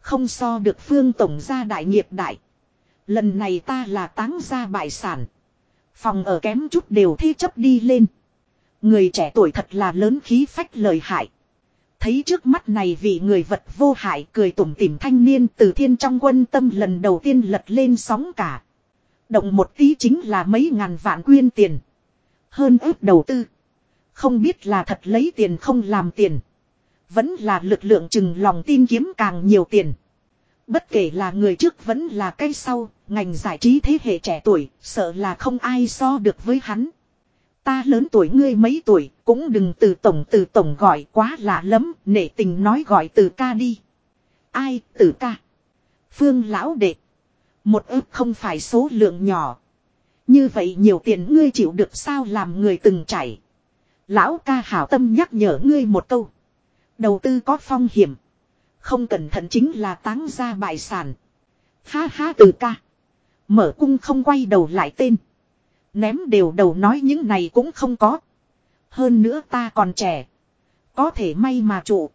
Không so được Phương Tổng ra đại nghiệp đại. Lần này ta là táng ra bại sản. Phòng ở kém chút đều thi chấp đi lên. Người trẻ tuổi thật là lớn khí phách lời hại. Thấy trước mắt này vị người vật vô hại cười tủm tỉm thanh niên từ thiên trong quân tâm lần đầu tiên lật lên sóng cả. Động một tí chính là mấy ngàn vạn quyên tiền. Hơn ước đầu tư. Không biết là thật lấy tiền không làm tiền. Vẫn là lực lượng chừng lòng tin kiếm càng nhiều tiền. Bất kể là người trước vẫn là cái sau, ngành giải trí thế hệ trẻ tuổi, sợ là không ai so được với hắn. Ta lớn tuổi ngươi mấy tuổi, cũng đừng từ tổng từ tổng gọi quá lạ lắm, nể tình nói gọi từ ca đi. Ai, từ ca? Phương lão đệ. Một ức không phải số lượng nhỏ. Như vậy nhiều tiền ngươi chịu được sao làm người từng chảy. Lão ca hảo tâm nhắc nhở ngươi một câu. Đầu tư có phong hiểm. Không cẩn thận chính là táng ra bại sản. Ha ha từ ca. Mở cung không quay đầu lại tên. Ném đều đầu nói những này cũng không có. Hơn nữa ta còn trẻ. Có thể may mà trụ.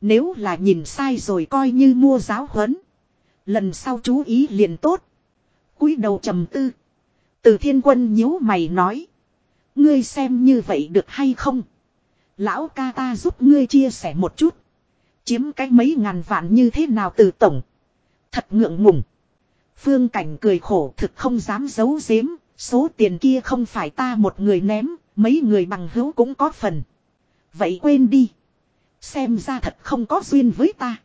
Nếu là nhìn sai rồi coi như mua giáo huấn. Lần sau chú ý liền tốt. cúi đầu trầm tư. Từ thiên quân nhíu mày nói. Ngươi xem như vậy được hay không? Lão ca ta giúp ngươi chia sẻ một chút. Chiếm cái mấy ngàn vạn như thế nào từ tổng. Thật ngượng ngùng. Phương cảnh cười khổ, thực không dám giấu giếm. Số tiền kia không phải ta một người ném. Mấy người bằng hữu cũng có phần. Vậy quên đi. Xem ra thật không có duyên với ta.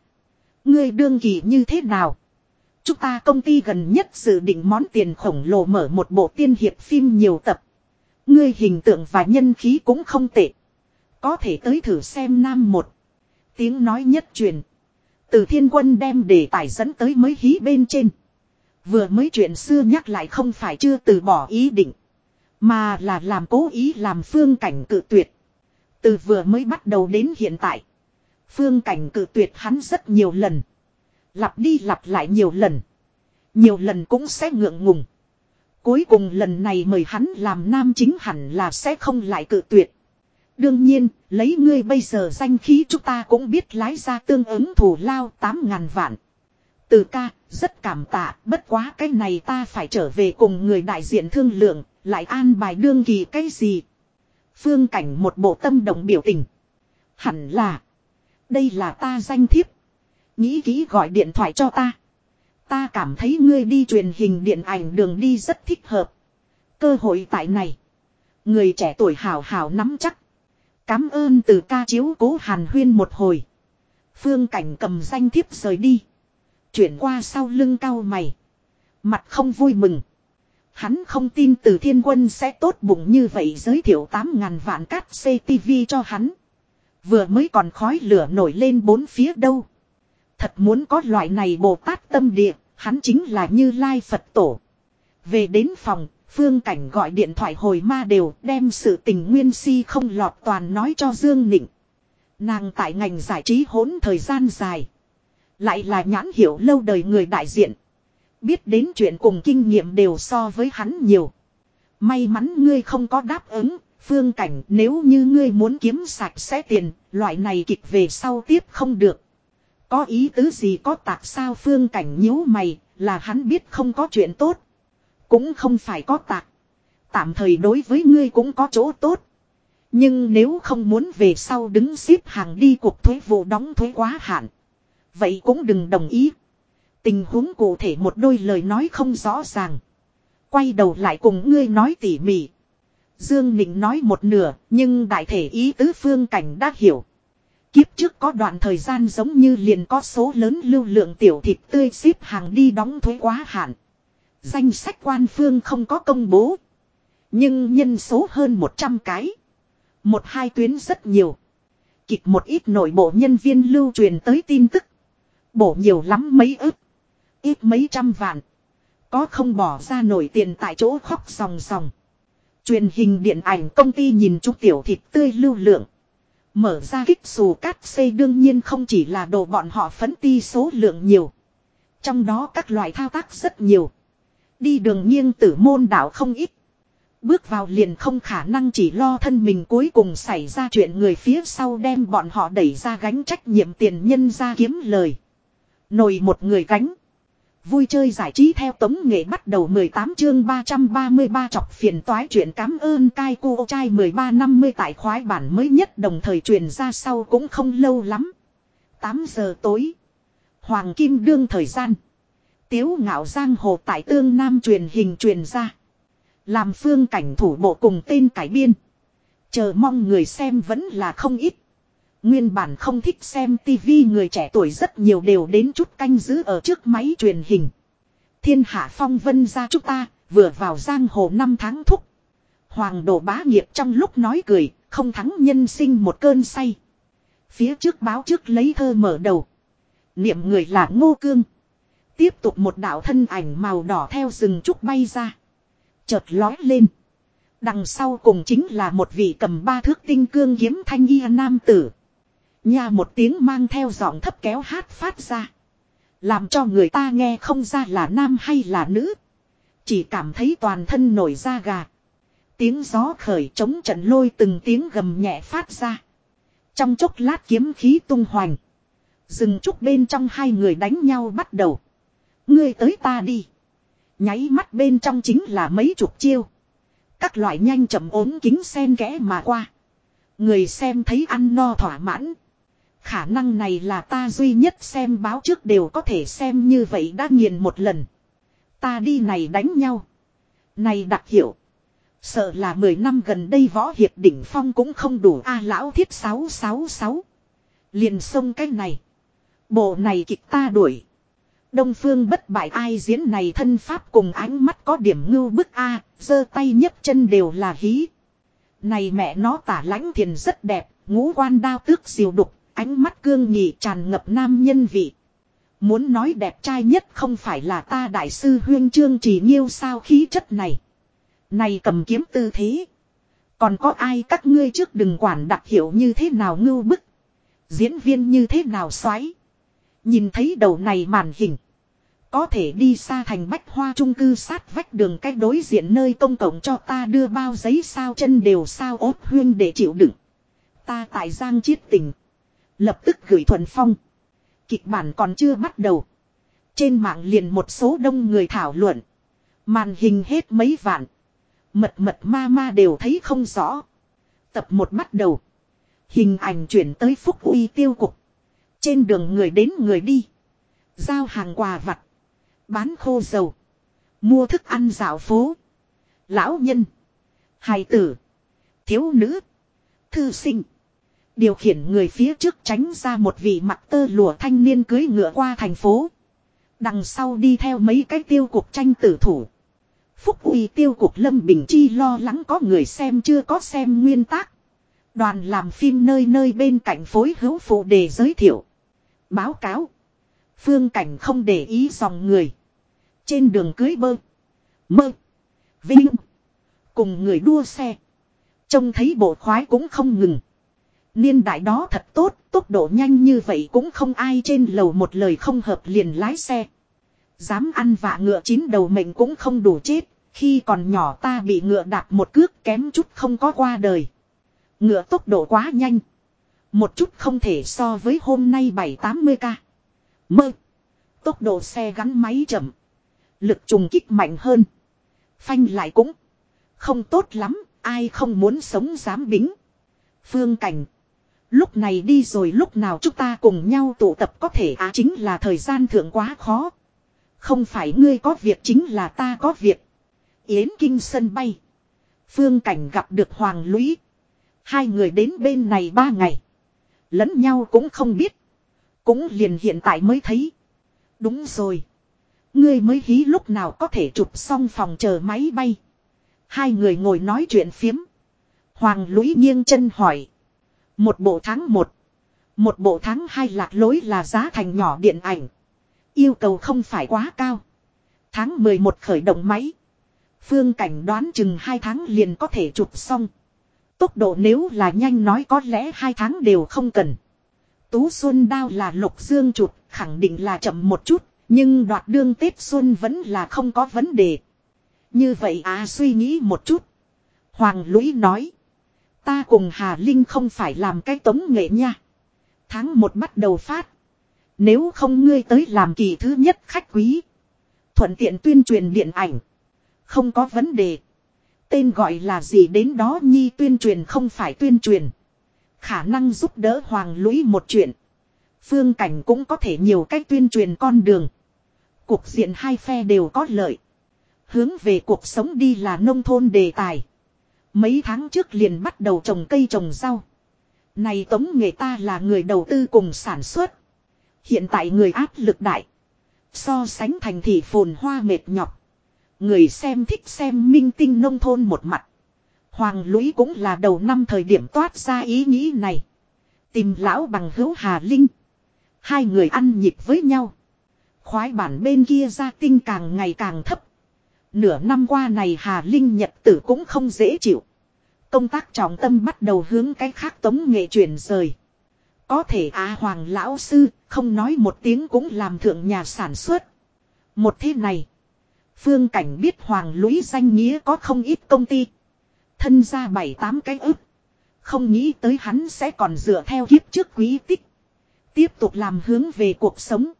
Ngươi đương kỳ như thế nào? Chúng ta công ty gần nhất dự định món tiền khổng lồ mở một bộ tiên hiệp phim nhiều tập. Ngươi hình tượng và nhân khí cũng không tệ. Có thể tới thử xem nam một. Tiếng nói nhất truyền. Từ thiên quân đem đề tài dẫn tới mới hí bên trên. Vừa mới chuyện xưa nhắc lại không phải chưa từ bỏ ý định. Mà là làm cố ý làm phương cảnh cự tuyệt. Từ vừa mới bắt đầu đến hiện tại. Phương cảnh cự tuyệt hắn rất nhiều lần. Lặp đi lặp lại nhiều lần. Nhiều lần cũng sẽ ngượng ngùng. Cuối cùng lần này mời hắn làm nam chính hẳn là sẽ không lại cự tuyệt. Đương nhiên, lấy ngươi bây giờ danh khí chúng ta cũng biết lái ra tương ứng thủ lao 8.000 vạn. Từ ca, rất cảm tạ, bất quá cái này ta phải trở về cùng người đại diện thương lượng, lại an bài đương kỳ cái gì. Phương cảnh một bộ tâm động biểu tình. Hẳn là, đây là ta danh thiếp. Nghĩ kỹ gọi điện thoại cho ta. Ta cảm thấy ngươi đi truyền hình điện ảnh đường đi rất thích hợp. Cơ hội tại này. Người trẻ tuổi hào hào nắm chắc. Cám ơn từ ca chiếu cố hàn huyên một hồi. Phương cảnh cầm danh thiếp rời đi. Chuyển qua sau lưng cao mày. Mặt không vui mừng. Hắn không tin từ thiên quân sẽ tốt bụng như vậy giới thiệu 8.000 vạn cát CTV cho hắn. Vừa mới còn khói lửa nổi lên bốn phía đâu. Thật muốn có loại này Bồ Tát tâm địa, hắn chính là như Lai Phật Tổ. Về đến phòng, Phương Cảnh gọi điện thoại hồi ma đều đem sự tình nguyên si không lọt toàn nói cho Dương Nịnh. Nàng tại ngành giải trí hỗn thời gian dài. Lại là nhãn hiểu lâu đời người đại diện. Biết đến chuyện cùng kinh nghiệm đều so với hắn nhiều. May mắn ngươi không có đáp ứng, phương cảnh nếu như ngươi muốn kiếm sạch sẽ tiền, loại này kịch về sau tiếp không được. Có ý tứ gì có tạc sao phương cảnh nhíu mày, là hắn biết không có chuyện tốt. Cũng không phải có tạc. Tạm thời đối với ngươi cũng có chỗ tốt. Nhưng nếu không muốn về sau đứng xếp hàng đi cuộc thuế vụ đóng thuế quá hạn. Vậy cũng đừng đồng ý. Tình huống cụ thể một đôi lời nói không rõ ràng. Quay đầu lại cùng ngươi nói tỉ mỉ. Dương Nịnh nói một nửa, nhưng đại thể ý tứ phương cảnh đã hiểu. Kiếp trước có đoạn thời gian giống như liền có số lớn lưu lượng tiểu thịt tươi xếp hàng đi đóng thuế quá hạn. Danh sách quan phương không có công bố. Nhưng nhân số hơn 100 cái. Một hai tuyến rất nhiều. Kịch một ít nội bộ nhân viên lưu truyền tới tin tức. Bổ nhiều lắm mấy ức. Ít mấy trăm vạn. Có không bỏ ra nổi tiền tại chỗ khóc sòng sòng. Truyền hình điện ảnh công ty nhìn chú tiểu thịt tươi lưu lượng. Mở ra kích xù cát xây đương nhiên không chỉ là đồ bọn họ phấn ti số lượng nhiều. Trong đó các loại thao tác rất nhiều. Đi đường nghiêng tử môn đảo không ít. Bước vào liền không khả năng chỉ lo thân mình cuối cùng xảy ra chuyện người phía sau đem bọn họ đẩy ra gánh trách nhiệm tiền nhân ra kiếm lời. Nồi một người gánh. Vui chơi giải trí theo tống nghệ bắt đầu 18 chương 333 chọc phiền toái chuyện cảm ơn cai cô trai 1350 tại khoái bản mới nhất đồng thời truyền ra sau cũng không lâu lắm. 8 giờ tối. Hoàng Kim đương thời gian. Tiếu ngạo giang hồ tại tương nam truyền hình truyền ra. Làm phương cảnh thủ bộ cùng tên cải biên. Chờ mong người xem vẫn là không ít. Nguyên bản không thích xem tivi người trẻ tuổi rất nhiều đều đến chút canh giữ ở trước máy truyền hình. Thiên hạ phong vân ra chúng ta, vừa vào giang hồ năm tháng thúc. Hoàng đồ bá nghiệp trong lúc nói cười, không thắng nhân sinh một cơn say. Phía trước báo trước lấy thơ mở đầu. Niệm người là ngô cương. Tiếp tục một đạo thân ảnh màu đỏ theo rừng trúc bay ra. Chợt lói lên. Đằng sau cùng chính là một vị cầm ba thước tinh cương kiếm thanh y nam tử. nhà một tiếng mang theo giọng thấp kéo hát phát ra. Làm cho người ta nghe không ra là nam hay là nữ. Chỉ cảm thấy toàn thân nổi da gà. Tiếng gió khởi chống trận lôi từng tiếng gầm nhẹ phát ra. Trong chốc lát kiếm khí tung hoành. Dừng chút bên trong hai người đánh nhau bắt đầu. Ngươi tới ta đi. Nháy mắt bên trong chính là mấy chục chiêu. Các loại nhanh chậm ốm kính sen kẽ mà qua. Người xem thấy ăn no thỏa mãn. Khả năng này là ta duy nhất xem báo trước đều có thể xem như vậy đã nghiền một lần. Ta đi này đánh nhau. Này đặc hiệu. Sợ là 10 năm gần đây võ hiệp đỉnh phong cũng không đủ a lão thiết 666. Liền xông cái này. Bộ này kịch ta đuổi. Đông phương bất bại ai diễn này thân pháp cùng ánh mắt có điểm ngưu bức a, giơ tay nhấc chân đều là hí. Này mẹ nó tả lãnh thiền rất đẹp, ngũ quan đao tước diều đục, ánh mắt cương nhị tràn ngập nam nhân vị. Muốn nói đẹp trai nhất không phải là ta đại sư huyên trương chỉ nhiêu sao khí chất này. Này cầm kiếm tư thế. Còn có ai các ngươi trước đừng quản đặc hiệu như thế nào ngưu bức. Diễn viên như thế nào xoáy. Nhìn thấy đầu này màn hình. Có thể đi xa thành bách hoa trung cư sát vách đường cách đối diện nơi công cộng cho ta đưa bao giấy sao chân đều sao ốt huyên để chịu đựng. Ta tại Giang Chiết Tình. Lập tức gửi thuần phong. Kịch bản còn chưa bắt đầu. Trên mạng liền một số đông người thảo luận. Màn hình hết mấy vạn. Mật mật ma ma đều thấy không rõ. Tập một bắt đầu. Hình ảnh chuyển tới phúc uy tiêu cục. Trên đường người đến người đi. Giao hàng quà vặt. Bán khô dầu. Mua thức ăn dạo phố. Lão nhân. Hài tử. Thiếu nữ. Thư sinh. Điều khiển người phía trước tránh ra một vị mặt tơ lụa thanh niên cưới ngựa qua thành phố. Đằng sau đi theo mấy cái tiêu cục tranh tử thủ. Phúc uy tiêu cục Lâm Bình Chi lo lắng có người xem chưa có xem nguyên tác. Đoàn làm phim nơi nơi bên cạnh phối hữu phụ đề giới thiệu. Báo cáo. Phương cảnh không để ý dòng người. Trên đường cưới bơ. Mơ. Vinh. Cùng người đua xe. Trông thấy bộ khoái cũng không ngừng. Niên đại đó thật tốt, tốc độ nhanh như vậy cũng không ai trên lầu một lời không hợp liền lái xe. Dám ăn vạ ngựa chín đầu mệnh cũng không đủ chết, khi còn nhỏ ta bị ngựa đạp một cước kém chút không có qua đời. Ngựa tốc độ quá nhanh. Một chút không thể so với hôm nay 780 ca. Mơ. Tốc độ xe gắn máy chậm. Lực trùng kích mạnh hơn. Phanh lại cũng không tốt lắm, ai không muốn sống dám bính. Phương cảnh. Lúc này đi rồi lúc nào chúng ta cùng nhau tụ tập có thể á chính là thời gian thượng quá khó. Không phải ngươi có việc chính là ta có việc. Yến Kinh sân bay. Phương Cảnh gặp được Hoàng Lũy. Hai người đến bên này ba ngày. Lẫn nhau cũng không biết. Cũng liền hiện tại mới thấy. Đúng rồi. Ngươi mới hí lúc nào có thể chụp xong phòng chờ máy bay. Hai người ngồi nói chuyện phiếm. Hoàng Lũy nghiêng chân hỏi. Một bộ tháng một. Một bộ tháng hai lạc lối là giá thành nhỏ điện ảnh. Yêu cầu không phải quá cao. Tháng 11 khởi động máy. Phương cảnh đoán chừng hai tháng liền có thể chụp xong. Tốc độ nếu là nhanh nói có lẽ hai tháng đều không cần. Tú Xuân Đao là lục dương chụp, khẳng định là chậm một chút, nhưng đoạt đương Tết Xuân vẫn là không có vấn đề. Như vậy à suy nghĩ một chút. Hoàng Lũy nói. Ta cùng Hà Linh không phải làm cái tống nghệ nha. Tháng một bắt đầu phát. Nếu không ngươi tới làm kỳ thứ nhất khách quý. Thuận tiện tuyên truyền điện ảnh. Không có vấn đề. Tên gọi là gì đến đó nhi tuyên truyền không phải tuyên truyền. Khả năng giúp đỡ Hoàng Lũy một chuyện. Phương cảnh cũng có thể nhiều cách tuyên truyền con đường. Cuộc diện hai phe đều có lợi. Hướng về cuộc sống đi là nông thôn đề tài. Mấy tháng trước liền bắt đầu trồng cây trồng rau. Này tống nghệ ta là người đầu tư cùng sản xuất. Hiện tại người áp lực đại. So sánh thành thị phồn hoa mệt nhọc. Người xem thích xem minh tinh nông thôn một mặt. Hoàng Lũy cũng là đầu năm thời điểm toát ra ý nghĩ này. Tìm lão bằng hữu Hà Linh. Hai người ăn nhịp với nhau. Khoái bản bên kia gia tinh càng ngày càng thấp. Nửa năm qua này Hà Linh Nhật tử cũng không dễ chịu. Công tác trọng tâm bắt đầu hướng cái khác tống nghệ chuyển rời. Có thể Á Hoàng Lão Sư, không nói một tiếng cũng làm thượng nhà sản xuất. Một thế này. Phương Cảnh biết Hoàng Lũy danh nghĩa có không ít công ty. Thân ra bảy tám cái ức. Không nghĩ tới hắn sẽ còn dựa theo kiếp trước quý tích. Tiếp tục làm hướng về cuộc sống.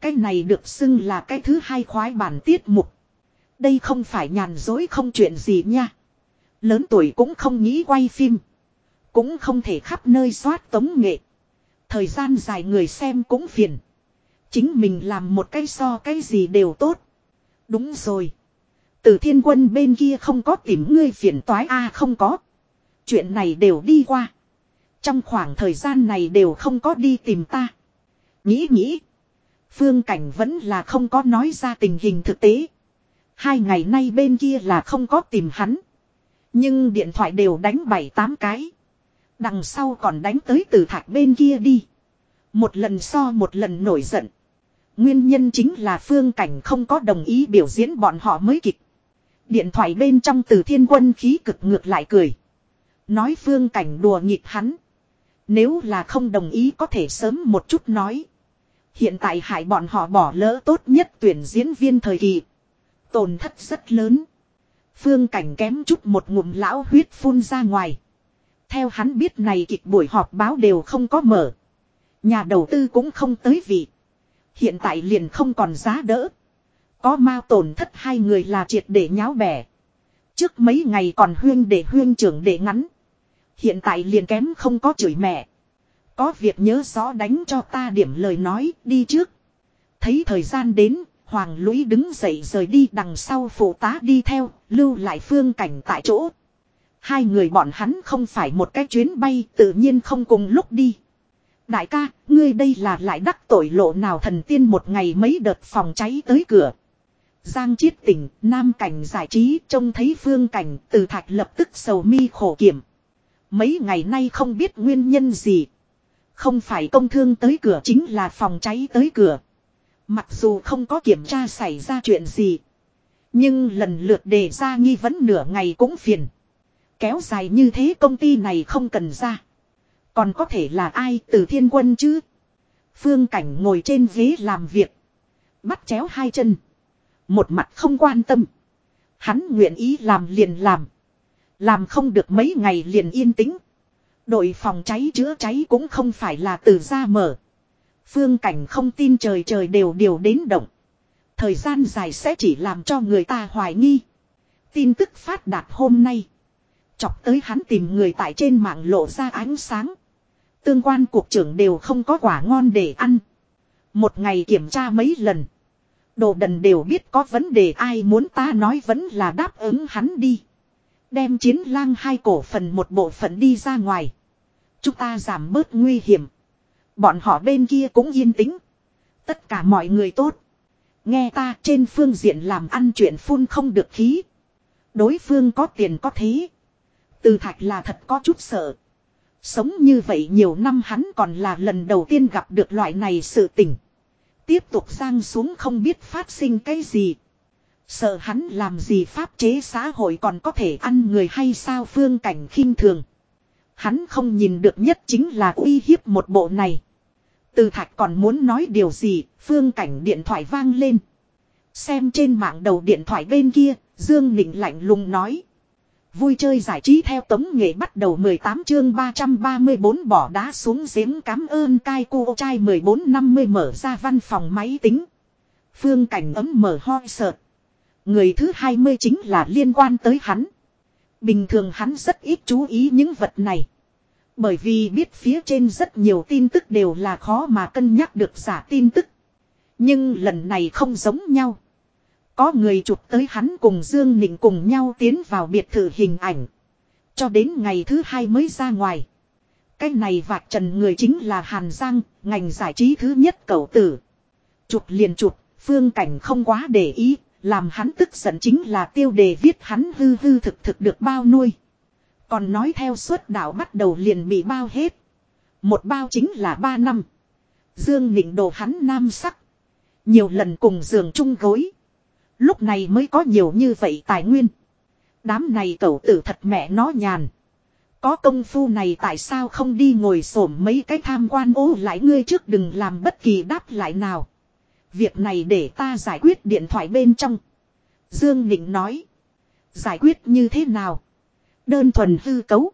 Cái này được xưng là cái thứ hai khoái bản tiết mục. Đây không phải nhàn dối không chuyện gì nha. Lớn tuổi cũng không nghĩ quay phim. Cũng không thể khắp nơi soát tống nghệ. Thời gian dài người xem cũng phiền. Chính mình làm một cái so cái gì đều tốt. Đúng rồi. Từ thiên quân bên kia không có tìm ngươi phiền toái a à, không có. Chuyện này đều đi qua. Trong khoảng thời gian này đều không có đi tìm ta. Nghĩ nghĩ. Phương Cảnh vẫn là không có nói ra tình hình thực tế. Hai ngày nay bên kia là không có tìm hắn. Nhưng điện thoại đều đánh bảy tám cái. Đằng sau còn đánh tới từ thạch bên kia đi. Một lần so một lần nổi giận. Nguyên nhân chính là phương cảnh không có đồng ý biểu diễn bọn họ mới kịch. Điện thoại bên trong từ thiên quân khí cực ngược lại cười. Nói phương cảnh đùa nghịch hắn. Nếu là không đồng ý có thể sớm một chút nói. Hiện tại hại bọn họ bỏ lỡ tốt nhất tuyển diễn viên thời kỳ. Tổn thất rất lớn. Phương cảnh kém chút một ngụm lão huyết phun ra ngoài. Theo hắn biết này kịch buổi họp báo đều không có mở. Nhà đầu tư cũng không tới vị. Hiện tại liền không còn giá đỡ. Có mau tổn thất hai người là triệt để nháo bẻ. Trước mấy ngày còn huyên để huyên trưởng để ngắn. Hiện tại liền kém không có chửi mẹ. Có việc nhớ rõ đánh cho ta điểm lời nói đi trước. Thấy thời gian đến, Hoàng Lũy đứng dậy rời đi đằng sau phụ tá đi theo, lưu lại phương cảnh tại chỗ. Hai người bọn hắn không phải một cái chuyến bay tự nhiên không cùng lúc đi. Đại ca, ngươi đây là lại đắc tội lộ nào thần tiên một ngày mấy đợt phòng cháy tới cửa. Giang chiết tỉnh, nam cảnh giải trí trông thấy phương cảnh từ thạch lập tức sầu mi khổ kiểm. Mấy ngày nay không biết nguyên nhân gì. Không phải công thương tới cửa chính là phòng cháy tới cửa. Mặc dù không có kiểm tra xảy ra chuyện gì. Nhưng lần lượt đề ra nghi vấn nửa ngày cũng phiền. Kéo dài như thế công ty này không cần ra. Còn có thể là ai từ thiên quân chứ? Phương Cảnh ngồi trên ghế làm việc. Bắt chéo hai chân. Một mặt không quan tâm. Hắn nguyện ý làm liền làm. Làm không được mấy ngày liền yên tĩnh. Đội phòng cháy chữa cháy cũng không phải là từ ra mở. Phương cảnh không tin trời trời đều đều đến động. Thời gian dài sẽ chỉ làm cho người ta hoài nghi. Tin tức phát đạt hôm nay. Chọc tới hắn tìm người tại trên mạng lộ ra ánh sáng. Tương quan cuộc trưởng đều không có quả ngon để ăn. Một ngày kiểm tra mấy lần. Đồ đần đều biết có vấn đề ai muốn ta nói vẫn là đáp ứng hắn đi. Đem chiến lang hai cổ phần một bộ phận đi ra ngoài. Chúng ta giảm bớt nguy hiểm. Bọn họ bên kia cũng yên tĩnh. Tất cả mọi người tốt. Nghe ta trên phương diện làm ăn chuyện phun không được khí. Đối phương có tiền có thế. Từ thạch là thật có chút sợ. Sống như vậy nhiều năm hắn còn là lần đầu tiên gặp được loại này sự tình. Tiếp tục sang xuống không biết phát sinh cái gì. Sợ hắn làm gì pháp chế xã hội còn có thể ăn người hay sao phương cảnh khinh thường. Hắn không nhìn được nhất chính là uy hiếp một bộ này. Từ thạch còn muốn nói điều gì, phương cảnh điện thoại vang lên. Xem trên mạng đầu điện thoại bên kia, Dương Nịnh lạnh lùng nói. Vui chơi giải trí theo tống nghệ bắt đầu 18 chương 334 bỏ đá xuống giếng cám ơn cai cô trai 1450 mở ra văn phòng máy tính. Phương cảnh ấm mở hoi sợ. Người thứ 20 chính là liên quan tới hắn. Bình thường hắn rất ít chú ý những vật này. Bởi vì biết phía trên rất nhiều tin tức đều là khó mà cân nhắc được giả tin tức. Nhưng lần này không giống nhau. Có người chụp tới hắn cùng Dương Nịnh cùng nhau tiến vào biệt thự hình ảnh. Cho đến ngày thứ hai mới ra ngoài. Cái này vạch trần người chính là Hàn Giang, ngành giải trí thứ nhất cậu tử. Chụp liền chụp, phương cảnh không quá để ý, làm hắn tức giận chính là tiêu đề viết hắn hư hư thực thực được bao nuôi. Còn nói theo suốt đạo bắt đầu liền bị bao hết. Một bao chính là ba năm. Dương nịnh đồ hắn nam sắc. Nhiều lần cùng giường chung gối. Lúc này mới có nhiều như vậy tài nguyên. Đám này cậu tử thật mẹ nó nhàn. Có công phu này tại sao không đi ngồi xổm mấy cái tham quan ô lại ngươi trước đừng làm bất kỳ đáp lại nào. Việc này để ta giải quyết điện thoại bên trong. Dương Nịnh nói. Giải quyết như thế nào? Đơn thuần hư cấu.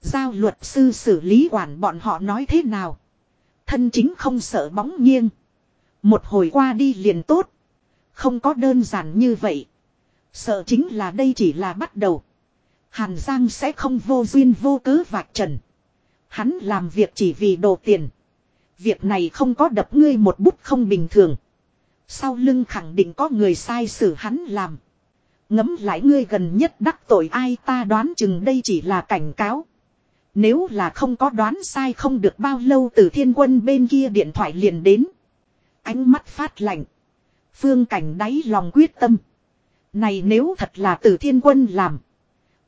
Giao luật sư xử lý quản bọn họ nói thế nào? Thân chính không sợ bóng nghiêng. Một hồi qua đi liền tốt. Không có đơn giản như vậy. Sợ chính là đây chỉ là bắt đầu. Hàn Giang sẽ không vô duyên vô cớ vạch trần. Hắn làm việc chỉ vì đồ tiền. Việc này không có đập ngươi một bút không bình thường. Sau lưng khẳng định có người sai xử hắn làm. Ngấm lại ngươi gần nhất đắc tội ai ta đoán chừng đây chỉ là cảnh cáo. Nếu là không có đoán sai không được bao lâu từ thiên quân bên kia điện thoại liền đến. Ánh mắt phát lạnh. Phương cảnh đáy lòng quyết tâm. Này nếu thật là Tử thiên quân làm.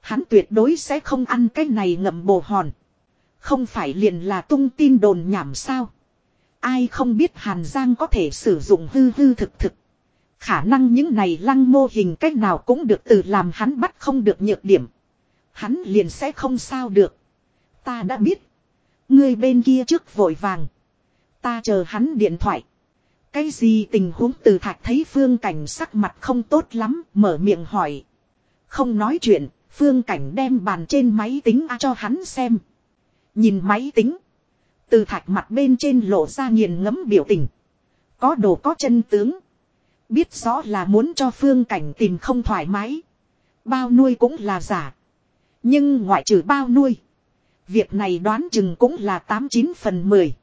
Hắn tuyệt đối sẽ không ăn cái này ngậm bồ hòn. Không phải liền là tung tin đồn nhảm sao. Ai không biết Hàn Giang có thể sử dụng hư hư thực thực. Khả năng những này lăng mô hình cách nào cũng được từ làm hắn bắt không được nhược điểm. Hắn liền sẽ không sao được. Ta đã biết. Người bên kia trước vội vàng. Ta chờ hắn điện thoại. Cái gì tình huống từ thạch thấy phương cảnh sắc mặt không tốt lắm, mở miệng hỏi. Không nói chuyện, phương cảnh đem bàn trên máy tính cho hắn xem. Nhìn máy tính. Từ thạch mặt bên trên lộ ra nghiền ngẫm biểu tình. Có đồ có chân tướng. Biết rõ là muốn cho phương cảnh tìm không thoải mái. Bao nuôi cũng là giả. Nhưng ngoại trừ bao nuôi. Việc này đoán chừng cũng là 89 phần 10.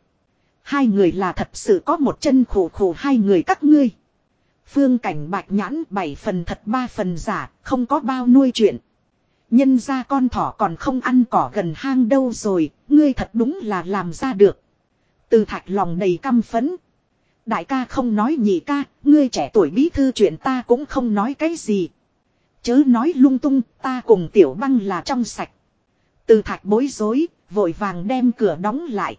Hai người là thật sự có một chân khổ khổ hai người các ngươi. Phương cảnh bạch nhãn bảy phần thật ba phần giả, không có bao nuôi chuyện. Nhân ra con thỏ còn không ăn cỏ gần hang đâu rồi, ngươi thật đúng là làm ra được. Từ thạch lòng đầy căm phấn. Đại ca không nói nhị ca, ngươi trẻ tuổi bí thư chuyện ta cũng không nói cái gì. Chớ nói lung tung, ta cùng tiểu băng là trong sạch. Từ thạch bối rối, vội vàng đem cửa đóng lại.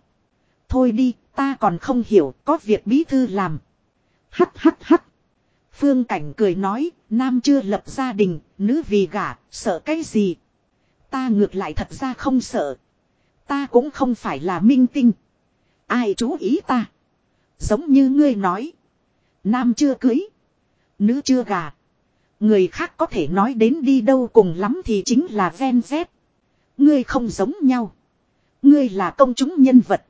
Thôi đi, ta còn không hiểu, có việc bí thư làm. Hắt hắt hắt. Phương Cảnh cười nói, nam chưa lập gia đình, nữ vì gả, sợ cái gì. Ta ngược lại thật ra không sợ. Ta cũng không phải là minh tinh. Ai chú ý ta. Giống như ngươi nói. Nam chưa cưới. Nữ chưa gả. Người khác có thể nói đến đi đâu cùng lắm thì chính là ven dép. Ngươi không giống nhau. Ngươi là công chúng nhân vật.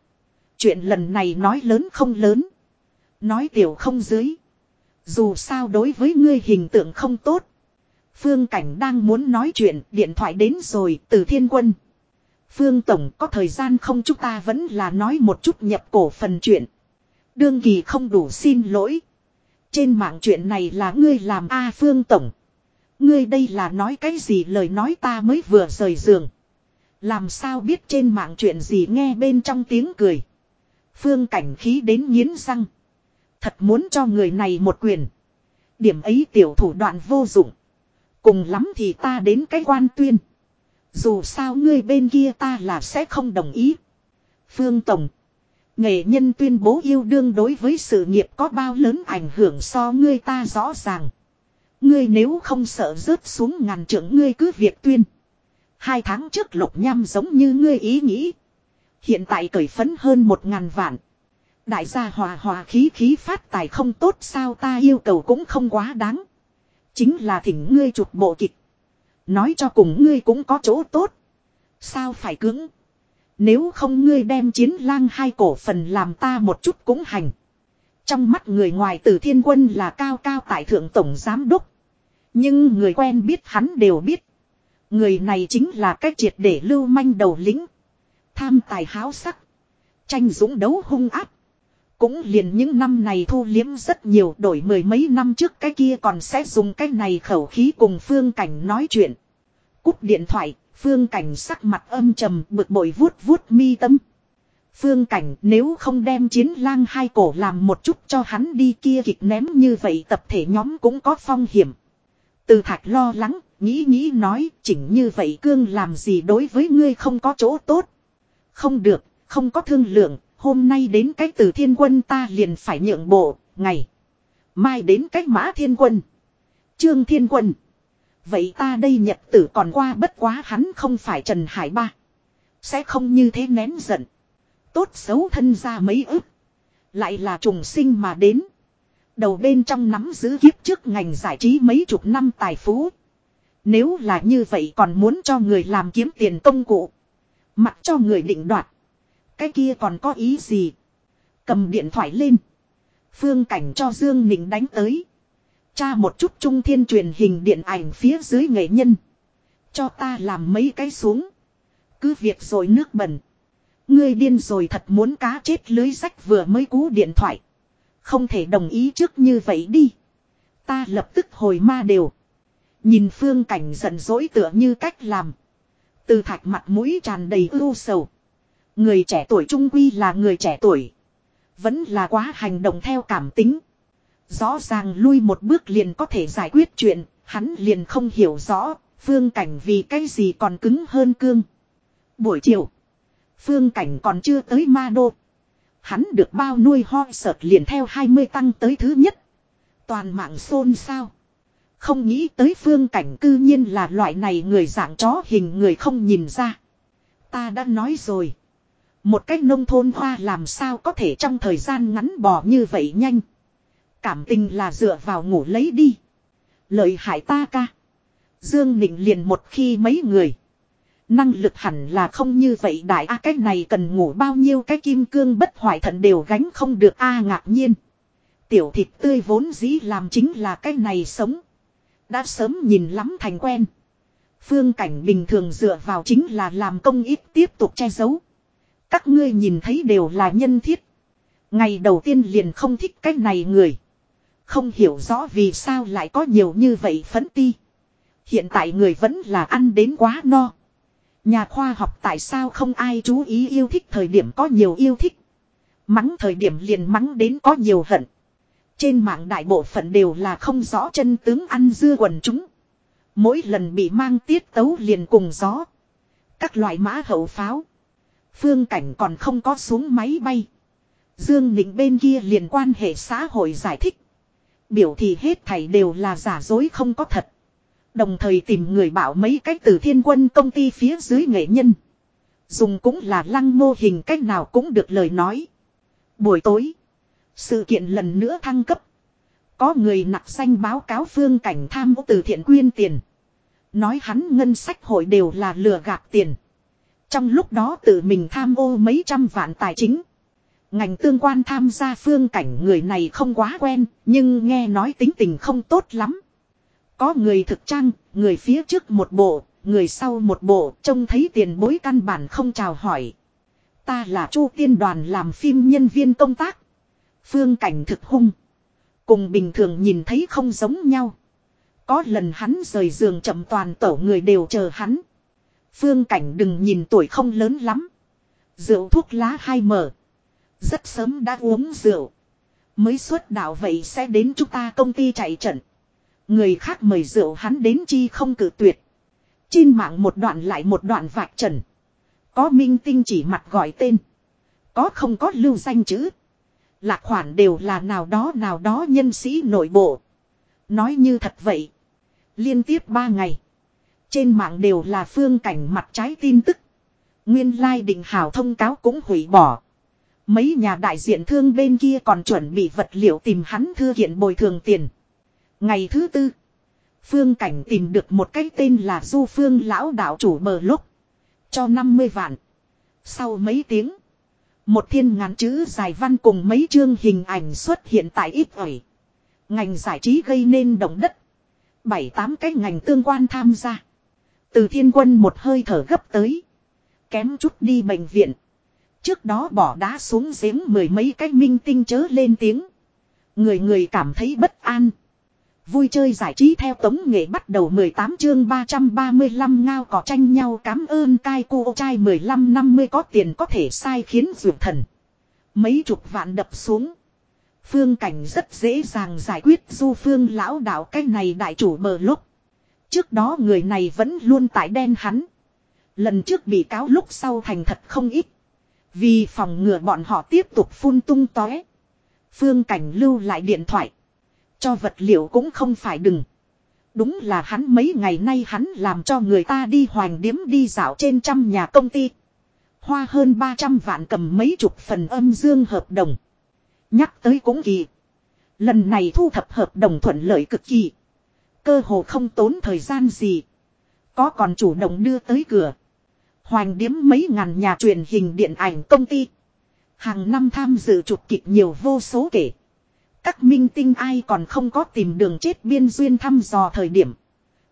Chuyện lần này nói lớn không lớn. Nói tiểu không dưới. Dù sao đối với ngươi hình tượng không tốt. Phương Cảnh đang muốn nói chuyện, điện thoại đến rồi, từ thiên quân. Phương Tổng có thời gian không chúng ta vẫn là nói một chút nhập cổ phần chuyện. Đương kỳ không đủ xin lỗi. Trên mạng chuyện này là ngươi làm A Phương Tổng. Ngươi đây là nói cái gì lời nói ta mới vừa rời giường. Làm sao biết trên mạng chuyện gì nghe bên trong tiếng cười. Phương cảnh khí đến nghiến răng. Thật muốn cho người này một quyền. Điểm ấy tiểu thủ đoạn vô dụng. Cùng lắm thì ta đến cái quan tuyên. Dù sao ngươi bên kia ta là sẽ không đồng ý. Phương Tổng. Nghệ nhân tuyên bố yêu đương đối với sự nghiệp có bao lớn ảnh hưởng so ngươi ta rõ ràng. Ngươi nếu không sợ rớt xuống ngàn trưởng ngươi cứ việc tuyên. Hai tháng trước lục nhăm giống như ngươi ý nghĩ. Hiện tại cởi phấn hơn một ngàn vạn. Đại gia hòa hòa khí khí phát tài không tốt sao ta yêu cầu cũng không quá đáng. Chính là thỉnh ngươi chụp bộ kịch. Nói cho cùng ngươi cũng có chỗ tốt. Sao phải cứng. Nếu không ngươi đem chiến lang hai cổ phần làm ta một chút cũng hành. Trong mắt người ngoài tử thiên quân là cao cao tại thượng tổng giám đốc. Nhưng người quen biết hắn đều biết. Người này chính là cách triệt để lưu manh đầu lính. Tham tài háo sắc. Tranh dũng đấu hung áp. Cũng liền những năm này thu liếm rất nhiều đổi mười mấy năm trước cái kia còn sẽ dùng cái này khẩu khí cùng phương cảnh nói chuyện. Cúp điện thoại, phương cảnh sắc mặt âm trầm bực bội vuốt vuốt mi tâm. Phương cảnh nếu không đem chiến lang hai cổ làm một chút cho hắn đi kia kịch ném như vậy tập thể nhóm cũng có phong hiểm. Từ thạch lo lắng, nghĩ nghĩ nói chỉnh như vậy cương làm gì đối với ngươi không có chỗ tốt. Không được, không có thương lượng, hôm nay đến cách từ thiên quân ta liền phải nhượng bộ, ngày. Mai đến cách mã thiên quân. Trương Thiên Quân. Vậy ta đây nhật tử còn qua bất quá hắn không phải Trần Hải Ba. Sẽ không như thế nén giận. Tốt xấu thân ra mấy ức. Lại là trùng sinh mà đến. Đầu bên trong nắm giữ kiếp trước ngành giải trí mấy chục năm tài phú. Nếu là như vậy còn muốn cho người làm kiếm tiền công cụ. Mặc cho người định đoạt. Cái kia còn có ý gì. Cầm điện thoại lên. Phương cảnh cho Dương Nịnh đánh tới. Cha một chút trung thiên truyền hình điện ảnh phía dưới nghệ nhân. Cho ta làm mấy cái xuống. Cứ việc rồi nước bẩn. Ngươi điên rồi thật muốn cá chết lưới rách vừa mới cú điện thoại. Không thể đồng ý trước như vậy đi. Ta lập tức hồi ma đều. Nhìn phương cảnh giận dỗi tựa như cách làm. Từ thạch mặt mũi tràn đầy ưu sầu. Người trẻ tuổi trung quy là người trẻ tuổi. Vẫn là quá hành động theo cảm tính. Rõ ràng lui một bước liền có thể giải quyết chuyện, hắn liền không hiểu rõ, phương cảnh vì cái gì còn cứng hơn cương. Buổi chiều, phương cảnh còn chưa tới ma đô. Hắn được bao nuôi ho sợt liền theo 20 tăng tới thứ nhất. Toàn mạng xôn xao. Không nghĩ tới phương cảnh cư nhiên là loại này người dạng chó hình người không nhìn ra. Ta đã nói rồi. Một cách nông thôn hoa làm sao có thể trong thời gian ngắn bỏ như vậy nhanh. Cảm tình là dựa vào ngủ lấy đi. Lợi hại ta ca. Dương Nịnh liền một khi mấy người. Năng lực hẳn là không như vậy đại a, cái này cần ngủ bao nhiêu, cái kim cương bất hoại thận đều gánh không được a, ngạc nhiên. Tiểu thịt tươi vốn dĩ làm chính là cái này sống. Đã sớm nhìn lắm thành quen. Phương cảnh bình thường dựa vào chính là làm công ít tiếp tục che giấu. Các ngươi nhìn thấy đều là nhân thiết. Ngày đầu tiên liền không thích cách này người. Không hiểu rõ vì sao lại có nhiều như vậy phấn ti. Hiện tại người vẫn là ăn đến quá no. Nhà khoa học tại sao không ai chú ý yêu thích thời điểm có nhiều yêu thích. Mắng thời điểm liền mắng đến có nhiều hận. Trên mạng đại bộ phận đều là không rõ chân tướng ăn dưa quần chúng. Mỗi lần bị mang tiết tấu liền cùng gió. Các loại mã hậu pháo. Phương cảnh còn không có xuống máy bay. Dương Nịnh bên kia liền quan hệ xã hội giải thích. Biểu thì hết thảy đều là giả dối không có thật. Đồng thời tìm người bảo mấy cách từ thiên quân công ty phía dưới nghệ nhân. Dùng cũng là lăng mô hình cách nào cũng được lời nói. Buổi tối. Sự kiện lần nữa thăng cấp. Có người nặc danh báo cáo phương cảnh tham ô từ thiện quyên tiền. Nói hắn ngân sách hội đều là lừa gạt tiền. Trong lúc đó tự mình tham ô mấy trăm vạn tài chính. Ngành tương quan tham gia phương cảnh người này không quá quen, nhưng nghe nói tính tình không tốt lắm. Có người thực trang, người phía trước một bộ, người sau một bộ, trông thấy tiền bối căn bản không chào hỏi. Ta là chu tiên đoàn làm phim nhân viên công tác. Phương cảnh thực hung. Cùng bình thường nhìn thấy không giống nhau. Có lần hắn rời giường chậm toàn tổ người đều chờ hắn. Phương cảnh đừng nhìn tuổi không lớn lắm. Rượu thuốc lá hai mở. Rất sớm đã uống rượu. Mới xuất đạo vậy sẽ đến chúng ta công ty chạy trận. Người khác mời rượu hắn đến chi không cử tuyệt. Trên mạng một đoạn lại một đoạn vạch trần. Có minh tinh chỉ mặt gọi tên. Có không có lưu danh chữ. Lạc khoản đều là nào đó nào đó nhân sĩ nội bộ. Nói như thật vậy. Liên tiếp ba ngày. Trên mạng đều là phương cảnh mặt trái tin tức. Nguyên lai like định hảo thông cáo cũng hủy bỏ. Mấy nhà đại diện thương bên kia còn chuẩn bị vật liệu tìm hắn thư kiện bồi thường tiền. Ngày thứ tư. Phương Cảnh tìm được một cái tên là Du Phương lão đạo chủ bờ lúc. Cho 50 vạn. Sau mấy tiếng. Một thiên ngắn chữ dài văn cùng mấy chương hình ảnh xuất hiện tại ít ỏi. Ngành giải trí gây nên động đất. Bảy tám cái ngành tương quan tham gia. Từ thiên quân một hơi thở gấp tới. Kém chút đi bệnh viện. Trước đó bỏ đá xuống giếng mười mấy cái minh tinh chớ lên tiếng. Người người cảm thấy bất an. Vui chơi giải trí theo tống nghệ bắt đầu 18 chương 335 ngao cỏ tranh nhau cảm ơn cai cô trai 15 50 có tiền có thể sai khiến dược thần. Mấy chục vạn đập xuống. Phương cảnh rất dễ dàng giải quyết du phương lão đạo cái này đại chủ bờ lúc. Trước đó người này vẫn luôn tại đen hắn. Lần trước bị cáo lúc sau thành thật không ít. Vì phòng ngừa bọn họ tiếp tục phun tung tóe. Phương cảnh lưu lại điện thoại. Cho vật liệu cũng không phải đừng. Đúng là hắn mấy ngày nay hắn làm cho người ta đi hoành điếm đi dạo trên trăm nhà công ty. Hoa hơn 300 vạn cầm mấy chục phần âm dương hợp đồng. Nhắc tới cũng kỳ. Lần này thu thập hợp đồng thuận lợi cực kỳ. Cơ hồ không tốn thời gian gì. Có còn chủ động đưa tới cửa. Hoành điếm mấy ngàn nhà truyền hình điện ảnh công ty. Hàng năm tham dự chụp kịch nhiều vô số kể. Các minh tinh ai còn không có tìm đường chết biên duyên thăm dò thời điểm.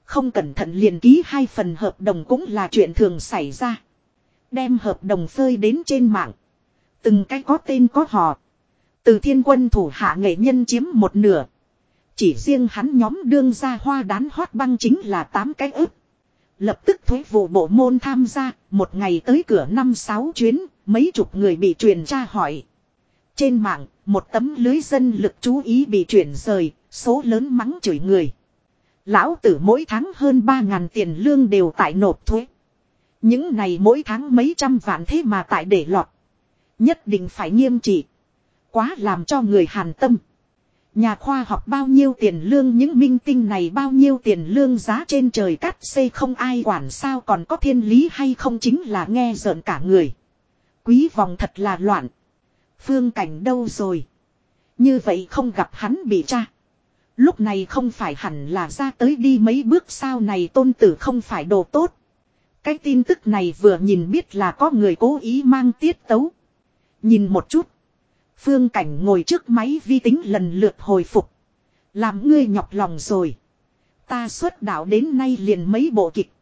Không cẩn thận liền ký hai phần hợp đồng cũng là chuyện thường xảy ra. Đem hợp đồng phơi đến trên mạng. Từng cái có tên có họ. Từ thiên quân thủ hạ nghệ nhân chiếm một nửa. Chỉ riêng hắn nhóm đương ra hoa đán hót băng chính là tám cái ức. Lập tức thuế vụ bộ môn tham gia, một ngày tới cửa năm sáu chuyến, mấy chục người bị truyền tra hỏi. Trên mạng, một tấm lưới dân lực chú ý bị chuyển rời, số lớn mắng chửi người. Lão tử mỗi tháng hơn 3.000 tiền lương đều tại nộp thuế. Những này mỗi tháng mấy trăm vạn thế mà tại để lọt. Nhất định phải nghiêm trị. Quá làm cho người hàn tâm. Nhà khoa học bao nhiêu tiền lương những minh tinh này bao nhiêu tiền lương giá trên trời cắt xây không ai quản sao còn có thiên lý hay không chính là nghe giỡn cả người. Quý vòng thật là loạn. Phương cảnh đâu rồi? Như vậy không gặp hắn bị tra. Lúc này không phải hẳn là ra tới đi mấy bước sau này tôn tử không phải đồ tốt. Cái tin tức này vừa nhìn biết là có người cố ý mang tiết tấu. Nhìn một chút. Phương cảnh ngồi trước máy vi tính lần lượt hồi phục. Làm ngươi nhọc lòng rồi. Ta xuất đạo đến nay liền mấy bộ kịch.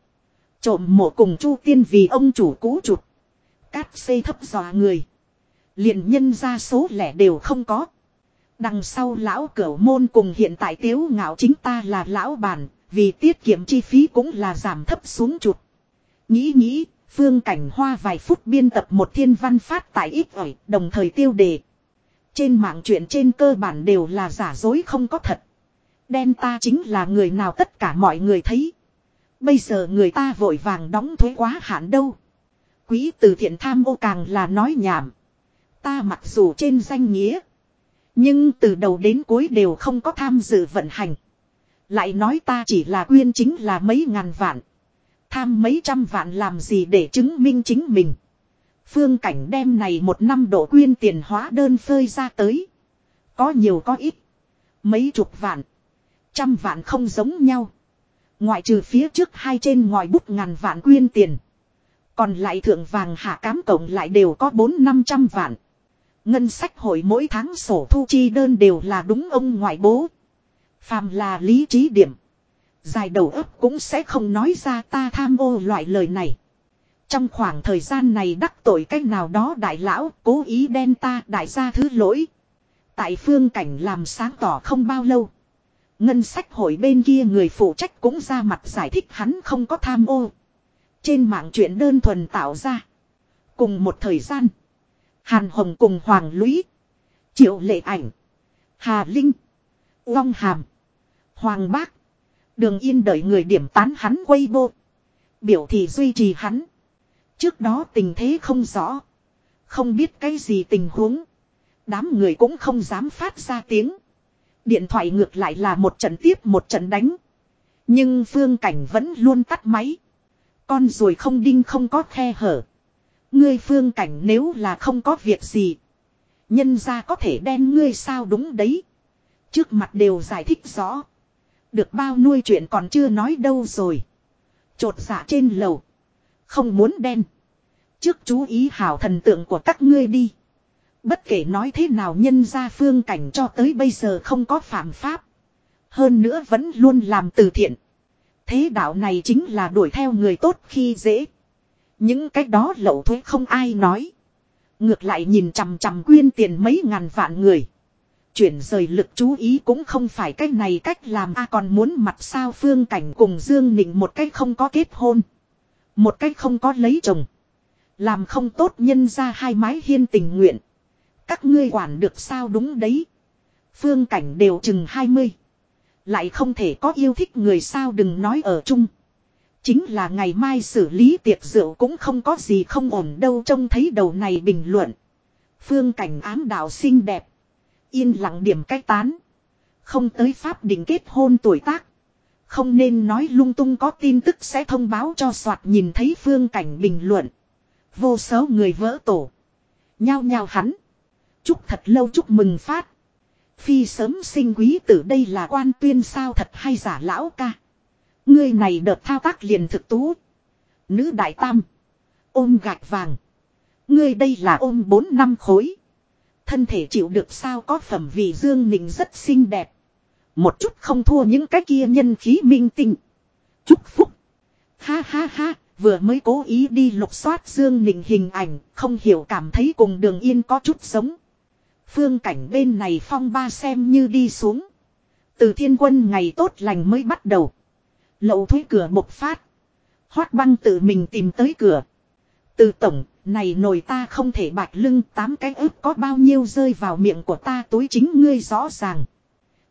Trộm mộ cùng chu tiên vì ông chủ cũ chụp. Cát xây thấp dò người. Liền nhân ra số lẻ đều không có. Đằng sau lão cửu môn cùng hiện tại tiếu ngạo chính ta là lão bản, vì tiết kiệm chi phí cũng là giảm thấp xuống chụp. Nghĩ nghĩ, phương cảnh hoa vài phút biên tập một thiên văn phát tại ít ỏi, đồng thời tiêu đề. Trên mạng chuyện trên cơ bản đều là giả dối không có thật. Đen ta chính là người nào tất cả mọi người thấy. Bây giờ người ta vội vàng đóng thuế quá hạn đâu. Quý từ thiện tham ô càng là nói nhảm. Ta mặc dù trên danh nghĩa. Nhưng từ đầu đến cuối đều không có tham dự vận hành. Lại nói ta chỉ là quyên chính là mấy ngàn vạn. Tham mấy trăm vạn làm gì để chứng minh chính mình. Phương cảnh đem này một năm độ quyên tiền hóa đơn phơi ra tới. Có nhiều có ít. Mấy chục vạn. Trăm vạn không giống nhau. Ngoại trừ phía trước hai trên ngoài bút ngàn vạn quyên tiền. Còn lại thượng vàng hạ cám cộng lại đều có bốn năm trăm vạn. Ngân sách hội mỗi tháng sổ thu chi đơn đều là đúng ông ngoại bố. Phàm là lý trí điểm. Dài đầu ấp cũng sẽ không nói ra ta tham ô loại lời này. Trong khoảng thời gian này đắc tội cách nào đó đại lão, cố ý đen ta đại gia thứ lỗi. Tại phương cảnh làm sáng tỏ không bao lâu. Ngân sách hội bên kia người phụ trách cũng ra mặt giải thích hắn không có tham ô. Trên mạng chuyện đơn thuần tạo ra. Cùng một thời gian. Hàn Hồng cùng Hoàng Lũy. Triệu Lệ Ảnh. Hà Linh. Long Hàm. Hoàng Bác. Đường Yên đợi người điểm tán hắn quay vô. Biểu thị duy trì hắn. Trước đó tình thế không rõ. Không biết cái gì tình huống. Đám người cũng không dám phát ra tiếng. Điện thoại ngược lại là một trận tiếp một trận đánh. Nhưng phương cảnh vẫn luôn tắt máy. Con rồi không đinh không có khe hở. Ngươi phương cảnh nếu là không có việc gì. Nhân ra có thể đen ngươi sao đúng đấy. Trước mặt đều giải thích rõ. Được bao nuôi chuyện còn chưa nói đâu rồi. Chột dạ trên lầu. Không muốn đen. Trước chú ý hảo thần tượng của các ngươi đi. Bất kể nói thế nào nhân ra phương cảnh cho tới bây giờ không có phạm pháp. Hơn nữa vẫn luôn làm từ thiện. Thế đạo này chính là đuổi theo người tốt khi dễ. Những cái đó lậu thuế không ai nói. Ngược lại nhìn chằm chằm quyên tiền mấy ngàn vạn người. Chuyển rời lực chú ý cũng không phải cách này cách làm a còn muốn mặt sao phương cảnh cùng Dương Nịnh một cách không có kết hôn. Một cách không có lấy chồng. Làm không tốt nhân ra hai mái hiên tình nguyện. Các ngươi quản được sao đúng đấy. Phương cảnh đều chừng 20. Lại không thể có yêu thích người sao đừng nói ở chung. Chính là ngày mai xử lý tiệc rượu cũng không có gì không ổn đâu trông thấy đầu này bình luận. Phương cảnh ám đạo xinh đẹp. Yên lặng điểm cách tán. Không tới pháp định kết hôn tuổi tác. Không nên nói lung tung có tin tức sẽ thông báo cho soạt nhìn thấy phương cảnh bình luận. Vô số người vỡ tổ. Nhao nhao hắn. Chúc thật lâu chúc mừng phát. Phi sớm sinh quý tử đây là quan tuyên sao thật hay giả lão ca. Ngươi này đợt thao tác liền thực tú. Nữ đại tam. Ôm gạch vàng. Ngươi đây là ôm bốn năm khối. Thân thể chịu được sao có phẩm vị dương nịnh rất xinh đẹp. Một chút không thua những cái kia nhân khí minh tinh. Chúc phúc. Ha ha ha, vừa mới cố ý đi lục soát Dương Nịnh hình ảnh, không hiểu cảm thấy cùng đường yên có chút sống Phương cảnh bên này phong ba xem như đi xuống. Từ thiên quân ngày tốt lành mới bắt đầu. Lậu thuế cửa một phát. Hoát băng tự mình tìm tới cửa. Từ tổng, này nồi ta không thể bạch lưng tám cái ướp có bao nhiêu rơi vào miệng của ta túi chính ngươi rõ ràng.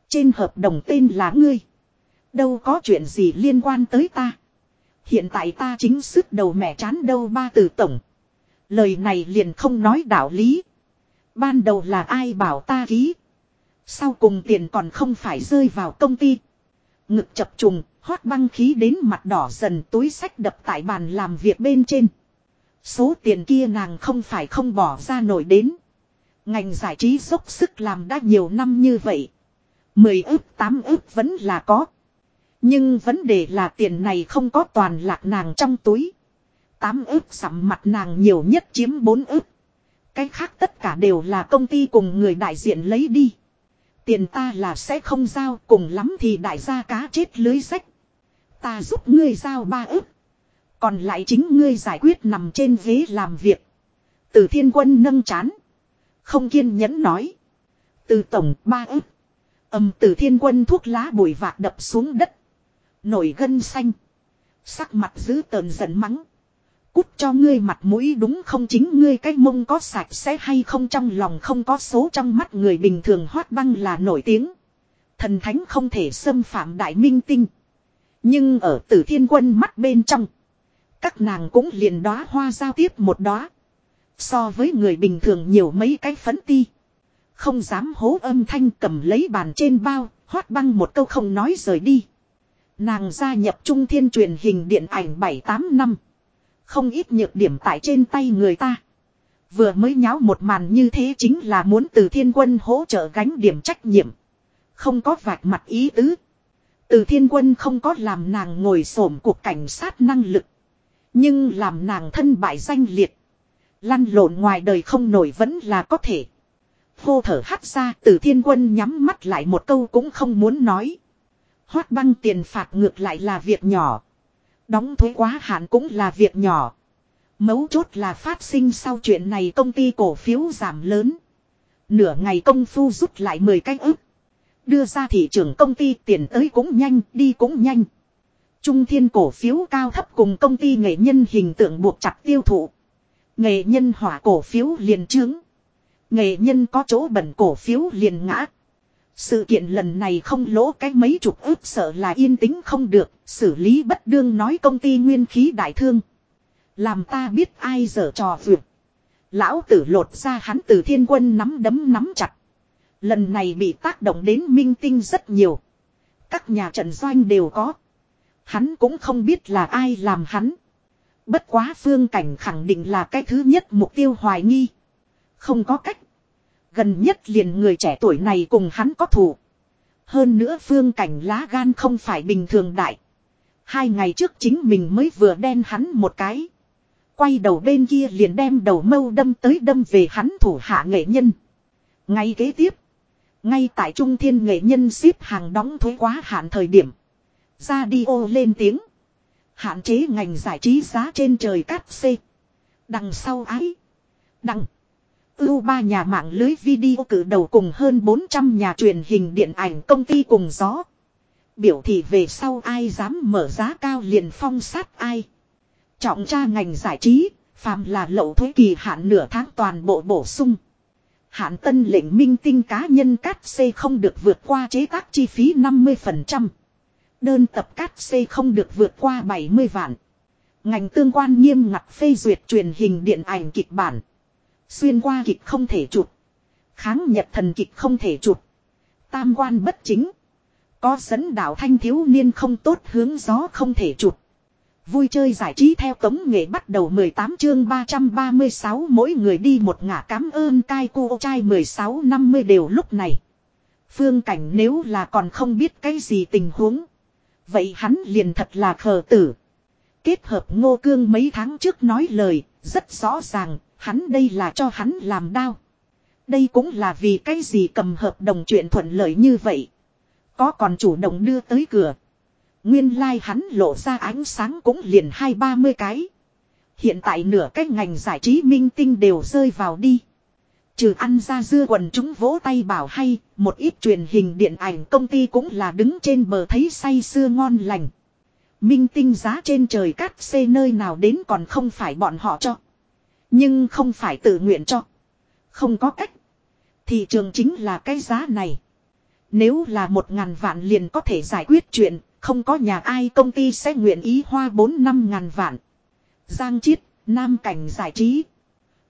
Trên hợp đồng tên là ngươi. Đâu có chuyện gì liên quan tới ta. Hiện tại ta chính sức đầu mẹ chán đâu ba từ tổng. Lời này liền không nói đạo lý. Ban đầu là ai bảo ta ký. Sau cùng tiền còn không phải rơi vào công ty. Ngực chập trùng, Hoác băng khí đến mặt đỏ dần, túi sách đập tại bàn làm việc bên trên. Số tiền kia nàng không phải không bỏ ra nổi đến. Ngành giải trí dốc sức làm đã nhiều năm như vậy. Mười ước tám ước vẫn là có. Nhưng vấn đề là tiền này không có toàn lạc nàng trong túi. Tám ước sắm mặt nàng nhiều nhất chiếm bốn ước. Cái khác tất cả đều là công ty cùng người đại diện lấy đi. Tiền ta là sẽ không giao, cùng lắm thì đại gia cá chết lưới sách. Ta giúp ngươi giao ba ức, Còn lại chính ngươi giải quyết nằm trên ghế làm việc. Từ thiên quân nâng chán. Không kiên nhẫn nói. Từ tổng ba ức. Âm từ thiên quân thuốc lá bụi vạc đập xuống đất. Nổi gân xanh. Sắc mặt dữ tợn giận mắng. Cút cho ngươi mặt mũi đúng không chính ngươi cái mông có sạch sẽ hay không trong lòng không có số trong mắt người bình thường hoát băng là nổi tiếng. Thần thánh không thể xâm phạm đại minh tinh. Nhưng ở tử thiên quân mắt bên trong. Các nàng cũng liền đóa hoa giao tiếp một đóa. So với người bình thường nhiều mấy cái phấn ti. Không dám hố âm thanh cầm lấy bàn trên bao, hoát băng một câu không nói rời đi. Nàng gia nhập trung thiên truyền hình điện ảnh 7-8 năm. Không ít nhược điểm tại trên tay người ta. Vừa mới nháo một màn như thế chính là muốn từ thiên quân hỗ trợ gánh điểm trách nhiệm. Không có vạch mặt ý tứ. Từ thiên quân không có làm nàng ngồi xổm cuộc cảnh sát năng lực. Nhưng làm nàng thân bại danh liệt. Lăn lộn ngoài đời không nổi vẫn là có thể. Hô thở hắt ra, từ thiên quân nhắm mắt lại một câu cũng không muốn nói. Hoát băng tiền phạt ngược lại là việc nhỏ. Đóng thuế quá hạn cũng là việc nhỏ. Mấu chốt là phát sinh sau chuyện này công ty cổ phiếu giảm lớn. Nửa ngày công phu rút lại 10 cái ức. Đưa ra thị trường công ty tiền tới cũng nhanh, đi cũng nhanh. Trung thiên cổ phiếu cao thấp cùng công ty nghệ nhân hình tượng buộc chặt tiêu thụ. Nghệ nhân hỏa cổ phiếu liền trướng. Nghệ nhân có chỗ bẩn cổ phiếu liền ngã. Sự kiện lần này không lỗ cái mấy chục ước sợ là yên tĩnh không được, xử lý bất đương nói công ty nguyên khí đại thương. Làm ta biết ai dở trò vượt. Lão tử lột ra hắn từ thiên quân nắm đấm nắm chặt. Lần này bị tác động đến minh tinh rất nhiều. Các nhà trận doanh đều có. Hắn cũng không biết là ai làm hắn. Bất quá phương cảnh khẳng định là cái thứ nhất mục tiêu hoài nghi. Không có cách. Gần nhất liền người trẻ tuổi này cùng hắn có thủ. Hơn nữa phương cảnh lá gan không phải bình thường đại. Hai ngày trước chính mình mới vừa đen hắn một cái. Quay đầu bên kia liền đem đầu mâu đâm tới đâm về hắn thủ hạ nghệ nhân. Ngay kế tiếp. Ngay tại trung thiên nghệ nhân xếp hàng đóng thuế quá hạn thời điểm. Ra đi ô lên tiếng. Hạn chế ngành giải trí giá trên trời cắt xê. Đằng sau ái. Đằng. Ưu ba nhà mạng lưới video cử đầu cùng hơn 400 nhà truyền hình điện ảnh công ty cùng gió. Biểu thị về sau ai dám mở giá cao liền phong sát ai. Trọng tra ngành giải trí, phàm là lậu thuế kỳ hạn nửa tháng toàn bộ bổ sung. Hạn tân lệnh minh tinh cá nhân cắt C không được vượt qua chế tác chi phí 50%. Đơn tập cắt C không được vượt qua 70 vạn. Ngành tương quan nghiêm ngặt phê duyệt truyền hình điện ảnh kịch bản. Xuyên qua kịch không thể chụp. Kháng nhật thần kịch không thể chụp. Tam quan bất chính. Có dẫn đạo thanh thiếu niên không tốt hướng gió không thể chụp. Vui chơi giải trí theo tống nghệ bắt đầu 18 chương 336 mỗi người đi một ngả cám ơn cai cô trai 16-50 đều lúc này. Phương cảnh nếu là còn không biết cái gì tình huống. Vậy hắn liền thật là khờ tử. Kết hợp ngô cương mấy tháng trước nói lời, rất rõ ràng, hắn đây là cho hắn làm đau. Đây cũng là vì cái gì cầm hợp đồng chuyện thuận lợi như vậy. Có còn chủ động đưa tới cửa. Nguyên lai like hắn lộ ra ánh sáng cũng liền hai ba mươi cái. Hiện tại nửa cái ngành giải trí minh tinh đều rơi vào đi. Trừ ăn ra dưa quần chúng vỗ tay bảo hay, một ít truyền hình điện ảnh công ty cũng là đứng trên bờ thấy say sưa ngon lành. Minh tinh giá trên trời cắt xê nơi nào đến còn không phải bọn họ cho. Nhưng không phải tự nguyện cho. Không có cách. Thị trường chính là cái giá này. Nếu là một ngàn vạn liền có thể giải quyết chuyện, không có nhà ai công ty sẽ nguyện ý hoa 4 năm ngàn vạn. Giang Chiết, Nam Cảnh giải trí.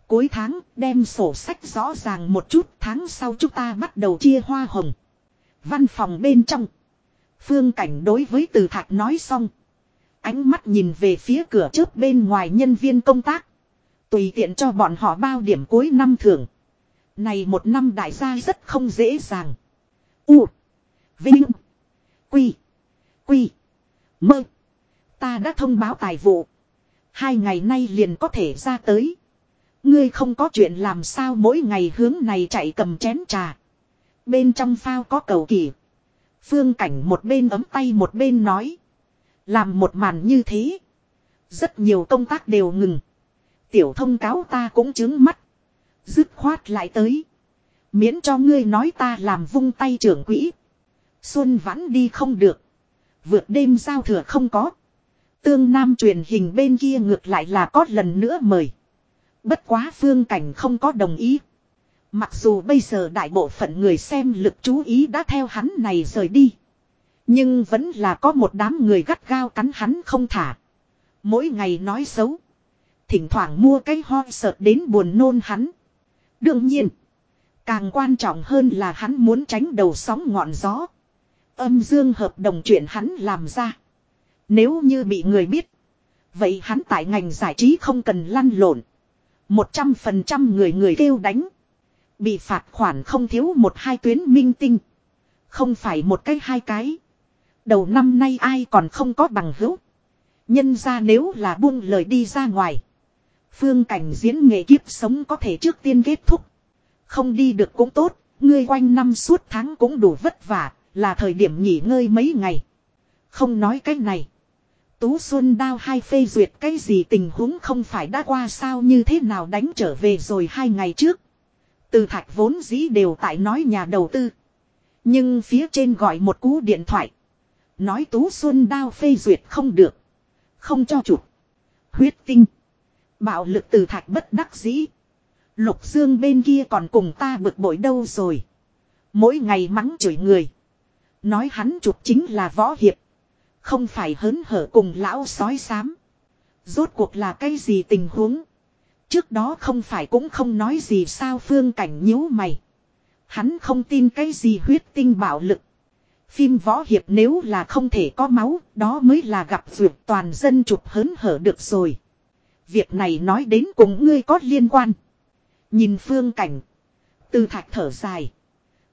Cuối tháng đem sổ sách rõ ràng một chút tháng sau chúng ta bắt đầu chia hoa hồng. Văn phòng bên trong. Phương Cảnh đối với từ thạch nói xong. Ánh mắt nhìn về phía cửa trước bên ngoài nhân viên công tác. Tùy tiện cho bọn họ bao điểm cuối năm thưởng. Này một năm đại gia rất không dễ dàng. U. Vinh. Quy. Quy. Mơ. Ta đã thông báo tài vụ. Hai ngày nay liền có thể ra tới. Ngươi không có chuyện làm sao mỗi ngày hướng này chạy cầm chén trà. Bên trong phao có cầu kỳ. Phương cảnh một bên ấm tay một bên nói. Làm một màn như thế. Rất nhiều công tác đều ngừng. Tiểu thông cáo ta cũng chứng mắt. Dứt khoát lại tới. Miễn cho ngươi nói ta làm vung tay trưởng quỹ. Xuân vãn đi không được. Vượt đêm giao thừa không có. Tương Nam truyền hình bên kia ngược lại là có lần nữa mời. Bất quá phương cảnh không có đồng ý. Mặc dù bây giờ đại bộ phận người xem lực chú ý đã theo hắn này rời đi. Nhưng vẫn là có một đám người gắt gao cắn hắn không thả. Mỗi ngày nói xấu. Thỉnh thoảng mua cái ho sợt đến buồn nôn hắn. Đương nhiên. Càng quan trọng hơn là hắn muốn tránh đầu sóng ngọn gió. Âm dương hợp đồng chuyện hắn làm ra. Nếu như bị người biết. Vậy hắn tại ngành giải trí không cần lăn lộn. Một trăm phần trăm người người kêu đánh. Bị phạt khoản không thiếu một hai tuyến minh tinh. Không phải một cái hai cái. Đầu năm nay ai còn không có bằng hữu. Nhân ra nếu là buông lời đi ra ngoài. Phương cảnh diễn nghệ kiếp sống có thể trước tiên kết thúc. Không đi được cũng tốt, ngươi quanh năm suốt tháng cũng đủ vất vả, là thời điểm nghỉ ngơi mấy ngày. Không nói cái này. Tú Xuân đao hai phê duyệt cái gì tình huống không phải đã qua sao như thế nào đánh trở về rồi hai ngày trước. Từ thạch vốn dĩ đều tại nói nhà đầu tư. Nhưng phía trên gọi một cú điện thoại. Nói Tú Xuân đao phê duyệt không được. Không cho chụp. Huyết tinh. Bạo lực từ thạch bất đắc dĩ. Lục Dương bên kia còn cùng ta bực bội đâu rồi. Mỗi ngày mắng chửi người. Nói hắn chụp chính là võ hiệp. Không phải hớn hở cùng lão sói xám. Rốt cuộc là cái gì tình huống. Trước đó không phải cũng không nói gì sao phương cảnh nhíu mày. Hắn không tin cái gì huyết tinh bạo lực. Phim võ hiệp nếu là không thể có máu, đó mới là gặp duyệt toàn dân chụp hớn hở được rồi. Việc này nói đến cùng ngươi có liên quan. Nhìn phương cảnh. Từ thạch thở dài.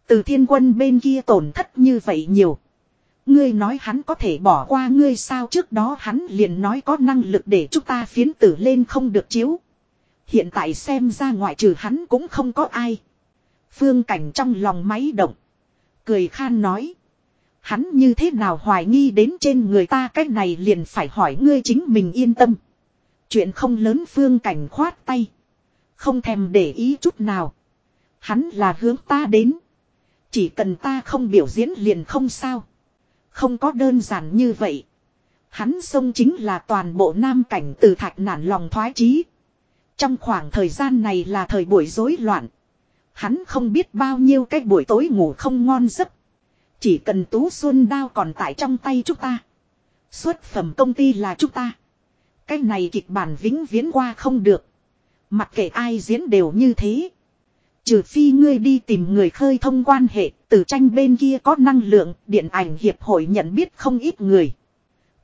Từ thiên quân bên kia tổn thất như vậy nhiều. Ngươi nói hắn có thể bỏ qua ngươi sao trước đó hắn liền nói có năng lực để chúng ta phiến tử lên không được chiếu. Hiện tại xem ra ngoại trừ hắn cũng không có ai. Phương cảnh trong lòng máy động. Cười khan nói. Hắn như thế nào hoài nghi đến trên người ta cách này liền phải hỏi ngươi chính mình yên tâm. Chuyện không lớn phương cảnh khoát tay. Không thèm để ý chút nào. Hắn là hướng ta đến. Chỉ cần ta không biểu diễn liền không sao. Không có đơn giản như vậy. Hắn sông chính là toàn bộ nam cảnh từ thạch nản lòng thoái chí. Trong khoảng thời gian này là thời buổi rối loạn. Hắn không biết bao nhiêu cái buổi tối ngủ không ngon giấc. Chỉ cần tú xuân đao còn tại trong tay chúng ta. Xuất phẩm công ty là chúng ta. Cái này kịch bản vĩnh viễn qua không được. Mặc kệ ai diễn đều như thế. Trừ phi ngươi đi tìm người khơi thông quan hệ, từ tranh bên kia có năng lượng, điện ảnh hiệp hội nhận biết không ít người.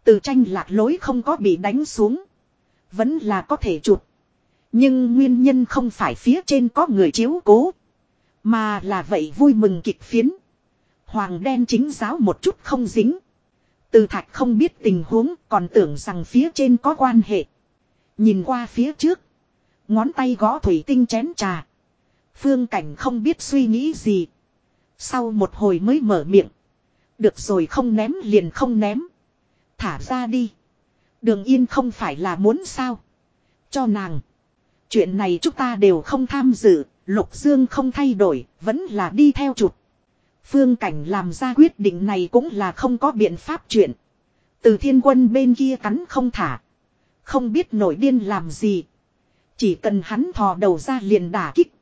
Từ tranh lạc lối không có bị đánh xuống. Vẫn là có thể chụp. Nhưng nguyên nhân không phải phía trên có người chiếu cố. Mà là vậy vui mừng kịch phiến. Hoàng đen chính giáo một chút không dính. Từ thạch không biết tình huống còn tưởng rằng phía trên có quan hệ. Nhìn qua phía trước. Ngón tay gõ thủy tinh chén trà. Phương cảnh không biết suy nghĩ gì. Sau một hồi mới mở miệng. Được rồi không ném liền không ném. Thả ra đi. Đường yên không phải là muốn sao. Cho nàng. Chuyện này chúng ta đều không tham dự. Lục Dương không thay đổi. Vẫn là đi theo chụp. Phương Cảnh làm ra quyết định này cũng là không có biện pháp chuyện. Từ thiên quân bên kia cắn không thả. Không biết nổi điên làm gì. Chỉ cần hắn thò đầu ra liền đả kích.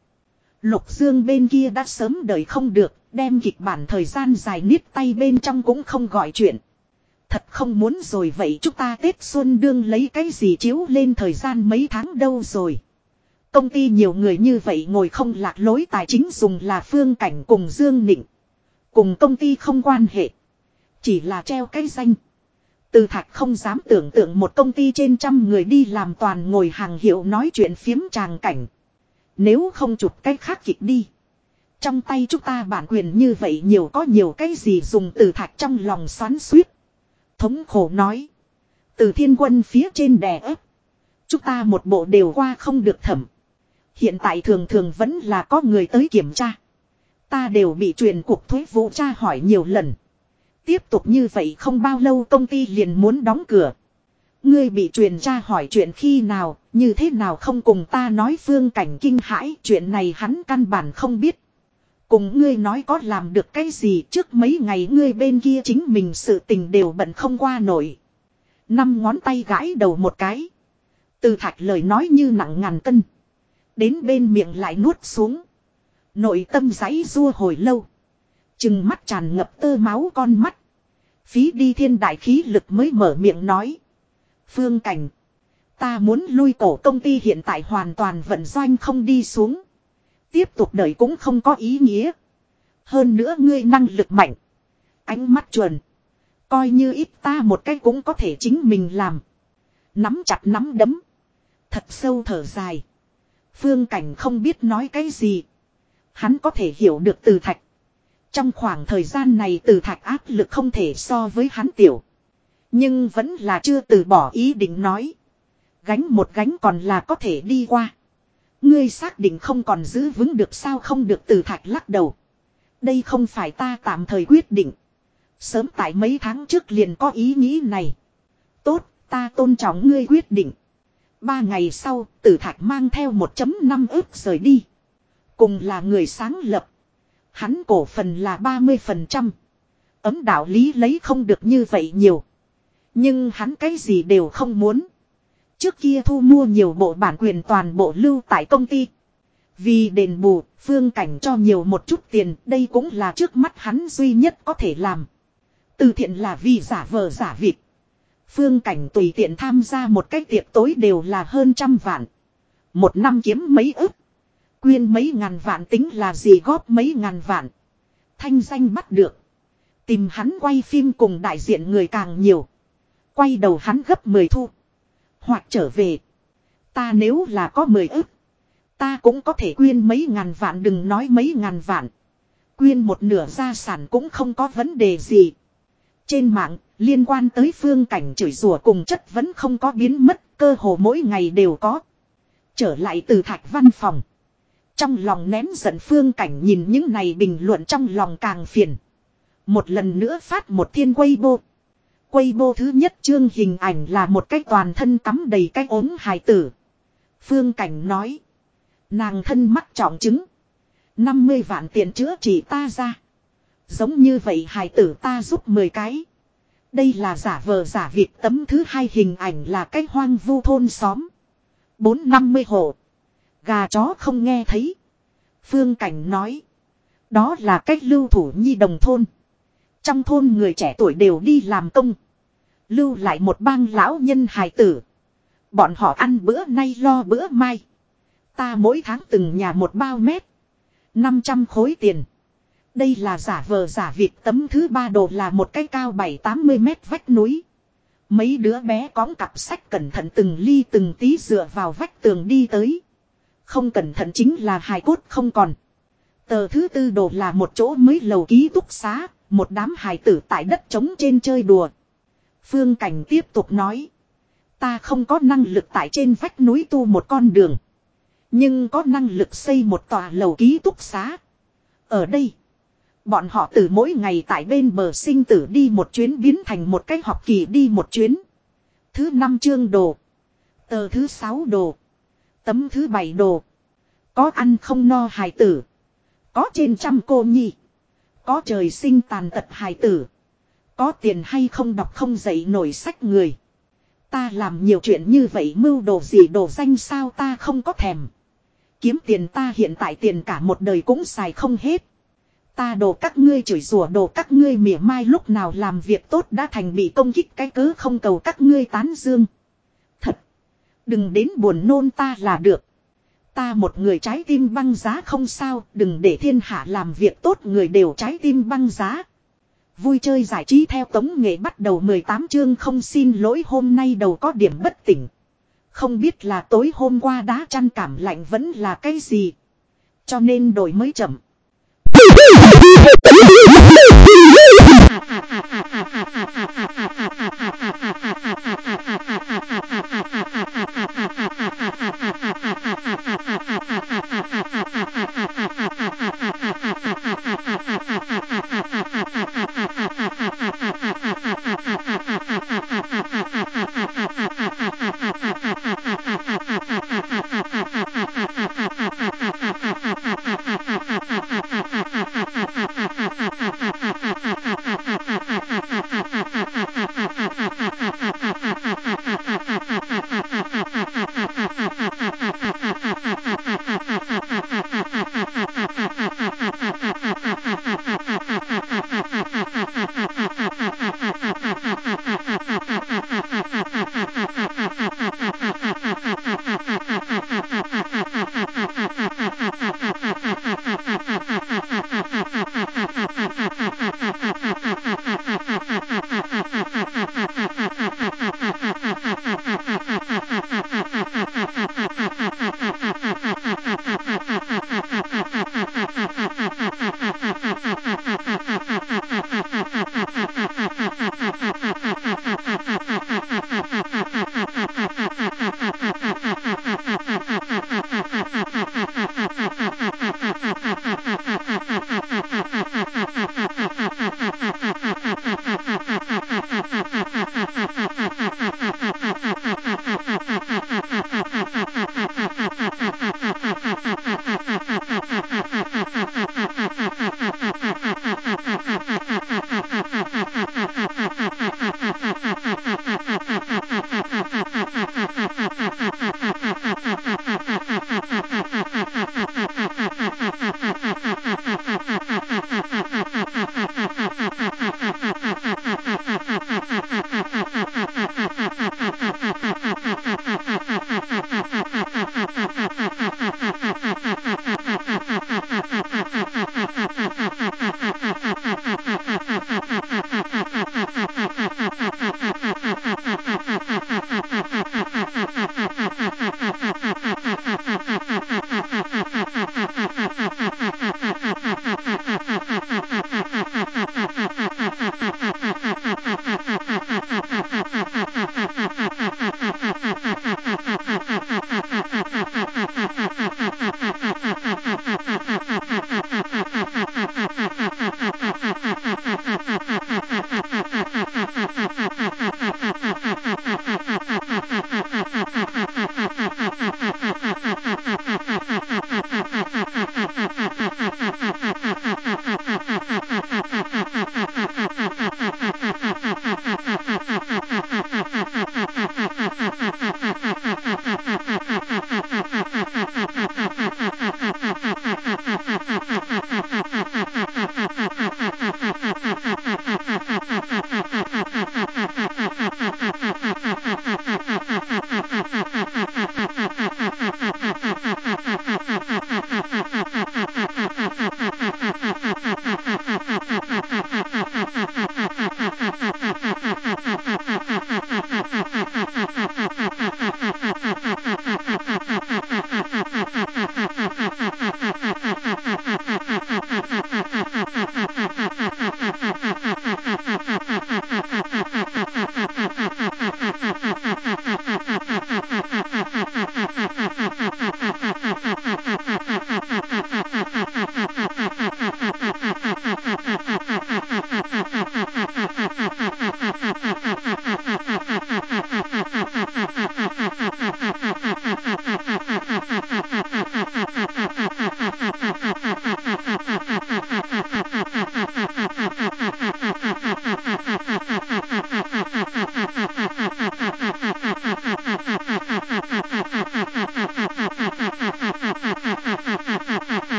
Lục Dương bên kia đã sớm đợi không được, đem kịch bản thời gian dài niết tay bên trong cũng không gọi chuyện. Thật không muốn rồi vậy chúng ta Tết Xuân đương lấy cái gì chiếu lên thời gian mấy tháng đâu rồi. Công ty nhiều người như vậy ngồi không lạc lối tài chính dùng là phương cảnh cùng Dương Nịnh. Cùng công ty không quan hệ. Chỉ là treo cái danh. Từ thạch không dám tưởng tượng một công ty trên trăm người đi làm toàn ngồi hàng hiệu nói chuyện phiếm tràng cảnh. Nếu không chụp cái khác kịch đi. Trong tay chúng ta bản quyền như vậy nhiều có nhiều cái gì dùng từ thạch trong lòng xoắn suýt. Thống khổ nói. Từ thiên quân phía trên đè ép. Chúng ta một bộ đều qua không được thẩm. Hiện tại thường thường vẫn là có người tới kiểm tra. Ta đều bị truyền cục thuế vụ tra hỏi nhiều lần. Tiếp tục như vậy không bao lâu công ty liền muốn đóng cửa. Ngươi bị truyền tra hỏi chuyện khi nào, như thế nào không cùng ta nói phương cảnh kinh hãi, chuyện này hắn căn bản không biết. Cùng ngươi nói có làm được cái gì trước mấy ngày ngươi bên kia chính mình sự tình đều bận không qua nổi. Năm ngón tay gãi đầu một cái. Từ thạch lời nói như nặng ngàn cân. Đến bên miệng lại nuốt xuống. Nội tâm giấy rua hồi lâu. Chừng mắt tràn ngập tơ máu con mắt. Phí đi thiên đại khí lực mới mở miệng nói. Phương cảnh. Ta muốn lui cổ công ty hiện tại hoàn toàn vận doanh không đi xuống. Tiếp tục đợi cũng không có ý nghĩa. Hơn nữa ngươi năng lực mạnh. Ánh mắt chuẩn. Coi như ít ta một cái cũng có thể chính mình làm. Nắm chặt nắm đấm. Thật sâu thở dài. Phương cảnh không biết nói cái gì. Hắn có thể hiểu được từ thạch. Trong khoảng thời gian này từ thạch áp lực không thể so với hắn tiểu. Nhưng vẫn là chưa từ bỏ ý định nói. Gánh một gánh còn là có thể đi qua. Ngươi xác định không còn giữ vững được sao không được từ thạch lắc đầu. Đây không phải ta tạm thời quyết định. Sớm tại mấy tháng trước liền có ý nghĩ này. Tốt, ta tôn trọng ngươi quyết định. Ba ngày sau, tử thạch mang theo 1.5 ước rời đi. Cùng là người sáng lập. Hắn cổ phần là 30%. Ấm đạo lý lấy không được như vậy nhiều. Nhưng hắn cái gì đều không muốn. Trước kia thu mua nhiều bộ bản quyền toàn bộ lưu tại công ty. Vì đền bù, phương cảnh cho nhiều một chút tiền, đây cũng là trước mắt hắn duy nhất có thể làm. Từ thiện là vì giả vờ giả vịt. Phương cảnh tùy tiện tham gia một cái tiệc tối đều là hơn trăm vạn. Một năm kiếm mấy ức. Quyên mấy ngàn vạn tính là gì góp mấy ngàn vạn. Thanh danh bắt được. Tìm hắn quay phim cùng đại diện người càng nhiều. Quay đầu hắn gấp 10 thu. Hoặc trở về. Ta nếu là có 10 ức. Ta cũng có thể quyên mấy ngàn vạn đừng nói mấy ngàn vạn. Quyên một nửa gia sản cũng không có vấn đề gì. Trên mạng, liên quan tới phương cảnh chửi rủa cùng chất vẫn không có biến mất, cơ hồ mỗi ngày đều có. Trở lại từ thạch văn phòng. Trong lòng nén giận phương cảnh nhìn những này bình luận trong lòng càng phiền. Một lần nữa phát một thiên quay bô. Quay bô thứ nhất chương hình ảnh là một cái toàn thân cắm đầy cái ốm hài tử. Phương cảnh nói. Nàng thân mắc trọng chứng. 50 vạn tiền chữa trị ta ra. Giống như vậy hài tử ta giúp 10 cái. Đây là giả vờ giả việc tấm thứ hai hình ảnh là cái hoang vu thôn xóm. Bốn năm mươi hộ. Gà chó không nghe thấy. Phương Cảnh nói. Đó là cách lưu thủ nhi đồng thôn. Trong thôn người trẻ tuổi đều đi làm công. Lưu lại một bang lão nhân hài tử. Bọn họ ăn bữa nay lo bữa mai. Ta mỗi tháng từng nhà một bao mét. 500 khối tiền. Đây là giả vờ giả việc tấm thứ ba đồ là một cái cao 7-80 mét vách núi. Mấy đứa bé cõng cặp sách cẩn thận từng ly từng tí dựa vào vách tường đi tới. Không cẩn thận chính là hài cốt không còn. Tờ thứ tư đồ là một chỗ mới lầu ký túc xá, một đám hài tử tại đất trống trên chơi đùa. Phương Cảnh tiếp tục nói. Ta không có năng lực tại trên vách núi tu một con đường. Nhưng có năng lực xây một tòa lầu ký túc xá. Ở đây. Bọn họ từ mỗi ngày tại bên bờ sinh tử đi một chuyến biến thành một cái học kỳ đi một chuyến. Thứ năm chương đồ. Tờ thứ sáu đồ. Tấm thứ bảy đồ. Có ăn không no hài tử. Có trên trăm cô nhi. Có trời sinh tàn tật hài tử. Có tiền hay không đọc không dạy nổi sách người. Ta làm nhiều chuyện như vậy mưu đồ gì đồ danh sao ta không có thèm. Kiếm tiền ta hiện tại tiền cả một đời cũng xài không hết. Ta đồ các ngươi chửi rủa đồ các ngươi mỉa mai lúc nào làm việc tốt đã thành bị công kích cái cớ không cầu các ngươi tán dương. Thật. Đừng đến buồn nôn ta là được. Ta một người trái tim băng giá không sao, đừng để thiên hạ làm việc tốt người đều trái tim băng giá. Vui chơi giải trí theo tống nghệ bắt đầu 18 chương không xin lỗi hôm nay đầu có điểm bất tỉnh. Không biết là tối hôm qua đá chăn cảm lạnh vẫn là cái gì. Cho nên đổi mới chậm. Mắng *laughs* hắn à, à, à,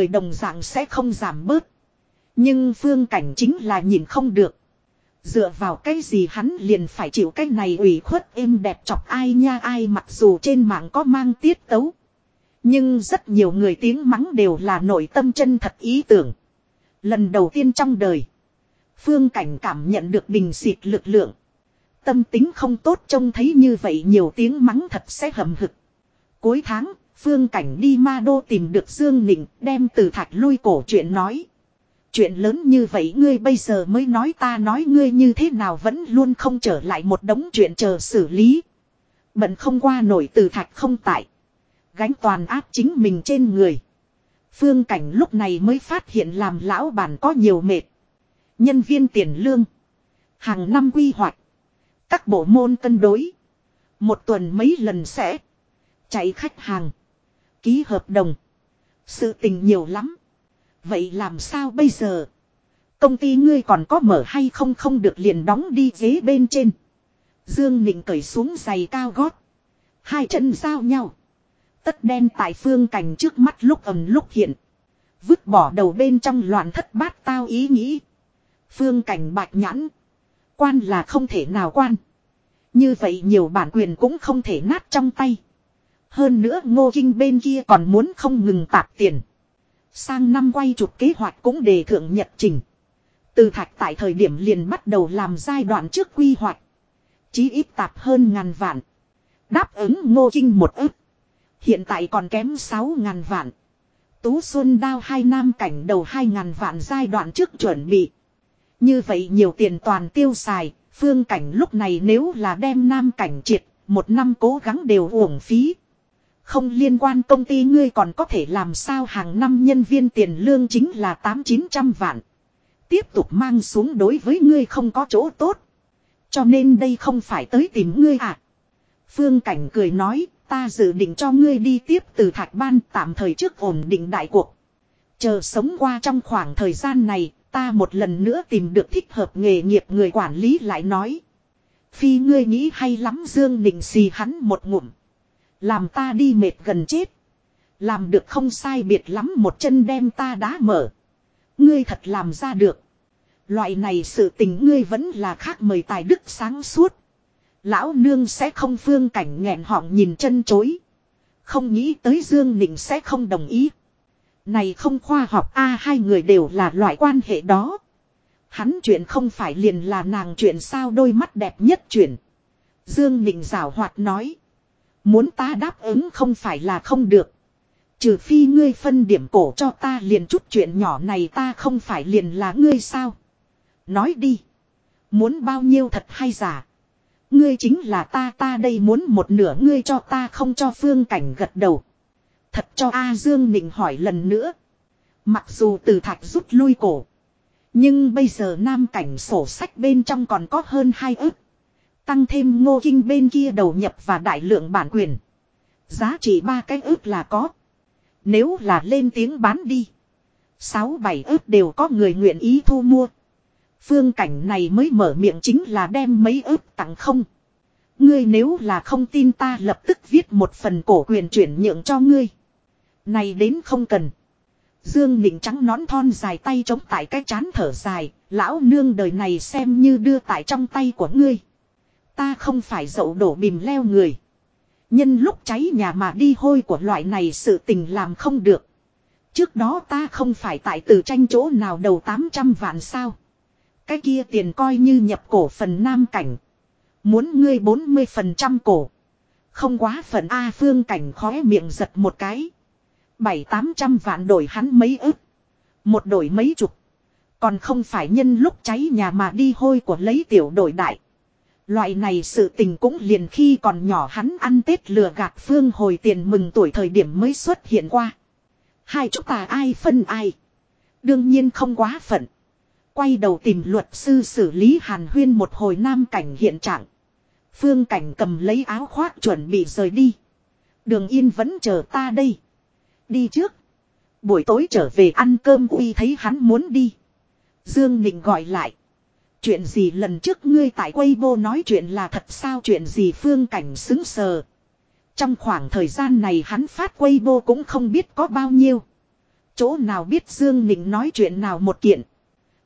người đồng dạng sẽ không giảm bớt. Nhưng phương cảnh chính là nhìn không được. Dựa vào cái gì hắn liền phải chịu cái này ủy khuất êm đẹp chọc ai nha ai mặc dù trên mạng có mang tiết tấu. Nhưng rất nhiều người tiếng mắng đều là nội tâm chân thật ý tưởng. Lần đầu tiên trong đời. Phương cảnh cảm nhận được bình xịt lực lượng. Tâm tính không tốt trông thấy như vậy nhiều tiếng mắng thật sẽ hầm hực. Cuối tháng, Phương cảnh đi ma đô tìm được Dương Nịnh, đem từ thạch lui cổ chuyện nói. Chuyện lớn như vậy ngươi bây giờ mới nói ta nói ngươi như thế nào vẫn luôn không trở lại một đống chuyện chờ xử lý. Bận không qua nổi từ thạch không tại. Gánh toàn áp chính mình trên người. Phương cảnh lúc này mới phát hiện làm lão bản có nhiều mệt. Nhân viên tiền lương. Hàng năm quy hoạch. Các bộ môn cân đối. Một tuần mấy lần sẽ. Chạy khách hàng. Ký hợp đồng. Sự tình nhiều lắm. Vậy làm sao bây giờ? Công ty ngươi còn có mở hay không không được liền đóng đi ghế bên trên. Dương Nịnh cởi xuống giày cao gót. Hai chân giao nhau. Tất đen tại phương cảnh trước mắt lúc ầm lúc hiện. Vứt bỏ đầu bên trong loạn thất bát tao ý nghĩ. Phương cảnh bạch nhãn. Quan là không thể nào quan. Như vậy nhiều bản quyền cũng không thể nát trong tay. Hơn nữa ngô kinh bên kia còn muốn không ngừng tạp tiền. Sang năm quay chụp kế hoạch cũng đề thượng nhật trình. Từ thạch tại thời điểm liền bắt đầu làm giai đoạn trước quy hoạch. Chí ít tạp hơn ngàn vạn. Đáp ứng ngô kinh một ức. Hiện tại còn kém sáu ngàn vạn. Tú Xuân đao hai nam cảnh đầu hai ngàn vạn giai đoạn trước chuẩn bị. Như vậy nhiều tiền toàn tiêu xài, phương cảnh lúc này nếu là đem nam cảnh triệt, một năm cố gắng đều uổng phí. Không liên quan công ty ngươi còn có thể làm sao hàng năm nhân viên tiền lương chính là tám chín trăm vạn. Tiếp tục mang xuống đối với ngươi không có chỗ tốt. Cho nên đây không phải tới tìm ngươi à. Phương Cảnh cười nói, ta dự định cho ngươi đi tiếp từ thạch ban tạm thời trước ổn định đại cuộc. Chờ sống qua trong khoảng thời gian này, ta một lần nữa tìm được thích hợp nghề nghiệp người quản lý lại nói. Phi ngươi nghĩ hay lắm Dương Nịnh xì hắn một ngụm. Làm ta đi mệt gần chết. Làm được không sai biệt lắm một chân đem ta đá mở. Ngươi thật làm ra được. Loại này sự tình ngươi vẫn là khác mời tài đức sáng suốt. Lão nương sẽ không phương cảnh nghẹn họng nhìn chân chối. Không nghĩ tới Dương Nịnh sẽ không đồng ý. Này không khoa học, a, hai người đều là loại quan hệ đó. Hắn chuyện không phải liền là nàng chuyện sao đôi mắt đẹp nhất chuyện. Dương Nịnh rảo hoạt nói. Muốn ta đáp ứng không phải là không được. Trừ phi ngươi phân điểm cổ cho ta liền chút chuyện nhỏ này ta không phải liền là ngươi sao. Nói đi. Muốn bao nhiêu thật hay giả. Ngươi chính là ta ta đây muốn một nửa ngươi cho ta không cho phương cảnh gật đầu. Thật cho A Dương Nịnh hỏi lần nữa. Mặc dù từ thạch rút lui cổ. Nhưng bây giờ nam cảnh sổ sách bên trong còn có hơn hai ức. Tăng thêm ngô kinh bên kia đầu nhập và đại lượng bản quyền. Giá trị ba cái ức là có. Nếu là lên tiếng bán đi. Sáu bảy ức đều có người nguyện ý thu mua. Phương cảnh này mới mở miệng chính là đem mấy ức tặng không. Ngươi nếu là không tin ta lập tức viết một phần cổ quyền chuyển nhượng cho ngươi. Này đến không cần. Dương Nịnh trắng nón thon dài tay chống tại cái chán thở dài, lão nương đời này xem như đưa tại trong tay của ngươi. Ta không phải dậu đổ bìm leo người. Nhân lúc cháy nhà mà đi hôi của loại này sự tình làm không được. Trước đó ta không phải tại từ tranh chỗ nào đầu 800 vạn sao. Cái kia tiền coi như nhập cổ phần nam cảnh. Muốn ngươi 40% cổ. Không quá phần A phương cảnh khóe miệng giật một cái. Bảy tám trăm vạn đổi hắn mấy ức. Một đổi mấy chục. Còn không phải nhân lúc cháy nhà mà đi hôi của lấy tiểu đổi đại. Loại này sự tình cũng liền khi còn nhỏ hắn ăn Tết lừa gạt phương hồi tiền mừng tuổi thời điểm mới xuất hiện qua. Hai chúng ta ai phân ai. Đương nhiên không quá phận. Quay đầu tìm luật sư xử lý hàn huyên một hồi nam cảnh hiện trạng. Phương cảnh cầm lấy áo khoác chuẩn bị rời đi. Đường yên vẫn chờ ta đây. Đi trước. Buổi tối trở về ăn cơm uy thấy hắn muốn đi. Dương Nịnh gọi lại. Chuyện gì lần trước ngươi tại Weibo nói chuyện là thật sao chuyện gì phương cảnh xứng sờ. Trong khoảng thời gian này hắn phát Weibo cũng không biết có bao nhiêu. Chỗ nào biết Dương Nịnh nói chuyện nào một kiện.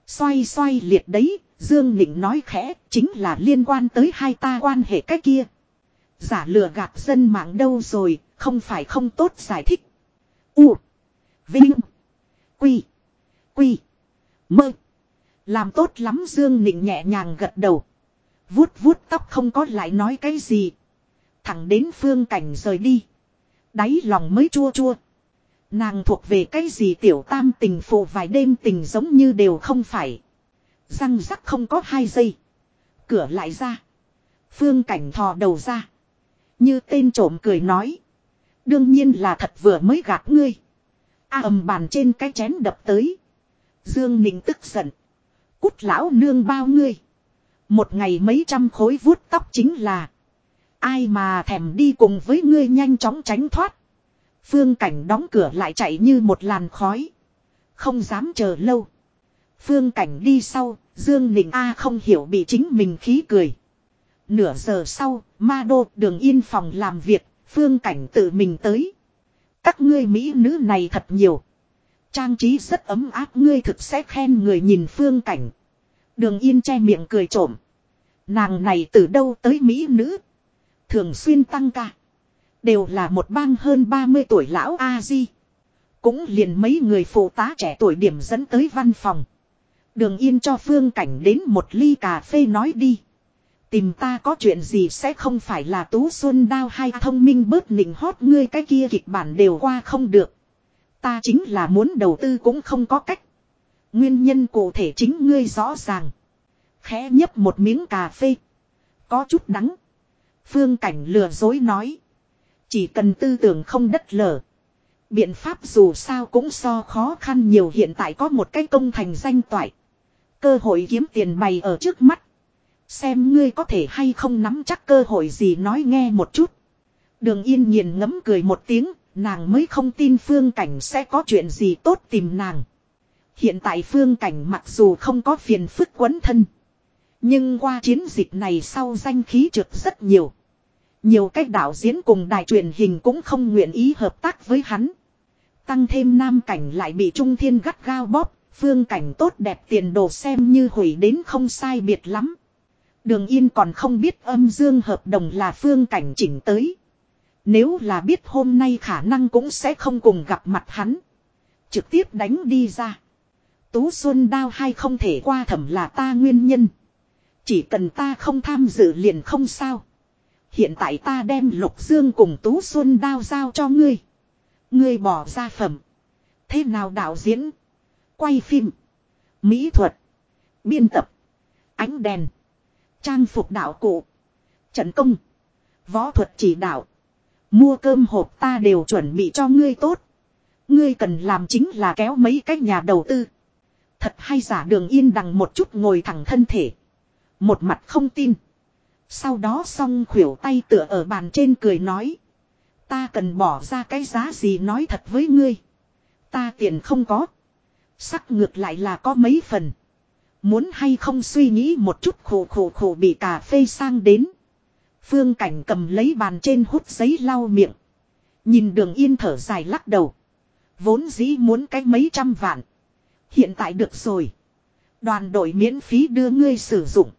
Xoay xoay liệt đấy, Dương Nịnh nói khẽ, chính là liên quan tới hai ta quan hệ cái kia. Giả lừa gạt dân mạng đâu rồi, không phải không tốt giải thích. U. Vinh. Quy. Quy. Mơ. Làm tốt lắm Dương Nịnh nhẹ nhàng gật đầu. Vuốt vuốt tóc không có lại nói cái gì. Thẳng đến phương cảnh rời đi. Đáy lòng mới chua chua. Nàng thuộc về cái gì tiểu tam tình phụ vài đêm tình giống như đều không phải. Răng rắc không có hai giây. Cửa lại ra. Phương cảnh thò đầu ra. Như tên trộm cười nói. Đương nhiên là thật vừa mới gạt ngươi. A ầm bàn trên cái chén đập tới. Dương Ninh tức giận. Cút lão nương bao ngươi. Một ngày mấy trăm khối vuốt tóc chính là. Ai mà thèm đi cùng với ngươi nhanh chóng tránh thoát. Phương cảnh đóng cửa lại chạy như một làn khói. Không dám chờ lâu. Phương cảnh đi sau, Dương Nịnh A không hiểu bị chính mình khí cười. Nửa giờ sau, ma đô đường yên phòng làm việc, phương cảnh tự mình tới. Các ngươi Mỹ nữ này thật nhiều. Trang trí rất ấm áp, ngươi thực sẽ khen người nhìn phương cảnh. Đường yên che miệng cười trộm. Nàng này từ đâu tới Mỹ nữ. Thường xuyên tăng ca. Đều là một bang hơn 30 tuổi lão A-di. Cũng liền mấy người phụ tá trẻ tuổi điểm dẫn tới văn phòng. Đường yên cho phương cảnh đến một ly cà phê nói đi. Tìm ta có chuyện gì sẽ không phải là tú xuân đao hay thông minh bớt nịnh hót ngươi, cái kia kịch bản đều qua không được. Ta chính là muốn đầu tư cũng không có cách. Nguyên nhân cụ thể chính ngươi rõ ràng. Khẽ nhấp một miếng cà phê. Có chút đắng. Phương cảnh lừa dối nói. Chỉ cần tư tưởng không đất lở. Biện pháp dù sao cũng so khó khăn nhiều hiện tại có một cái công thành danh toại. Cơ hội kiếm tiền bày ở trước mắt. Xem ngươi có thể hay không nắm chắc cơ hội gì nói nghe một chút. Đường yên nhiên ngấm cười một tiếng, nàng mới không tin phương cảnh sẽ có chuyện gì tốt tìm nàng. Hiện tại phương cảnh mặc dù không có phiền phức quấn thân. Nhưng qua chiến dịch này sau danh khí trượt rất nhiều. Nhiều cách đạo diễn cùng đài truyền hình cũng không nguyện ý hợp tác với hắn. Tăng thêm nam cảnh lại bị trung thiên gắt gao bóp, phương cảnh tốt đẹp tiền đồ xem như hủy đến không sai biệt lắm. Đường Yên còn không biết âm dương hợp đồng là phương cảnh chỉnh tới. Nếu là biết hôm nay khả năng cũng sẽ không cùng gặp mặt hắn. Trực tiếp đánh đi ra. Tú Xuân đao hay không thể qua thẩm là ta nguyên nhân. Chỉ cần ta không tham dự liền không sao. Hiện tại ta đem Lục Dương cùng Tú Xuân đao giao cho ngươi. Ngươi bỏ ra phẩm. Thế nào đạo diễn? Quay phim. Mỹ thuật. Biên tập. Ánh đèn. Trang phục đạo cụ. Trận công. Võ thuật chỉ đạo. Mua cơm hộp ta đều chuẩn bị cho ngươi tốt. Ngươi cần làm chính là kéo mấy cái nhà đầu tư. Thật hay giả đường yên đằng một chút ngồi thẳng thân thể. Một mặt không tin. Sau đó xong khuỷu tay tựa ở bàn trên cười nói. Ta cần bỏ ra cái giá gì nói thật với ngươi. Ta tiền không có. Sắc ngược lại là có mấy phần. Muốn hay không suy nghĩ một chút khổ khổ khổ bị cà phê sang đến. Phương cảnh cầm lấy bàn trên hút giấy lau miệng. Nhìn đường yên thở dài lắc đầu. Vốn dĩ muốn cái mấy trăm vạn. Hiện tại được rồi. Đoàn đội miễn phí đưa ngươi sử dụng.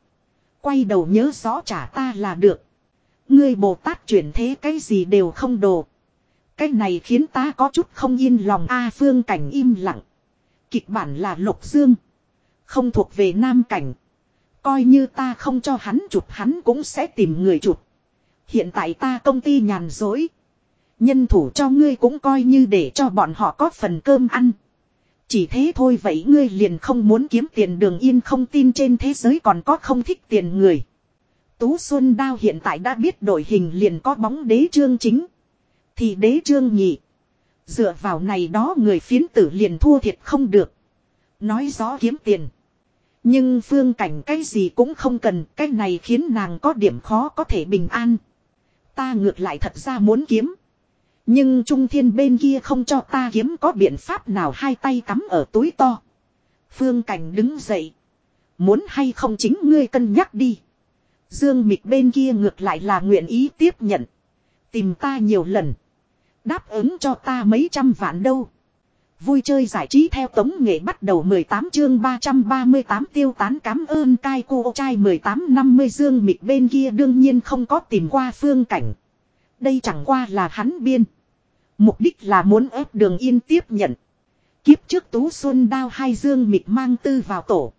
Quay đầu nhớ rõ trả ta là được. Ngươi Bồ Tát chuyển thế cái gì đều không đồ. Cái này khiến ta có chút không yên lòng A phương cảnh im lặng. Kịch bản là lục dương. Không thuộc về nam cảnh. Coi như ta không cho hắn chụp, hắn cũng sẽ tìm người chụp. Hiện tại ta công ty nhàn dối. Nhân thủ cho ngươi cũng coi như để cho bọn họ có phần cơm ăn. Chỉ thế thôi vậy ngươi liền không muốn kiếm tiền đường yên không tin trên thế giới còn có không thích tiền người. Tú Xuân Đao hiện tại đã biết đổi hình liền có bóng đế trương chính. Thì đế trương nhị. Dựa vào này đó người phiến tử liền thua thiệt không được. Nói rõ kiếm tiền. Nhưng phương cảnh cái gì cũng không cần, cái này khiến nàng có điểm khó có thể bình an. Ta ngược lại thật ra muốn kiếm. Nhưng trung thiên bên kia không cho ta kiếm có biện pháp nào hai tay cắm ở túi to. Phương cảnh đứng dậy. Muốn hay không chính ngươi cân nhắc đi. Dương mịch bên kia ngược lại là nguyện ý tiếp nhận. Tìm ta nhiều lần. Đáp ứng cho ta mấy trăm vạn đâu. Vui chơi giải trí theo tống nghệ bắt đầu 18 chương 338 tiêu tán cám ơn cai cô trai 1850 dương mịch bên kia đương nhiên không có tìm qua phương cảnh. Đây chẳng qua là hắn biên. Mục đích là muốn ép đường yên tiếp nhận. Kiếp trước Tú Xuân đao hai dương mịch mang tư vào tổ.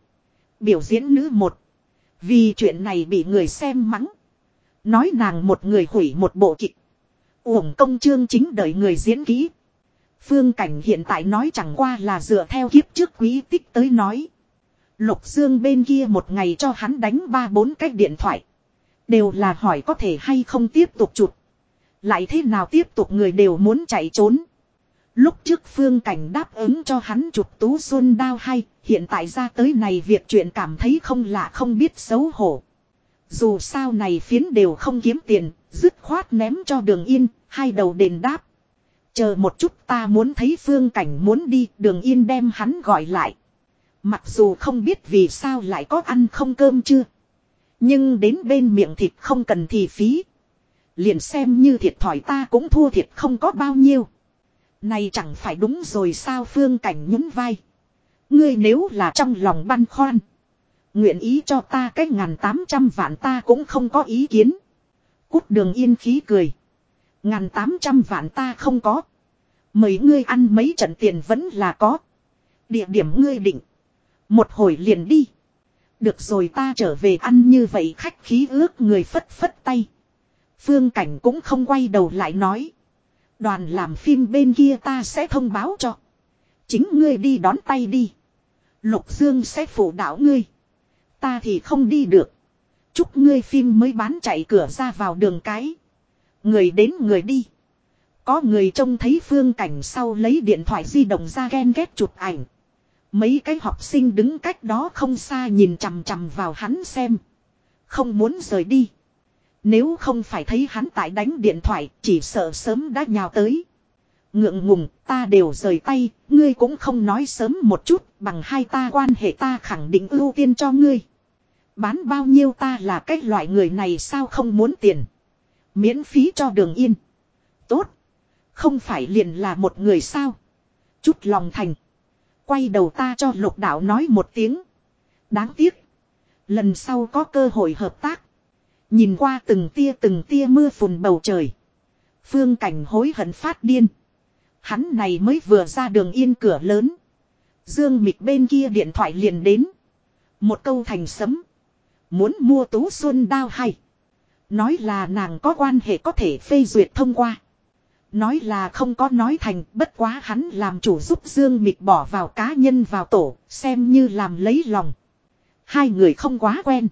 Biểu diễn nữ một. Vì chuyện này bị người xem mắng. Nói nàng một người hủy một bộ kịch. Uổng công chương chính đợi người diễn kỹ. Phương Cảnh hiện tại nói chẳng qua là dựa theo kiếp trước quý tích tới nói. Lục Dương bên kia một ngày cho hắn đánh ba bốn cách điện thoại. Đều là hỏi có thể hay không tiếp tục chụp. Lại thế nào tiếp tục người đều muốn chạy trốn. Lúc trước Phương Cảnh đáp ứng cho hắn chụp Tú Xuân đao hay, hiện tại ra tới này việc chuyện cảm thấy không lạ không biết xấu hổ. Dù sao này phiến đều không kiếm tiền, dứt khoát ném cho đường yên, hai đầu đền đáp. Chờ một chút ta muốn thấy phương cảnh muốn đi, đường yên đem hắn gọi lại. Mặc dù không biết vì sao lại có ăn không cơm chưa. Nhưng đến bên miệng thịt không cần thì phí. Liền xem như thiệt thòi ta cũng thua thiệt không có bao nhiêu. Này chẳng phải đúng rồi sao phương cảnh nhún vai. Ngươi nếu là trong lòng băn khoăn. Nguyện ý cho ta cái ngàn tám trăm vạn ta cũng không có ý kiến. Cút đường yên khí cười. Ngàn tám trăm vạn ta không có. Mấy ngươi ăn mấy trận tiền vẫn là có. Địa điểm ngươi định. Một hồi liền đi. Được rồi ta trở về ăn như vậy khách khí ước người phất phất tay. Phương Cảnh cũng không quay đầu lại nói. Đoàn làm phim bên kia ta sẽ thông báo cho. Chính ngươi đi đón tay đi. Lục Dương sẽ phụ đạo ngươi. Ta thì không đi được. Chúc ngươi phim mới bán chạy cửa ra vào đường cái. Người đến người đi. Có người trông thấy phương cảnh sau lấy điện thoại di động ra ghen ghét chụp ảnh. Mấy cái học sinh đứng cách đó không xa nhìn chằm chằm vào hắn xem. Không muốn rời đi. Nếu không phải thấy hắn tại đánh điện thoại chỉ sợ sớm đã nhào tới. Ngượng ngùng ta đều rời tay, ngươi cũng không nói sớm một chút, bằng hai ta quan hệ ta khẳng định ưu tiên cho ngươi. Bán bao nhiêu ta là cái loại người này sao không muốn tiền. Miễn phí cho đường yên. Tốt. Không phải liền là một người sao. Chút lòng thành. Quay đầu ta cho lục đạo nói một tiếng. Đáng tiếc. Lần sau có cơ hội hợp tác. Nhìn qua từng tia từng tia mưa phùn bầu trời. Phương cảnh hối hận phát điên. Hắn này mới vừa ra đường yên cửa lớn. Dương mịch bên kia điện thoại liền đến. Một câu thành sấm. Muốn mua tú xuân đao hay. Nói là nàng có quan hệ có thể phê duyệt thông qua. Nói là không có nói thành, bất quá hắn làm chủ giúp Dương Mịch bỏ vào cá nhân vào tổ, xem như làm lấy lòng. Hai người không quá quen.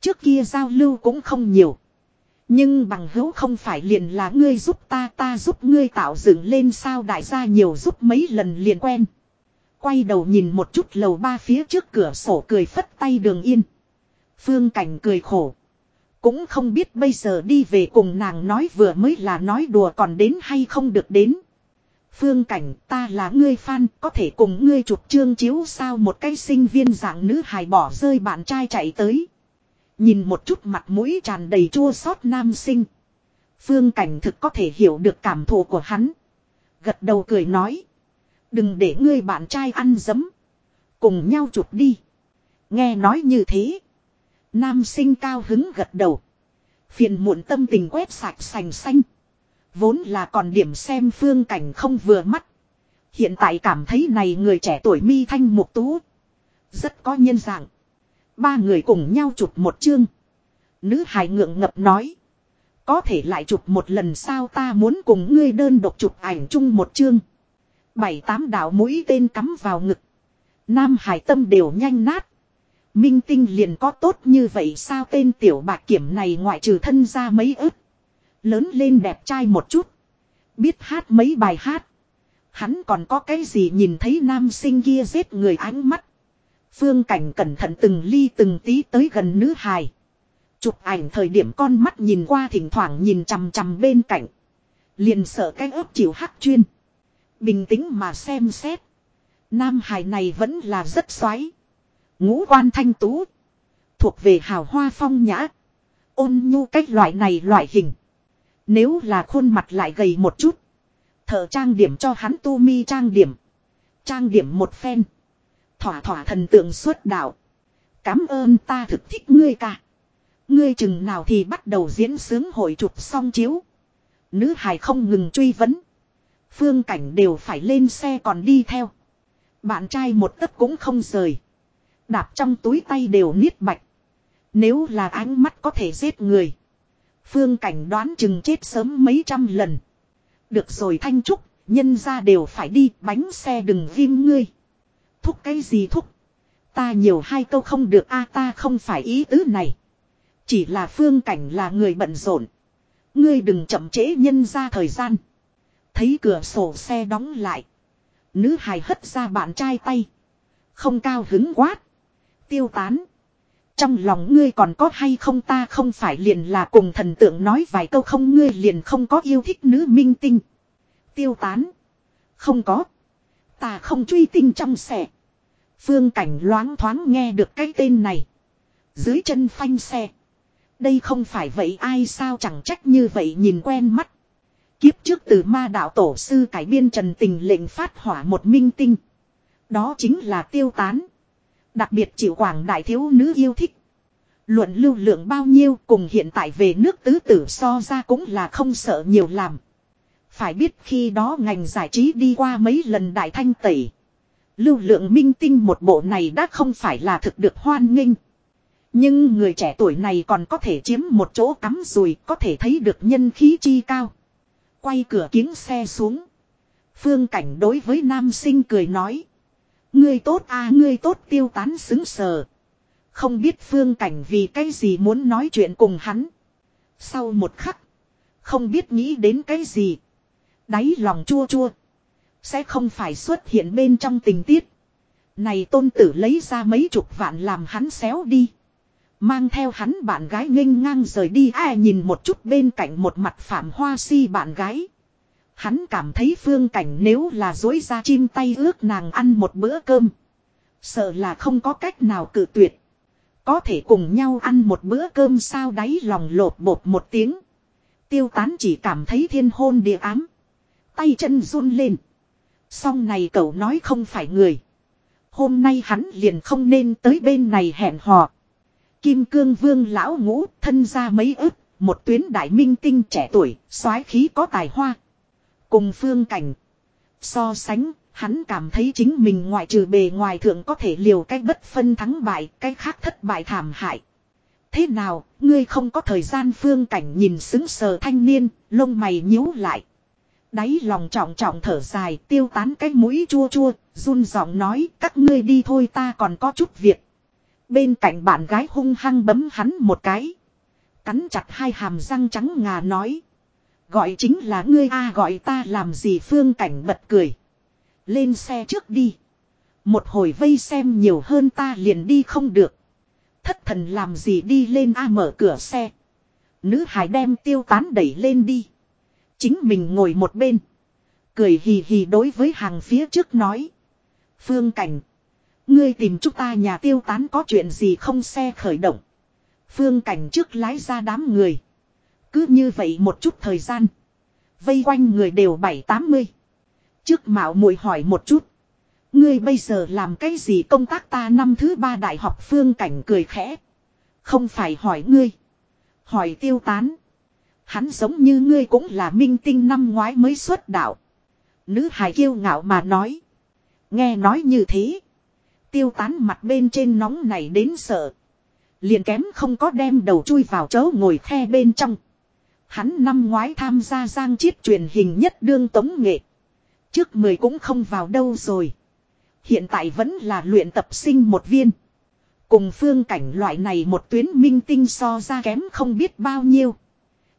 Trước kia giao lưu cũng không nhiều. Nhưng bằng hữu không phải liền là ngươi giúp ta ta giúp ngươi tạo dựng lên sao đại gia nhiều giúp mấy lần liền quen. Quay đầu nhìn một chút lầu ba phía trước cửa sổ cười phất tay đường yên. Phương cảnh cười khổ. Cũng không biết bây giờ đi về cùng nàng nói vừa mới là nói đùa còn đến hay không được đến. Phương cảnh, ta là ngươi fan, có thể cùng ngươi chụp chương chiếu sao một cái sinh viên dạng nữ hài bỏ rơi bạn trai chạy tới. Nhìn một chút mặt mũi tràn đầy chua xót nam sinh. Phương cảnh thực có thể hiểu được cảm thụ của hắn. Gật đầu cười nói. Đừng để ngươi bạn trai ăn dấm. Cùng nhau chụp đi. Nghe nói như thế. Nam sinh cao hứng gật đầu. Phiền muộn tâm tình quét sạch sành xanh. Vốn là còn điểm xem phương cảnh không vừa mắt. Hiện tại cảm thấy này người trẻ tuổi mi thanh mục tú. Rất có nhân dạng. Ba người cùng nhau chụp một chương. Nữ hài ngượng ngập nói. Có thể lại chụp một lần sao ta muốn cùng ngươi đơn độc chụp ảnh chung một chương. Bảy tám đạo mũi tên cắm vào ngực. Nam hải tâm đều nhanh nát. Minh tinh liền có tốt như vậy sao tên tiểu bạc kiểm này ngoại trừ thân ra mấy ức. Lớn lên đẹp trai một chút. Biết hát mấy bài hát. Hắn còn có cái gì nhìn thấy nam sinh kia giết người ánh mắt. Phương cảnh cẩn thận từng ly từng tí tới gần nữ hài. Chụp ảnh thời điểm con mắt nhìn qua thỉnh thoảng nhìn chằm chằm bên cạnh. Liền sợ cái ớt chịu hắc chuyên. Bình tĩnh mà xem xét. Nam hài này vẫn là rất xoáy. Ngũ quan thanh tú. Thuộc về hào hoa phong nhã. Ôn nhu cách loại này loại hình. Nếu là khuôn mặt lại gầy một chút. Thợ trang điểm cho hắn tu mi trang điểm. Trang điểm một phen. Thỏa thỏa thần tượng xuất đạo. Cám ơn ta thực thích ngươi cả. Ngươi chừng nào thì bắt đầu diễn sướng hội chụp xong chiếu. Nữ hài không ngừng truy vấn. Phương cảnh đều phải lên xe còn đi theo. Bạn trai một tấc cũng không rời. Đạp trong túi tay đều niết bạch. Nếu là ánh mắt có thể giết người. Phương cảnh đoán chừng chết sớm mấy trăm lần. Được rồi Thanh Trúc, nhân ra đều phải đi, bánh xe đừng ghim ngươi. Thúc cái gì thúc? Ta nhiều hai câu không được a ta không phải ý tứ này. Chỉ là phương cảnh là người bận rộn. Ngươi đừng chậm trễ nhân ra thời gian. Thấy cửa sổ xe đóng lại. Nữ hài hất ra bạn trai tay. Không cao hứng quát. Tiêu tán. Trong lòng ngươi còn có hay không ta không phải liền là cùng thần tượng nói vài câu không, ngươi liền không có yêu thích nữ minh tinh. Tiêu tán. Không có. Ta không truy tinh trong xe. Phương cảnh loáng thoáng nghe được cái tên này. Dưới chân phanh xe. Đây không phải vậy, ai sao chẳng trách như vậy, nhìn quen mắt. Kiếp trước từ ma đạo tổ sư cải biên trần tình lệnh phát hỏa một minh tinh. Đó chính là tiêu tán. Đặc biệt chịu quảng đại thiếu nữ yêu thích. Luận lưu lượng bao nhiêu cùng hiện tại về nước tứ tử so ra cũng là không sợ nhiều làm. Phải biết khi đó ngành giải trí đi qua mấy lần đại thanh tẩy. Lưu lượng minh tinh một bộ này đã không phải là thực được hoan nghênh. Nhưng người trẻ tuổi này còn có thể chiếm một chỗ cắm rùi, có thể thấy được nhân khí chi cao. Quay cửa kính xe xuống. Phương cảnh đối với nam sinh cười nói. Ngươi tốt à ngươi tốt, tiêu tán xứng sờ. Không biết phương cảnh vì cái gì muốn nói chuyện cùng hắn. Sau một khắc. Không biết nghĩ đến cái gì. Đáy lòng chua chua. Sẽ không phải xuất hiện bên trong tình tiết. Này tôn tử lấy ra mấy chục vạn làm hắn xéo đi. Mang theo hắn bạn gái nghênh ngang rời đi, ai nhìn một chút bên cạnh một mặt phạm hoa si bạn gái. Hắn cảm thấy phương cảnh nếu là dối ra chim tay ước nàng ăn một bữa cơm. Sợ là không có cách nào cự tuyệt. Có thể cùng nhau ăn một bữa cơm sao đáy lòng lột bột một tiếng. Tiêu tán chỉ cảm thấy thiên hôn địa ám. Tay chân run lên. Song này cậu nói không phải người. Hôm nay hắn liền không nên tới bên này hẹn hò. Kim cương vương lão ngũ thân ra mấy ức. Một tuyến đại minh tinh trẻ tuổi, soái khí có tài hoa. Cùng phương cảnh. So sánh, hắn cảm thấy chính mình ngoại trừ bề ngoài thượng có thể liều cách bất phân thắng bại, cái khác thất bại thảm hại. Thế nào, ngươi không có thời gian phương cảnh nhìn xứng sờ thanh niên, lông mày nhíu lại. Đáy lòng trọng trọng thở dài tiêu tán cái mũi chua chua, run giọng nói các ngươi đi thôi ta còn có chút việc. Bên cạnh bạn gái hung hăng bấm hắn một cái. Cắn chặt hai hàm răng trắng ngà nói. Gọi chính là ngươi a, gọi ta làm gì phương cảnh bật cười. Lên xe trước đi. Một hồi vây xem nhiều hơn ta liền đi không được. Thất thần làm gì đi lên a, mở cửa xe. Nữ hải đem tiêu tán đẩy lên đi. Chính mình ngồi một bên. Cười hì hì đối với hàng phía trước nói. Phương cảnh. Ngươi tìm chúng ta nhà tiêu tán có chuyện gì không xe khởi động. Phương cảnh trước lái ra đám người. Cứ như vậy một chút thời gian. Vây quanh người đều bảy tám mươi. Trước mạo muội hỏi một chút. Ngươi bây giờ làm cái gì công tác ta năm thứ ba đại học phương cảnh cười khẽ. Không phải hỏi ngươi. Hỏi tiêu tán. Hắn giống như ngươi cũng là minh tinh năm ngoái mới xuất đạo. Nữ hài kiêu ngạo mà nói. Nghe nói như thế. Tiêu tán mặt bên trên nóng này đến sợ. Liền kém không có đem đầu chui vào chỗ ngồi khe bên trong. Hắn năm ngoái tham gia giang chiết truyền hình nhất đương tống nghệ. Trước mười cũng không vào đâu rồi. Hiện tại vẫn là luyện tập sinh một viên. Cùng phương cảnh loại này một tuyến minh tinh so ra kém không biết bao nhiêu.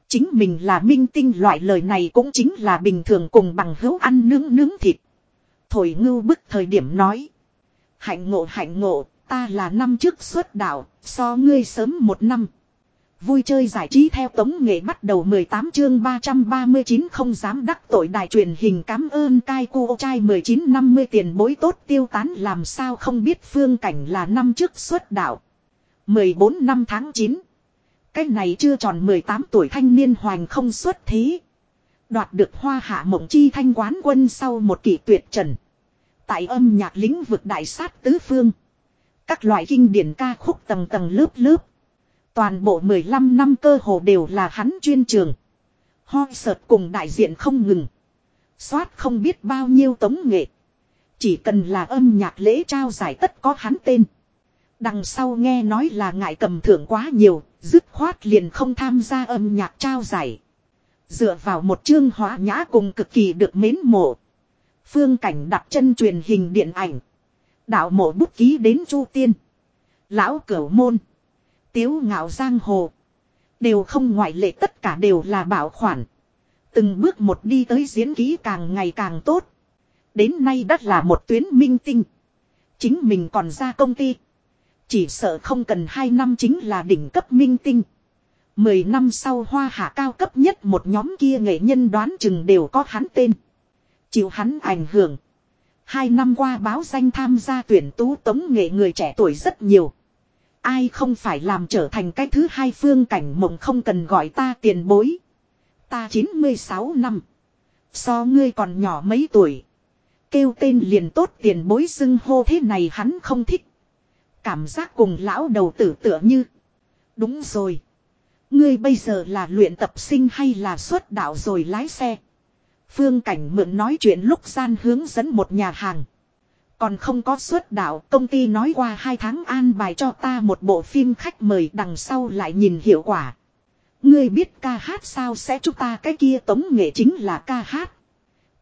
Chính mình là minh tinh loại lời này cũng chính là bình thường cùng bằng hữu ăn nướng nướng thịt. Thổi ngưu bức thời điểm nói. Hạnh ngộ hạnh ngộ, ta là năm trước xuất đạo, so ngươi sớm một năm. Vui chơi giải trí theo tống nghệ bắt đầu 18 chương 339 không dám đắc tội đài truyền hình cảm ơn cai cô trai 1950 tiền bối tốt tiêu tán làm sao không biết phương cảnh là năm trước xuất đạo. 14 năm tháng 9. Cái này chưa tròn 18 tuổi thanh niên hoành không xuất thế. Đoạt được hoa hạ mộng chi thanh quán quân sau một kỳ tuyệt trần. Tại âm nhạc lĩnh vực đại sát tứ phương. Các loại kinh điển ca khúc tầng tầng lớp lớp. Toàn bộ 15 năm cơ hồ đều là hắn chuyên trường. Ho sợt cùng đại diện không ngừng. Xoát không biết bao nhiêu tống nghệ. Chỉ cần là âm nhạc lễ trao giải tất có hắn tên. Đằng sau nghe nói là ngại cầm thưởng quá nhiều, dứt khoát liền không tham gia âm nhạc trao giải. Dựa vào một chương hóa nhã cùng cực kỳ được mến mộ. Phương cảnh đặt chân truyền hình điện ảnh. Đạo mộ bút ký đến Chu Tiên. Lão Cửu Môn. Tiếu ngạo giang hồ. Đều không ngoại lệ tất cả đều là bảo khoản. Từng bước một đi tới diễn ký càng ngày càng tốt. Đến nay đã là một tuyến minh tinh. Chính mình còn ra công ty. Chỉ sợ không cần 2 năm chính là đỉnh cấp minh tinh. 10 năm sau hoa hạ cao cấp nhất một nhóm kia nghệ nhân đoán chừng đều có hắn tên. Chịu hắn ảnh hưởng. Hai năm qua báo danh tham gia tuyển tú tống nghệ người trẻ tuổi rất nhiều. Ai không phải làm trở thành cái thứ hai phương cảnh mộng không cần gọi ta tiền bối. Ta 96 năm. So ngươi còn nhỏ mấy tuổi. Kêu tên liền tốt tiền bối xưng hô thế này hắn không thích. Cảm giác cùng lão đầu tử tựa như. Đúng rồi. Ngươi bây giờ là luyện tập sinh hay là xuất đạo rồi lái xe. Phương Cảnh mượn nói chuyện lúc gian hướng dẫn một nhà hàng. Còn không có xuất đạo, công ty nói qua hai tháng an bài cho ta một bộ phim khách mời đằng sau lại nhìn hiệu quả. Ngươi biết ca hát sao sẽ chúng ta cái kia tống nghệ chính là ca hát.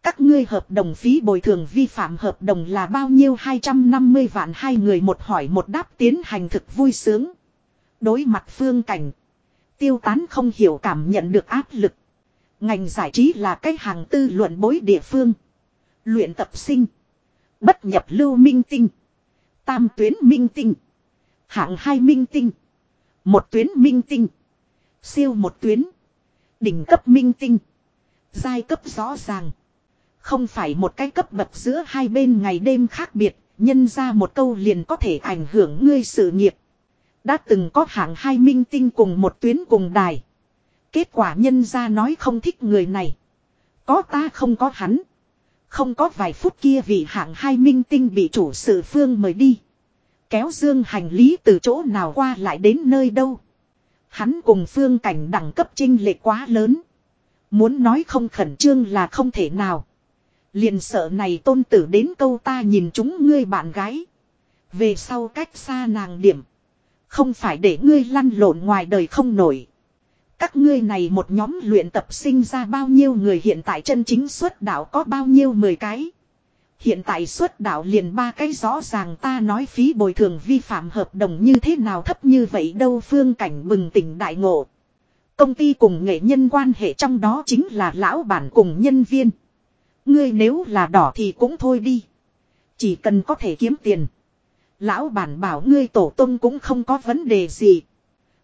Các ngươi hợp đồng phí bồi thường vi phạm hợp đồng là bao nhiêu 250 vạn hai người một hỏi một đáp tiến hành thực vui sướng. Đối mặt phương cảnh. Tiêu tán không hiểu cảm nhận được áp lực. Ngành giải trí là cái hàng tư luận bối địa phương. Luyện tập sinh. Bất nhập lưu minh tinh. Tam tuyến minh tinh. Hạng hai minh tinh. Một tuyến minh tinh. Siêu một tuyến. Đỉnh cấp minh tinh. Giai cấp rõ ràng. Không phải một cái cấp bậc giữa hai bên ngày đêm khác biệt. Nhân ra một câu liền có thể ảnh hưởng ngươi sự nghiệp. Đã từng có hạng hai minh tinh cùng một tuyến cùng đài. Kết quả nhân ra nói không thích người này. Có ta không có hắn. Không có vài phút kia vị hạng hai minh tinh bị chủ sự phương mời đi. Kéo dương hành lý từ chỗ nào qua lại đến nơi đâu. Hắn cùng phương cảnh đẳng cấp trinh lệ quá lớn. Muốn nói không khẩn trương là không thể nào. Liền sợ này tôn tử đến câu ta nhìn chúng ngươi bạn gái. Về sau cách xa nàng điểm. Không phải để ngươi lăn lộn ngoài đời không nổi. Các ngươi này một nhóm luyện tập sinh ra bao nhiêu người hiện tại chân chính xuất đạo có bao nhiêu mười cái. Hiện tại xuất đạo liền ba cái rõ ràng ta nói phí bồi thường vi phạm hợp đồng như thế nào thấp như vậy đâu phương cảnh bừng tỉnh đại ngộ. Công ty cùng nghệ nhân quan hệ trong đó chính là lão bản cùng nhân viên. Ngươi nếu là đỏ thì cũng thôi đi. Chỉ cần có thể kiếm tiền. Lão bản bảo ngươi tổ tông cũng không có vấn đề gì.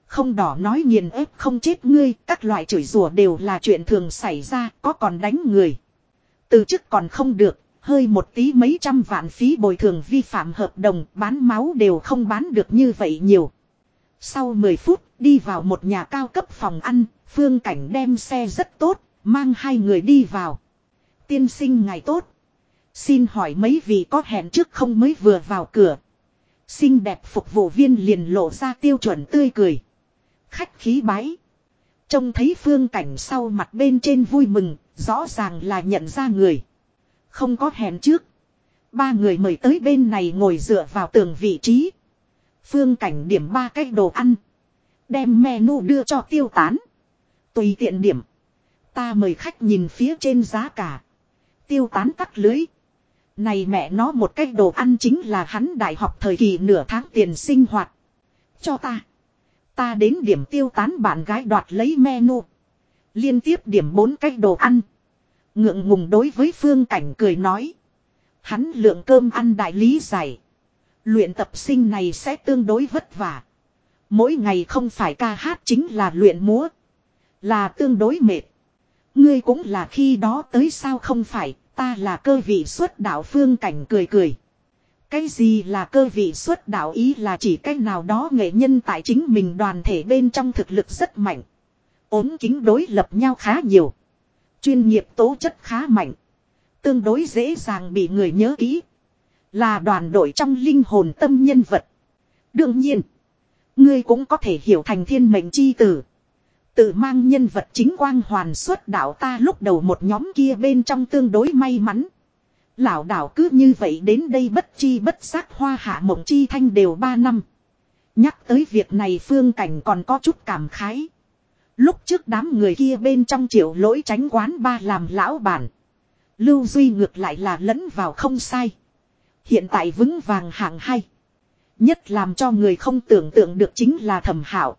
Không đỏ nói nghiền ép không chết ngươi, các loại chửi rủa đều là chuyện thường xảy ra, có còn đánh người. Từ chức còn không được, hơi một tí mấy trăm vạn phí bồi thường vi phạm hợp đồng, bán máu đều không bán được như vậy nhiều. Sau 10 phút, đi vào một nhà cao cấp phòng ăn, phương cảnh đem xe rất tốt, mang hai người đi vào. Tiên sinh ngày tốt. Xin hỏi mấy vị có hẹn trước không mới vừa vào cửa. Xinh đẹp phục vụ viên liền lộ ra tiêu chuẩn tươi cười. Khách khí bái. Trông thấy phương cảnh sau mặt bên trên vui mừng, rõ ràng là nhận ra người. Không có hẹn trước. Ba người mời tới bên này ngồi dựa vào tường vị trí. Phương cảnh điểm ba cái đồ ăn. Đem menu đưa cho tiêu tán. Tùy tiện điểm. Ta mời khách nhìn phía trên giá cả. Tiêu tán tắt lưới. Này mẹ nó một cái đồ ăn chính là hắn đại học thời kỳ nửa tháng tiền sinh hoạt. Cho ta. Ta đến điểm tiêu tán bạn gái đoạt lấy menu. Liên tiếp điểm bốn cái đồ ăn. Ngượng ngùng đối với phương cảnh cười nói. Hắn lượng cơm ăn đại lý giải. Luyện tập sinh này sẽ tương đối vất vả. Mỗi ngày không phải ca hát chính là luyện múa. Là tương đối mệt. Ngươi cũng là khi đó tới sao không phải, ta là cơ vị xuất đạo phương cảnh cười cười. Cái gì là cơ vị xuất đạo ý là chỉ cách nào đó nghệ nhân tại chính mình đoàn thể bên trong thực lực rất mạnh. ốm kính đối lập nhau khá nhiều. Chuyên nghiệp tố chất khá mạnh. Tương đối dễ dàng bị người nhớ kỹ. Là đoàn đội trong linh hồn tâm nhân vật. Đương nhiên. Ngươi cũng có thể hiểu thành thiên mệnh chi tử. Tự mang nhân vật chính quang hoàn xuất đạo ta lúc đầu một nhóm kia bên trong tương đối may mắn. Lão đảo cứ như vậy đến đây bất chi bất giác hoa hạ mộng chi thanh đều ba năm. Nhắc tới việc này phương cảnh còn có chút cảm khái. Lúc trước đám người kia bên trong triệu lỗi tránh quán ba làm lão bản. Lưu Duy ngược lại là lẫn vào không sai. Hiện tại vững vàng hạng hay. Nhất làm cho người không tưởng tượng được chính là thẩm hảo.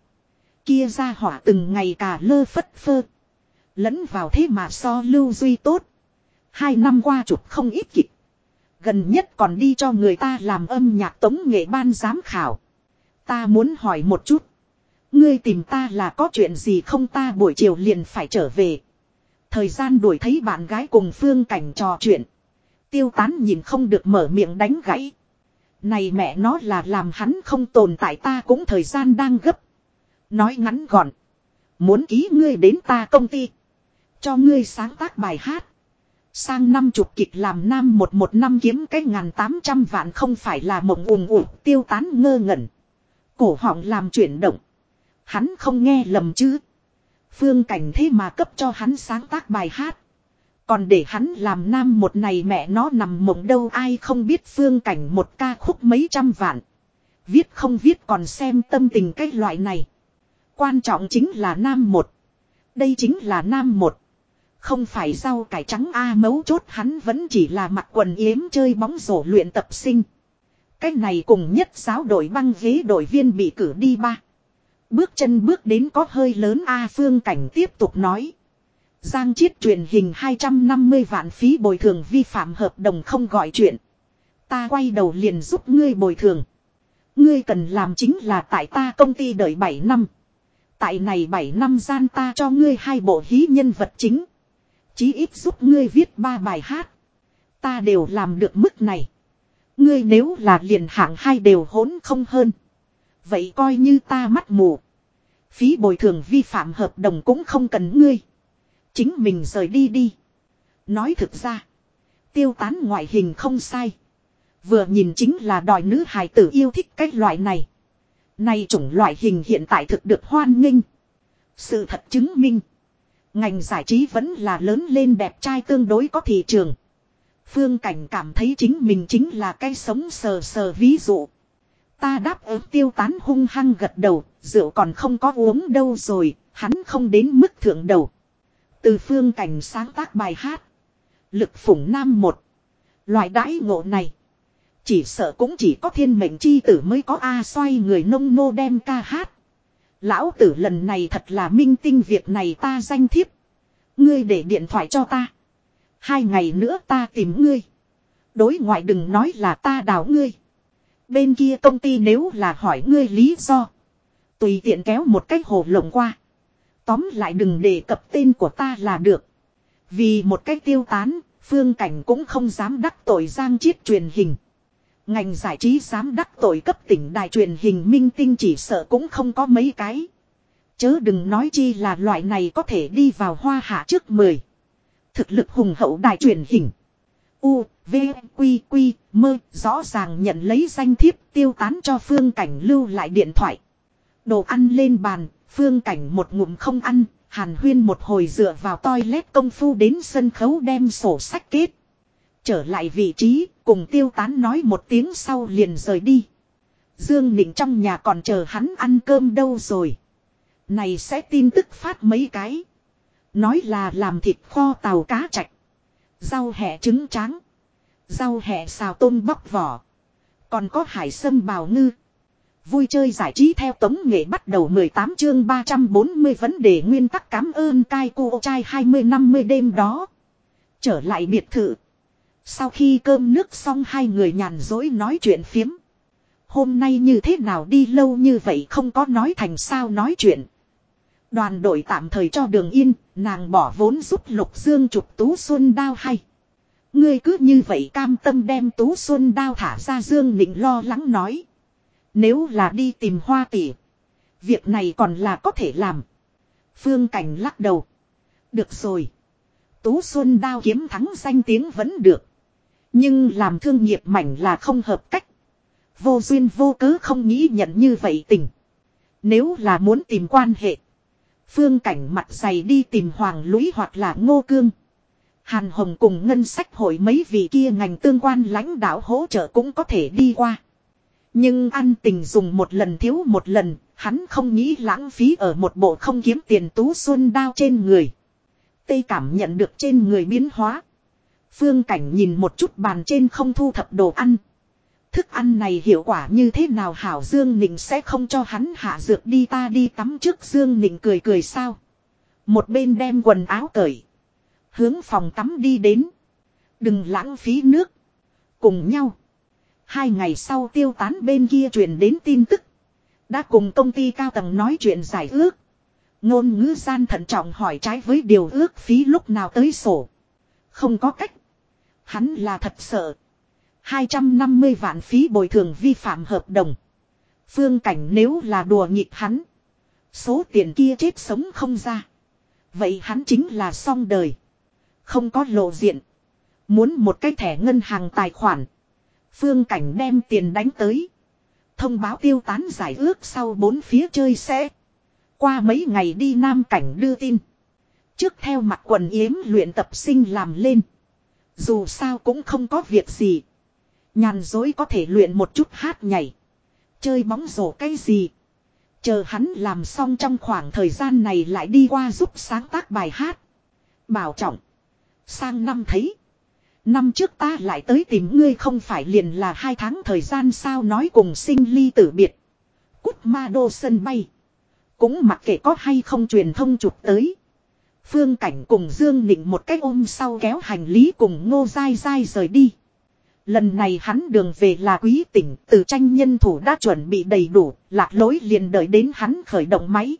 Kia ra hỏa từng ngày cả lơ phất phơ. Lẫn vào thế mà so Lưu Duy tốt. Hai năm qua chụp không ít kịch. Gần nhất còn đi cho người ta làm âm nhạc tống nghệ ban giám khảo. Ta muốn hỏi một chút. Ngươi tìm ta là có chuyện gì không ta buổi chiều liền phải trở về. Thời gian đuổi thấy bạn gái cùng phương cảnh trò chuyện. Tiêu tán nhìn không được mở miệng đánh gãy. Này mẹ nó là làm hắn không tồn tại ta cũng thời gian đang gấp. Nói ngắn gọn. Muốn ký ngươi đến ta công ty. Cho ngươi sáng tác bài hát. Sang năm chục kịch làm nam một một năm kiếm cái ngàn tám trăm vạn không phải là mộng ùm ùm tiêu tán ngơ ngẩn. Cổ họng làm chuyển động. Hắn không nghe lầm chứ. Phương cảnh thế mà cấp cho hắn sáng tác bài hát. Còn để hắn làm nam một này mẹ nó nằm mộng đâu ai không biết phương cảnh một ca khúc mấy trăm vạn. Viết không viết còn xem tâm tình cái loại này. Quan trọng chính là nam một. Đây chính là nam một. Không phải rau cải trắng A mấu chốt hắn vẫn chỉ là mặc quần yếm chơi bóng rổ luyện tập sinh. Cái này cùng nhất giáo đội băng ghế đội viên bị cử đi ba. Bước chân bước đến có hơi lớn A phương cảnh tiếp tục nói. Giang chiết truyền hình 250 vạn phí bồi thường vi phạm hợp đồng không gọi chuyện. Ta quay đầu liền giúp ngươi bồi thường. Ngươi cần làm chính là tại ta công ty đợi 7 năm. Tại này 7 năm gian ta cho ngươi hai bộ hí nhân vật chính. Chí ít giúp ngươi viết ba bài hát. Ta đều làm được mức này. Ngươi nếu là liền hạng hai đều hỗn không hơn. Vậy coi như ta mắt mù. Phí bồi thường vi phạm hợp đồng cũng không cần ngươi. Chính mình rời đi đi. Nói thực ra. Tiêu tán ngoại hình không sai. Vừa nhìn chính là đòi nữ hài tử yêu thích cái loại này. Này chủng loại hình hiện tại thực được hoan nghênh. Sự thật chứng minh. Ngành giải trí vẫn là lớn lên đẹp trai tương đối có thị trường. Phương Cảnh cảm thấy chính mình chính là cái sống sờ sờ ví dụ. Ta đáp ứng tiêu tán hung hăng gật đầu, rượu còn không có uống đâu rồi, hắn không đến mức thượng đầu. Từ phương cảnh sáng tác bài hát. Lực phủng nam một. Loại đãi ngộ này. Chỉ sợ cũng chỉ có thiên mệnh chi tử mới có A xoay người nông nô đem ca hát. Lão tử lần này thật là minh tinh việc này ta danh thiếp. Ngươi để điện thoại cho ta. Hai ngày nữa ta tìm ngươi. Đối ngoại đừng nói là ta đào ngươi. Bên kia công ty nếu là hỏi ngươi lý do. Tùy tiện kéo một cách hồ lộng qua. Tóm lại đừng đề cập tên của ta là được. Vì một cách tiêu tán, phương cảnh cũng không dám đắc tội giang chiết truyền hình. Ngành giải trí dám đắc tội cấp tỉnh đài truyền hình minh tinh chỉ sợ cũng không có mấy cái. Chớ đừng nói chi là loại này có thể đi vào hoa hạ trước mười. Thực lực hùng hậu đài truyền hình. U, V, Quy, Quy, mơ, rõ ràng nhận lấy danh thiếp tiêu tán cho phương cảnh lưu lại điện thoại. Đồ ăn lên bàn, phương cảnh một ngụm không ăn, hàn huyên một hồi dựa vào toilet công phu đến sân khấu đem sổ sách kết. Trở lại vị trí, cùng tiêu tán nói một tiếng sau liền rời đi. Dương Nịnh trong nhà còn chờ hắn ăn cơm đâu rồi. Này sẽ tin tức phát mấy cái. Nói là làm thịt kho tàu cá chạch. Rau hẹ trứng tráng. Rau hẹ xào tôm bóc vỏ. Còn có hải sâm bào ngư. Vui chơi giải trí theo tống nghệ bắt đầu 18 chương 340 vấn đề nguyên tắc cảm ơn cai cô trai 20-50 đêm đó. Trở lại biệt thự. Sau khi cơm nước xong hai người nhàn dối nói chuyện phiếm. Hôm nay như thế nào đi lâu như vậy không có nói thành sao nói chuyện. Đoàn đội tạm thời cho đường yên, nàng bỏ vốn giúp Lục Dương chụp Tú Xuân đao hay. Ngươi cứ như vậy cam tâm đem Tú Xuân đao thả ra Dương Nịnh lo lắng nói. Nếu là đi tìm hoa tỷ. Việc này còn là có thể làm. Phương Cảnh lắc đầu. Được rồi. Tú Xuân đao kiếm thắng danh tiếng vẫn được. Nhưng làm thương nghiệp mảnh là không hợp cách. Vô duyên vô cớ không nghĩ nhận như vậy tình. Nếu là muốn tìm quan hệ. Phương cảnh mặt dày đi tìm Hoàng Lũy hoặc là Ngô Cương. Hàn Hồng cùng ngân sách hội mấy vị kia ngành tương quan lãnh đạo hỗ trợ cũng có thể đi qua. Nhưng ăn tình dùng một lần thiếu một lần, hắn không nghĩ lãng phí ở một bộ không kiếm tiền tú xuân đao trên người. Tây cảm nhận được trên người biến hóa. Phương cảnh nhìn một chút bàn trên không thu thập đồ ăn. Thức ăn này hiệu quả như thế nào hảo Dương Nịnh sẽ không cho hắn hạ dược đi ta đi tắm trước Dương Nịnh cười cười sao. Một bên đem quần áo cởi. Hướng phòng tắm đi đến. Đừng lãng phí nước. Cùng nhau. Hai ngày sau tiêu tán bên kia truyền đến tin tức. Đã cùng công ty cao tầng nói chuyện giải ước. Ngôn ngữ gian thận trọng hỏi trái với điều ước phí lúc nào tới sổ. Không có cách. Hắn là thật sợ. 250 vạn phí bồi thường vi phạm hợp đồng. Phương cảnh nếu là đùa nghịch hắn. Số tiền kia chết sống không ra. Vậy hắn chính là xong đời. Không có lộ diện. Muốn một cái thẻ ngân hàng tài khoản. Phương cảnh đem tiền đánh tới. Thông báo tiêu tán giải ước sau bốn phía chơi sẽ. Qua mấy ngày đi Nam Cảnh đưa tin. Trước theo mặt quần yếm luyện tập sinh làm lên. Dù sao cũng không có việc gì. Nhàn dối có thể luyện một chút hát nhảy. Chơi bóng rổ cái gì. Chờ hắn làm xong trong khoảng thời gian này lại đi qua giúp sáng tác bài hát. Bảo trọng. Sang năm thấy. Năm trước ta lại tới tìm ngươi không phải liền là hai tháng thời gian sao nói cùng sinh ly tử biệt. Cút ma đô sân bay. Cũng mặc kệ có hay không truyền thông chụp tới. Phương Cảnh cùng Dương Nịnh một cách ôm sau kéo hành lý cùng ngô dai dai rời đi. Lần này hắn đường về là quý tỉnh, từ tranh nhân thủ đã chuẩn bị đầy đủ, lạc lối liền đợi đến hắn khởi động máy.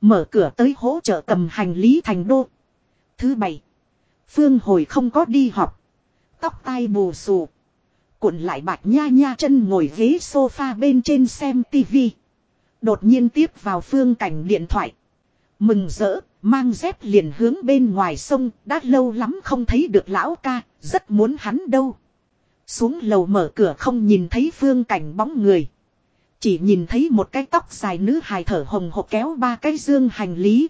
Mở cửa tới hỗ trợ cầm hành lý thành đô. Thứ bảy. Phương hồi không có đi học. Tóc tai bù xù. Cuộn lại bạch nha nha chân ngồi ghế sofa bên trên xem tivi. Đột nhiên tiếp vào phương cảnh điện thoại. Mừng rỡ, mang dép liền hướng bên ngoài sông, đã lâu lắm không thấy được lão ca, rất muốn hắn đâu. Xuống lầu mở cửa không nhìn thấy phương cảnh bóng người. Chỉ nhìn thấy một cái tóc dài nữ hài thở hồng hộc kéo ba cái dương hành lý.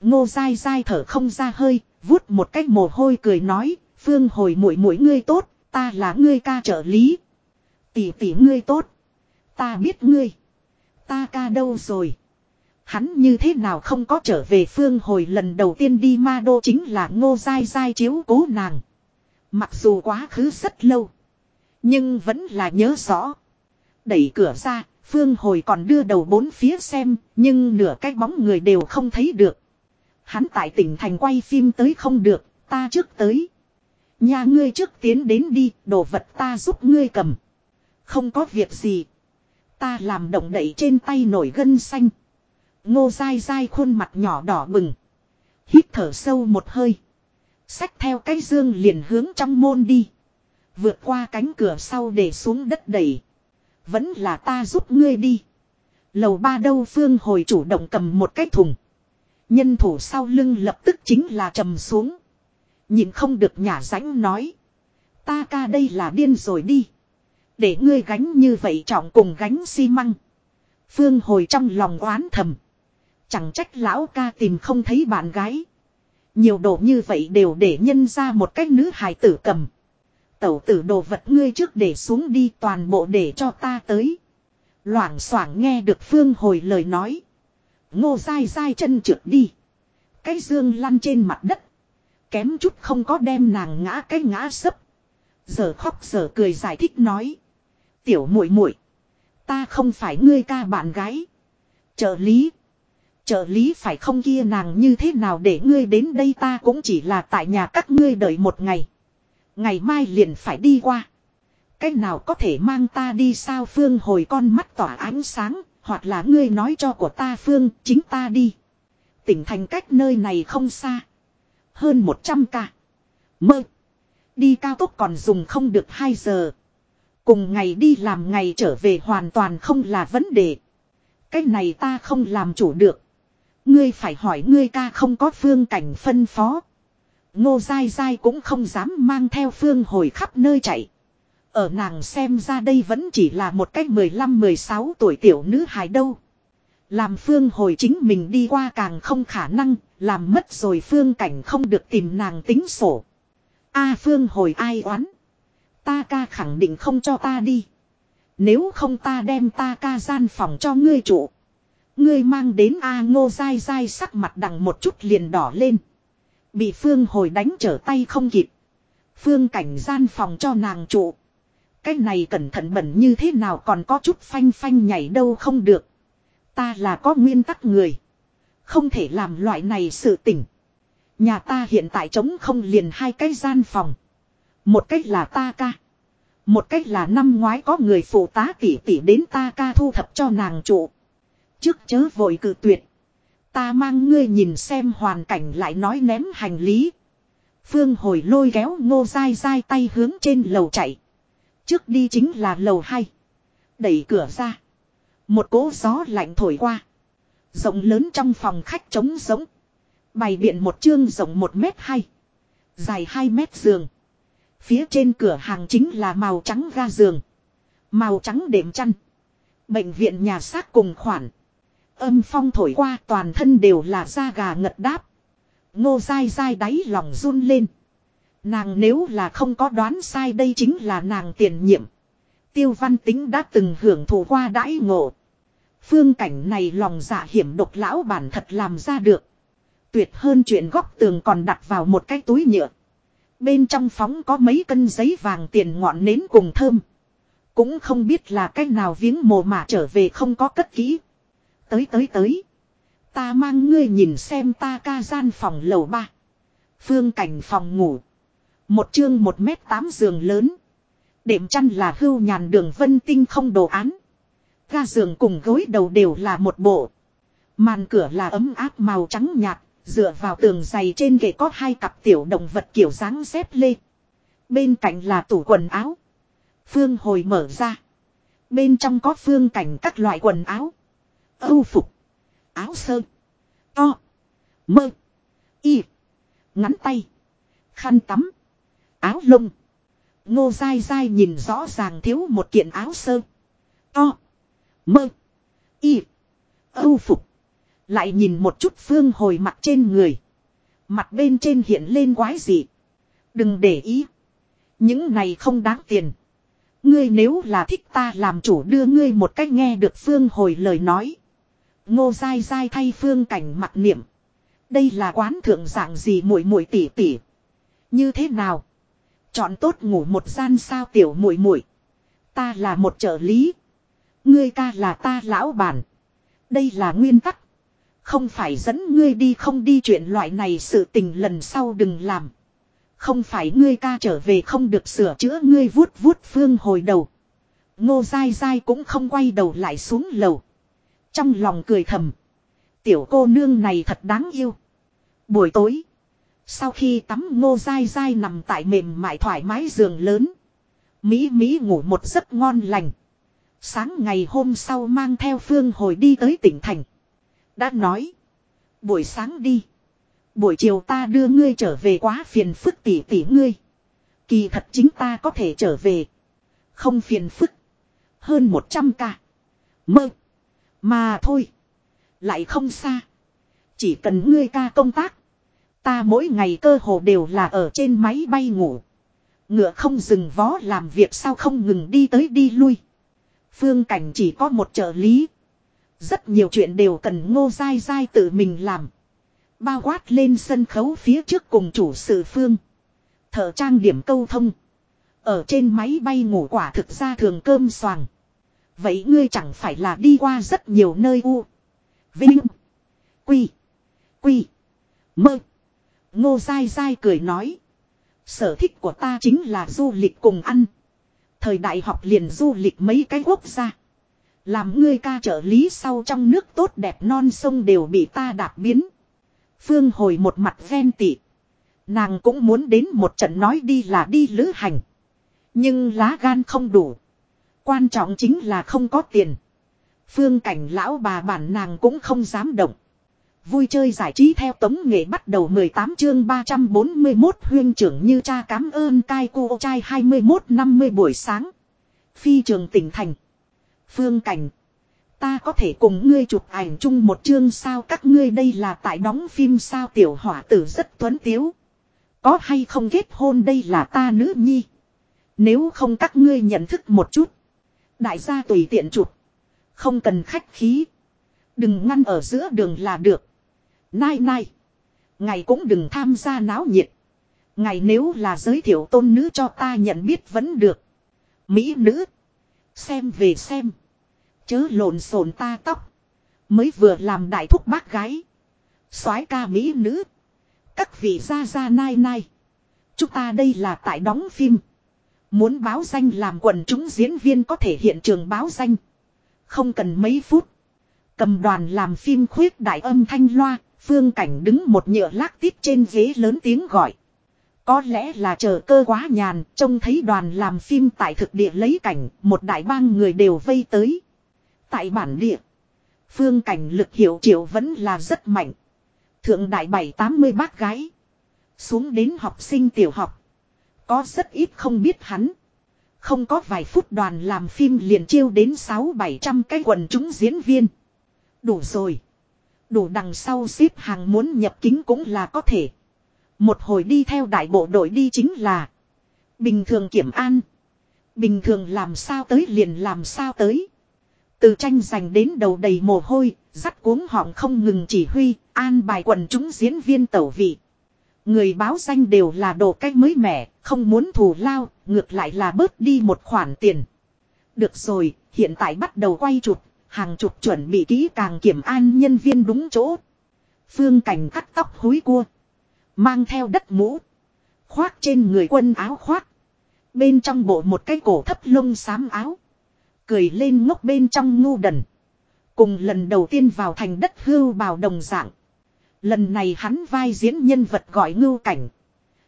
Ngô dai dai thở không ra hơi, vuốt một cái mồ hôi cười nói, phương hồi mũi mũi ngươi tốt, ta là ngươi ca trợ lý. Tỷ tỷ ngươi tốt, ta biết ngươi. Ta ca đâu rồi? Hắn như thế nào không có trở về phương hồi lần đầu tiên đi ma đô chính là ngô dai dai chiếu cố nàng. Mặc dù quá khứ rất lâu. Nhưng vẫn là nhớ rõ. Đẩy cửa ra, phương hồi còn đưa đầu bốn phía xem, nhưng nửa cái bóng người đều không thấy được. Hắn tại tỉnh thành quay phim tới không được, ta trước tới. Nhà ngươi trước tiến đến đi, đồ vật ta giúp ngươi cầm. Không có việc gì. Ta làm động đậy trên tay nổi gân xanh. Ngô dai dai khuôn mặt nhỏ đỏ bừng. Hít thở sâu một hơi. Xách theo cái dương liền hướng trong môn đi. Vượt qua cánh cửa sau để xuống đất đẩy. Vẫn là ta giúp ngươi đi. Lầu ba đâu phương hồi chủ động cầm một cái thùng. Nhân thủ sau lưng lập tức chính là trầm xuống. Nhìn không được nhả rãnh nói. Ta ca đây là điên rồi đi. Để ngươi gánh như vậy trọng cùng gánh xi măng. Phương hồi trong lòng oán thầm. Chẳng trách lão ca tìm không thấy bạn gái. Nhiều đồ như vậy đều để nhân ra một cách nữ hài tử cầm. Tẩu tử đồ vật ngươi trước để xuống đi toàn bộ để cho ta tới. Loảng xoảng nghe được phương hồi lời nói. Ngô dai dai chân trượt đi. Cái dương lăn trên mặt đất. Kém chút không có đem nàng ngã cái ngã sấp. Giờ khóc giờ cười giải thích nói. Tiểu muội muội, ta không phải ngươi ca bạn gái. Trợ lý. Trợ lý phải không kia nàng như thế nào để ngươi đến đây ta cũng chỉ là tại nhà các ngươi đợi một ngày. Ngày mai liền phải đi qua. Cách nào có thể mang ta đi sao Phương hồi con mắt tỏa ánh sáng, hoặc là ngươi nói cho của ta Phương, chính ta đi. Tỉnh thành cách nơi này không xa. Hơn 100 ca. Mơ. Đi cao tốc còn dùng không được 2 giờ. Cùng ngày đi làm ngày trở về hoàn toàn không là vấn đề. Cái này ta không làm chủ được. Ngươi phải hỏi ngươi ca không có phương cảnh phân phó. Ngô dai dai cũng không dám mang theo phương hồi khắp nơi chạy. Ở nàng xem ra đây vẫn chỉ là một cách 15-16 tuổi tiểu nữ hài đâu. Làm phương hồi chính mình đi qua càng không khả năng, làm mất rồi phương cảnh không được tìm nàng tính sổ. a phương hồi ai oán. Ta ca khẳng định không cho ta đi. Nếu không ta đem ta ca gian phòng cho ngươi trụ. Ngươi mang đến A ngô dai dai sắc mặt đằng một chút liền đỏ lên. Bị phương hồi đánh trở tay không kịp. Phương cảnh gian phòng cho nàng trụ. Cái này cẩn thận bẩn như thế nào còn có chút phanh phanh nhảy đâu không được. Ta là có nguyên tắc người. Không thể làm loại này sự tỉnh. Nhà ta hiện tại trống không liền hai cái gian phòng. Một cách là ta ca. Một cách là năm ngoái có người phụ tá tỷ tỷ đến ta ca thu thập cho nàng trụ. Trước chớ vội cự tuyệt. Ta mang ngươi nhìn xem hoàn cảnh lại nói ném hành lý. Phương hồi lôi kéo ngô dai dai tay hướng trên lầu chạy. Trước đi chính là lầu hai. Đẩy cửa ra. Một cỗ gió lạnh thổi qua. Rộng lớn trong phòng khách trống giống. Bày biện một chương rộng một mét hai. Dài hai mét giường. Phía trên cửa hàng chính là màu trắng ga giường. Màu trắng đệm chăn. Bệnh viện nhà xác cùng khoản. Âm phong thổi qua, toàn thân đều là da gà ngật đáp. Ngô dai dai đáy lòng run lên. Nàng nếu là không có đoán sai đây chính là nàng tiền nhiệm. Tiêu văn tính đã từng hưởng thụ qua đãi ngộ. Phương cảnh này lòng dạ hiểm độc lão bản thật làm ra được. Tuyệt hơn chuyện góc tường còn đặt vào một cái túi nhựa. Bên trong phóng có mấy cân giấy vàng tiền ngọn nến cùng thơm. Cũng không biết là cách nào viếng mồ mà trở về không có cất kỹ. Tới tới tới. Ta mang ngươi nhìn xem ta ca gian phòng lầu ba. Phương cảnh phòng ngủ. Một chương một mét tám giường lớn. Đệm chăn là hưu nhàn đường vân tinh không đồ án. Ga giường cùng gối đầu đều là một bộ. Màn cửa là ấm áp màu trắng nhạt, dựa vào tường dày trên ghế có hai cặp tiểu động vật kiểu dáng xếp lê. Bên cạnh là tủ quần áo. Phương hồi mở ra. Bên trong có phương cảnh các loại quần áo. Âu phục. Áo sơ. To. Mơ. Y. Ngắn tay. Khăn tắm. Áo lông. Ngô dai dai nhìn rõ ràng thiếu một kiện áo sơ. To. Mơ. Y. Âu phục. Lại nhìn một chút phương hồi mặt trên người. Mặt bên trên hiện lên quái gì. Đừng để ý. Những này không đáng tiền. Ngươi nếu là thích ta làm chủ đưa ngươi một cách nghe được phương hồi lời nói. Ngô dai dai thay phương cảnh mặt niệm. Đây là quán thượng dạng gì muội muội tỉ tỉ. Như thế nào? Chọn tốt ngủ một gian sao tiểu muội muội. Ta là một trợ lý. Ngươi ca là ta lão bản. Đây là nguyên tắc. Không phải dẫn ngươi đi không đi chuyện loại này sự tình lần sau đừng làm. Không phải ngươi ca trở về không được sửa chữa ngươi vuốt vuốt phương hồi đầu. Ngô dai dai cũng không quay đầu lại xuống lầu. Trong lòng cười thầm. Tiểu cô nương này thật đáng yêu. Buổi tối. Sau khi tắm ngô dai dai nằm tại mềm mại thoải mái giường lớn. Mỹ Mỹ ngủ một giấc ngon lành. Sáng ngày hôm sau mang theo phương hồi đi tới tỉnh thành. Đã nói. Buổi sáng đi. Buổi chiều ta đưa ngươi trở về quá phiền phức tỉ tỉ ngươi. Kỳ thật chính ta có thể trở về. Không phiền phức. Hơn 100 ca. Mơ. Mà thôi. Lại không xa. Chỉ cần ngươi ca công tác. Ta mỗi ngày cơ hồ đều là ở trên máy bay ngủ. Ngựa không dừng vó làm việc sao không ngừng đi tới đi lui. Phương cảnh chỉ có một trợ lý. Rất nhiều chuyện đều cần ngô dai dai tự mình làm. Bao quát lên sân khấu phía trước cùng chủ sự phương. thở trang điểm câu thông. Ở trên máy bay ngủ quả thực ra thường cơm xoàng. Vậy ngươi chẳng phải là đi qua rất nhiều nơi u. Vinh. Quy. Quy. Mơ. Ngô dai dai cười nói. Sở thích của ta chính là du lịch cùng ăn. Thời đại học liền du lịch mấy cái quốc gia. Làm ngươi ca trợ lý sau trong nước tốt đẹp non sông đều bị ta đạp biến. Phương hồi một mặt ven tị. Nàng cũng muốn đến một trận nói đi là đi lữ hành. Nhưng lá gan không đủ. Quan trọng chính là không có tiền. Phương cảnh lão bà bản nàng cũng không dám động. vui chơi giải trí theo tống nghệ bắt đầu 18 chương 341 huyên trưởng như cha cảm ơn cai cô trai 21 50 buổi sáng. Phi trường tỉnh thành. Phương cảnh. Ta có thể cùng ngươi chụp ảnh chung một chương sao các ngươi đây là tại đóng phim sao tiểu hỏa tử rất tuấn tiếu. Có hay không kết hôn đây là ta nữ nhi. Nếu không các ngươi nhận thức một chút. Đại gia tùy tiện chụp. Không cần khách khí. Đừng ngăn ở giữa đường là được. Nai nai. Ngày cũng đừng tham gia náo nhiệt. Ngày nếu là giới thiệu tôn nữ cho ta nhận biết vẫn được. Mỹ nữ. Xem về xem. Chớ lộn xộn ta tóc. Mới vừa làm đại thúc bác gái. soái ca Mỹ nữ. Các vị ra ra nai nai. Chúng ta đây là tại đóng phim. Muốn báo danh làm quần chúng diễn viên có thể hiện trường báo danh. Không cần mấy phút. Cầm đoàn làm phim khuyết đại âm thanh loa, phương cảnh đứng một nhựa lác tít trên ghế lớn tiếng gọi. Có lẽ là chờ cơ quá nhàn, trông thấy đoàn làm phim tại thực địa lấy cảnh, một đại bang người đều vây tới. Tại bản địa, phương cảnh lực hiệu triệu vẫn là rất mạnh. Thượng đại bảy tám mươi bác gái. Xuống đến học sinh tiểu học. Có rất ít không biết hắn. Không có vài phút đoàn làm phim liền chiêu đến sáu bảy trăm cái quần chúng diễn viên. Đủ rồi. Đủ đằng sau xếp hàng muốn nhập kính cũng là có thể. Một hồi đi theo đại bộ đội đi chính là. Bình thường kiểm an. Bình thường làm sao tới liền làm sao tới. Từ tranh giành đến đầu đầy mồ hôi, dắt cuống họng không ngừng chỉ huy, an bài quần chúng diễn viên tẩu vị. Người báo danh đều là đồ cách mới mẻ, không muốn thù lao, ngược lại là bớt đi một khoản tiền. Được rồi, hiện tại bắt đầu quay chụp, hàng chục chuẩn bị kỹ càng kiểm an nhân viên đúng chỗ. Phương cảnh cắt tóc húi cua. Mang theo đất mũ. Khoác trên người quân áo khoác. Bên trong bộ một cái cổ thấp lông xám áo. Cười lên ngốc bên trong ngu đần. Cùng lần đầu tiên vào thành đất hưu bào đồng dạng. Lần này hắn vai diễn nhân vật gọi ngưu cảnh.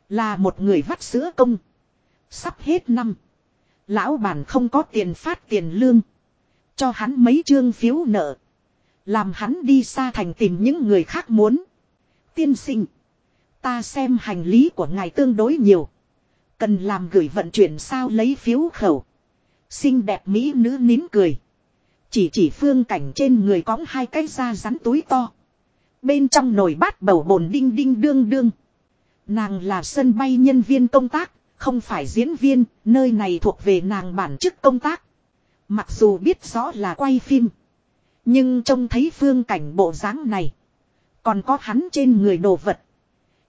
Là một người vắt sữa công. Sắp hết năm. Lão bản không có tiền phát tiền lương. Cho hắn mấy chương phiếu nợ. Làm hắn đi xa thành tìm những người khác muốn. Tiên sinh. Ta xem hành lý của ngài tương đối nhiều. Cần làm gửi vận chuyển sao lấy phiếu khẩu. Xinh đẹp mỹ nữ nín cười. Chỉ chỉ phương cảnh trên người có hai cái da rắn túi to. Bên trong nồi bát bầu bồn đinh đinh đương đương. Nàng là sân bay nhân viên công tác, không phải diễn viên, nơi này thuộc về nàng bản chức công tác. Mặc dù biết rõ là quay phim. Nhưng trông thấy phương cảnh bộ dáng này. Còn có hắn trên người đồ vật.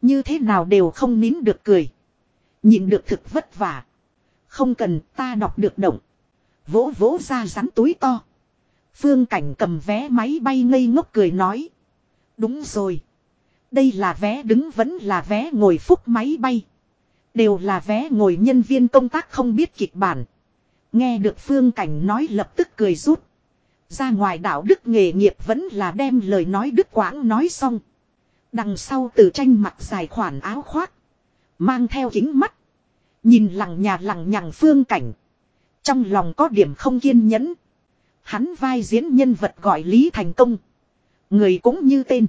Như thế nào đều không nín được cười. Nhìn được thực vất vả. Không cần ta đọc được động. Vỗ vỗ ra rắn túi to. Phương cảnh cầm vé máy bay ngây ngốc cười nói. Đúng rồi. Đây là vé đứng vẫn là vé ngồi phúc máy bay. Đều là vé ngồi nhân viên công tác không biết kịch bản. Nghe được phương cảnh nói lập tức cười rút. Ra ngoài đạo đức nghề nghiệp vẫn là đem lời nói đức quãng nói xong. Đằng sau từ tranh mặt dài khoản áo khoác. Mang theo kính mắt. Nhìn lằng nhà lằng nhằng phương cảnh. Trong lòng có điểm không kiên nhẫn. Hắn vai diễn nhân vật gọi Lý Thành Công. Người cũng như tên.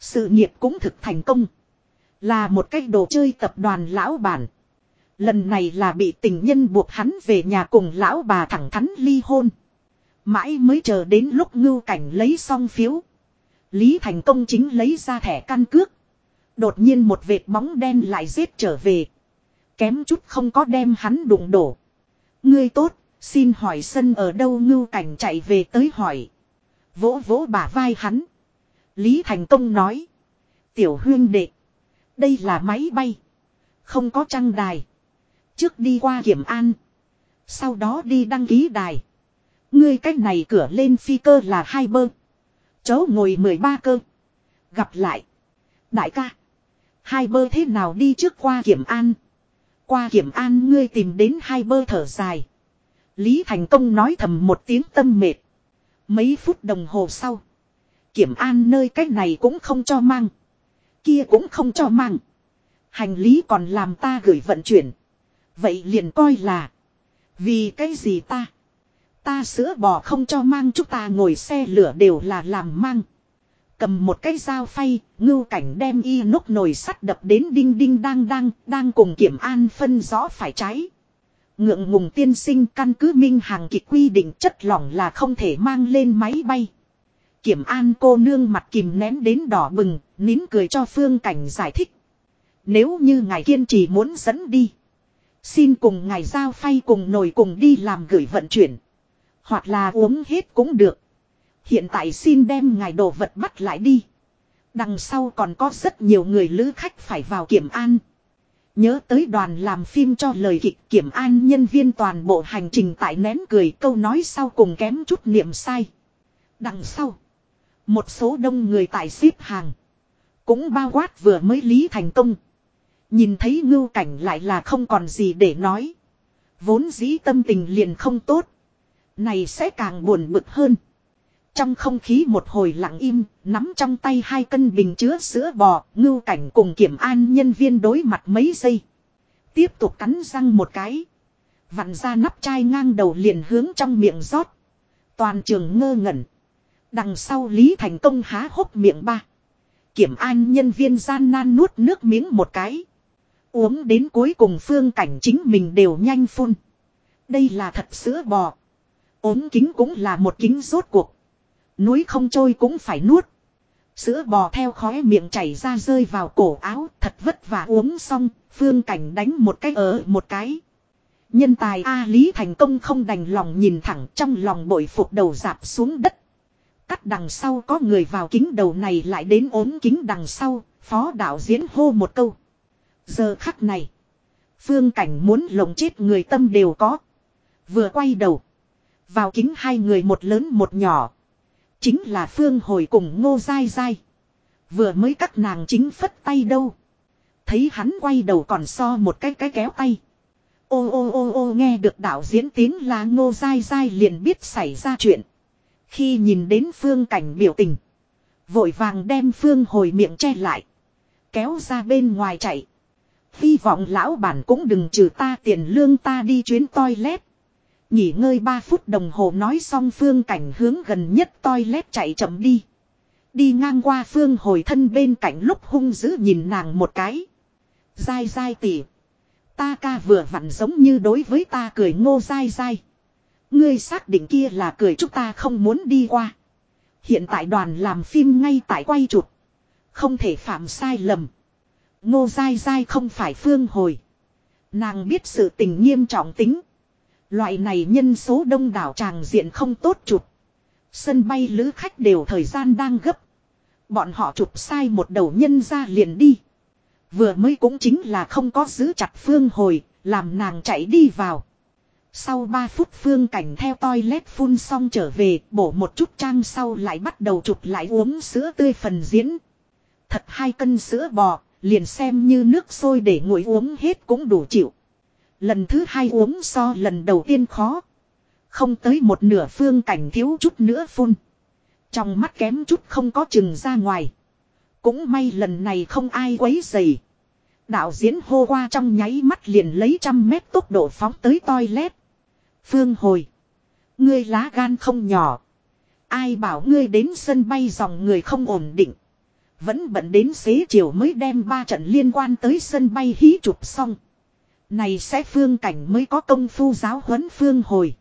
Sự nghiệp cũng thực thành công. Là một cái đồ chơi tập đoàn lão bản. Lần này là bị tình nhân buộc hắn về nhà cùng lão bà thẳng thắn ly hôn. Mãi mới chờ đến lúc ngưu cảnh lấy xong phiếu. Lý Thành Công chính lấy ra thẻ căn cước. Đột nhiên một vệt bóng đen lại giết trở về. Kém chút không có đem hắn đụng đổ. Ngươi tốt, xin hỏi sân ở đâu ngưu cảnh chạy về tới hỏi. Vỗ vỗ bả vai hắn. Lý Thành Công nói. Tiểu huyên đệ. Đây là máy bay. Không có trăng đài. Trước đi qua kiểm an. Sau đó đi đăng ký đài. Ngươi cách này cửa lên phi cơ là hai bơ. Chó ngồi 13 cơ. Gặp lại. Đại ca. Hai bơ thế nào đi trước qua kiểm an. Qua kiểm an ngươi tìm đến hai bơ thở dài. Lý Thành Công nói thầm một tiếng tâm mệt. Mấy phút đồng hồ sau. Kiểm an nơi cách này cũng không cho mang. Kia cũng không cho mang. Hành lý còn làm ta gửi vận chuyển. Vậy liền coi là. Vì cái gì ta? Ta sữa bò không cho mang chúng ta ngồi xe lửa đều là làm mang. cầm một cái dao phay, ngưu cảnh đem y nốt nồi sắt đập đến đinh đinh đang đang, đang cùng kiểm an phân rõ phải trái. Ngượng ngùng tiên sinh căn cứ minh hàng kịch quy định chất lỏng là không thể mang lên máy bay. Kiểm an cô nương mặt kìm nén đến đỏ bừng, nín cười cho phương cảnh giải thích. Nếu như ngài kiên trì muốn dẫn đi. Xin cùng ngài giao phay cùng nồi cùng đi làm gửi vận chuyển. Hoặc là uống hết cũng được. Hiện tại xin đem ngài đồ vật bắt lại đi. Đằng sau còn có rất nhiều người lữ khách phải vào kiểm an. Nhớ tới đoàn làm phim cho lời kịch kiểm an nhân viên toàn bộ hành trình tại nén cười câu nói sau cùng kém chút niệm sai. Đằng sau. Một số đông người tại xếp hàng. Cũng bao quát vừa mới lý thành công. Nhìn thấy ngưu cảnh lại là không còn gì để nói. Vốn dĩ tâm tình liền không tốt. Này sẽ càng buồn bực hơn. Trong không khí một hồi lặng im, nắm trong tay hai cân bình chứa sữa bò, ngưu cảnh cùng kiểm an nhân viên đối mặt mấy giây. Tiếp tục cắn răng một cái. Vặn ra nắp chai ngang đầu liền hướng trong miệng rót. Toàn trường ngơ ngẩn. Đằng sau Lý Thành Công há hốc miệng ba. Kiểm an nhân viên gian nan nuốt nước miếng một cái. Uống đến cuối cùng phương cảnh chính mình đều nhanh phun. Đây là thật sữa bò. ốm kính cũng là một kính rốt cuộc. Núi không trôi cũng phải nuốt. Sữa bò theo khóe miệng chảy ra rơi vào cổ áo thật vất vả uống xong. Phương cảnh đánh một cái ở một cái. Nhân tài A Lý thành công không đành lòng nhìn thẳng trong lòng bội phục đầu dạp xuống đất. Cắt đằng sau có người vào kính đầu này lại đến ốm kính đằng sau, phó đạo diễn hô một câu. Giờ khắc này, phương cảnh muốn lồng chết người tâm đều có. Vừa quay đầu, vào kính hai người một lớn một nhỏ. Chính là phương hồi cùng ngô dai dai. Vừa mới các nàng chính phất tay đâu. Thấy hắn quay đầu còn so một cái cái kéo tay. Ô ô ô ô, nghe được đạo diễn tiếng là ngô dai dai liền biết xảy ra chuyện. Khi nhìn đến phương cảnh biểu tình. Vội vàng đem phương hồi miệng che lại. Kéo ra bên ngoài chạy. Hy vọng lão bản cũng đừng trừ ta tiền lương ta đi chuyến toilet. Nghỉ ngơi 3 phút đồng hồ nói xong phương cảnh hướng gần nhất toilet chạy chậm đi. Đi ngang qua phương hồi thân bên cạnh lúc hung dữ nhìn nàng một cái. Dai dai tỉ. Ta ca vừa vặn giống như đối với ta cười ngô dai dai. Ngươi xác định kia là cười chúng ta không muốn đi qua. Hiện tại đoàn làm phim ngay tại quay chụp. Không thể phạm sai lầm. Ngô dai dai không phải phương hồi. Nàng biết sự tình nghiêm trọng tính. Loại này nhân số đông đảo tràng diện không tốt chụp. Sân bay lữ khách đều thời gian đang gấp. Bọn họ chụp sai một đầu nhân ra liền đi. Vừa mới cũng chính là không có giữ chặt phương hồi, làm nàng chạy đi vào. Sau 3 phút phương cảnh theo toilet phun xong trở về, bổ một chút trang sau lại bắt đầu chụp lại uống sữa tươi phần diễn. Thật hai cân sữa bò, liền xem như nước sôi để nguội uống hết cũng đủ chịu. Lần thứ hai uống so lần đầu tiên khó. Không tới một nửa phương cảnh thiếu chút nữa phun. Trong mắt kém chút không có chừng ra ngoài. Cũng may lần này không ai quấy dày. Đạo diễn hô qua trong nháy mắt liền lấy trăm mét tốc độ phóng tới toilet. Phương hồi. Ngươi lá gan không nhỏ. Ai bảo ngươi đến sân bay dòng người không ổn định. Vẫn bận đến xế chiều mới đem ba trận liên quan tới sân bay hí chụp xong. Này sẽ phương cảnh mới có công phu giáo huấn phương hồi.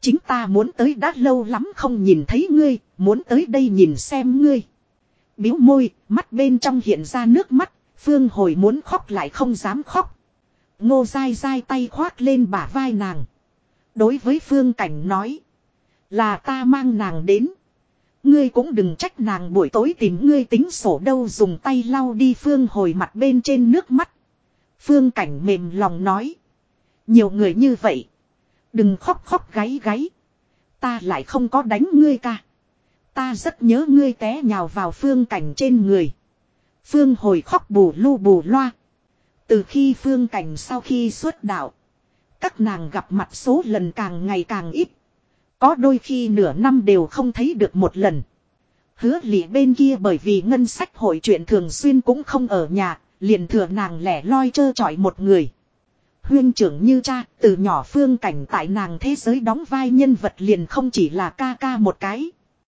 Chính ta muốn tới đã lâu lắm không nhìn thấy ngươi, muốn tới đây nhìn xem ngươi. Biếu môi, mắt bên trong hiện ra nước mắt, phương hồi muốn khóc lại không dám khóc. Ngô dai dai tay khoác lên bả vai nàng. Đối với phương cảnh nói. Là ta mang nàng đến. Ngươi cũng đừng trách nàng buổi tối tìm ngươi tính sổ đâu dùng tay lau đi phương hồi mặt bên trên nước mắt. Phương cảnh mềm lòng nói. Nhiều người như vậy. Đừng khóc khóc gáy gáy. Ta lại không có đánh ngươi ca. Ta rất nhớ ngươi té nhào vào phương cảnh trên người. Phương hồi khóc bù lu bù loa. Từ khi phương cảnh sau khi xuất đạo. Các nàng gặp mặt số lần càng ngày càng ít. Có đôi khi nửa năm đều không thấy được một lần. Hứa lị bên kia bởi vì ngân sách hội chuyện thường xuyên cũng không ở nhà, liền thừa nàng lẻ loi trơ trọi một người. Huyên trưởng như cha, từ nhỏ phương cảnh tại nàng thế giới đóng vai nhân vật liền không chỉ là ca ca một cái.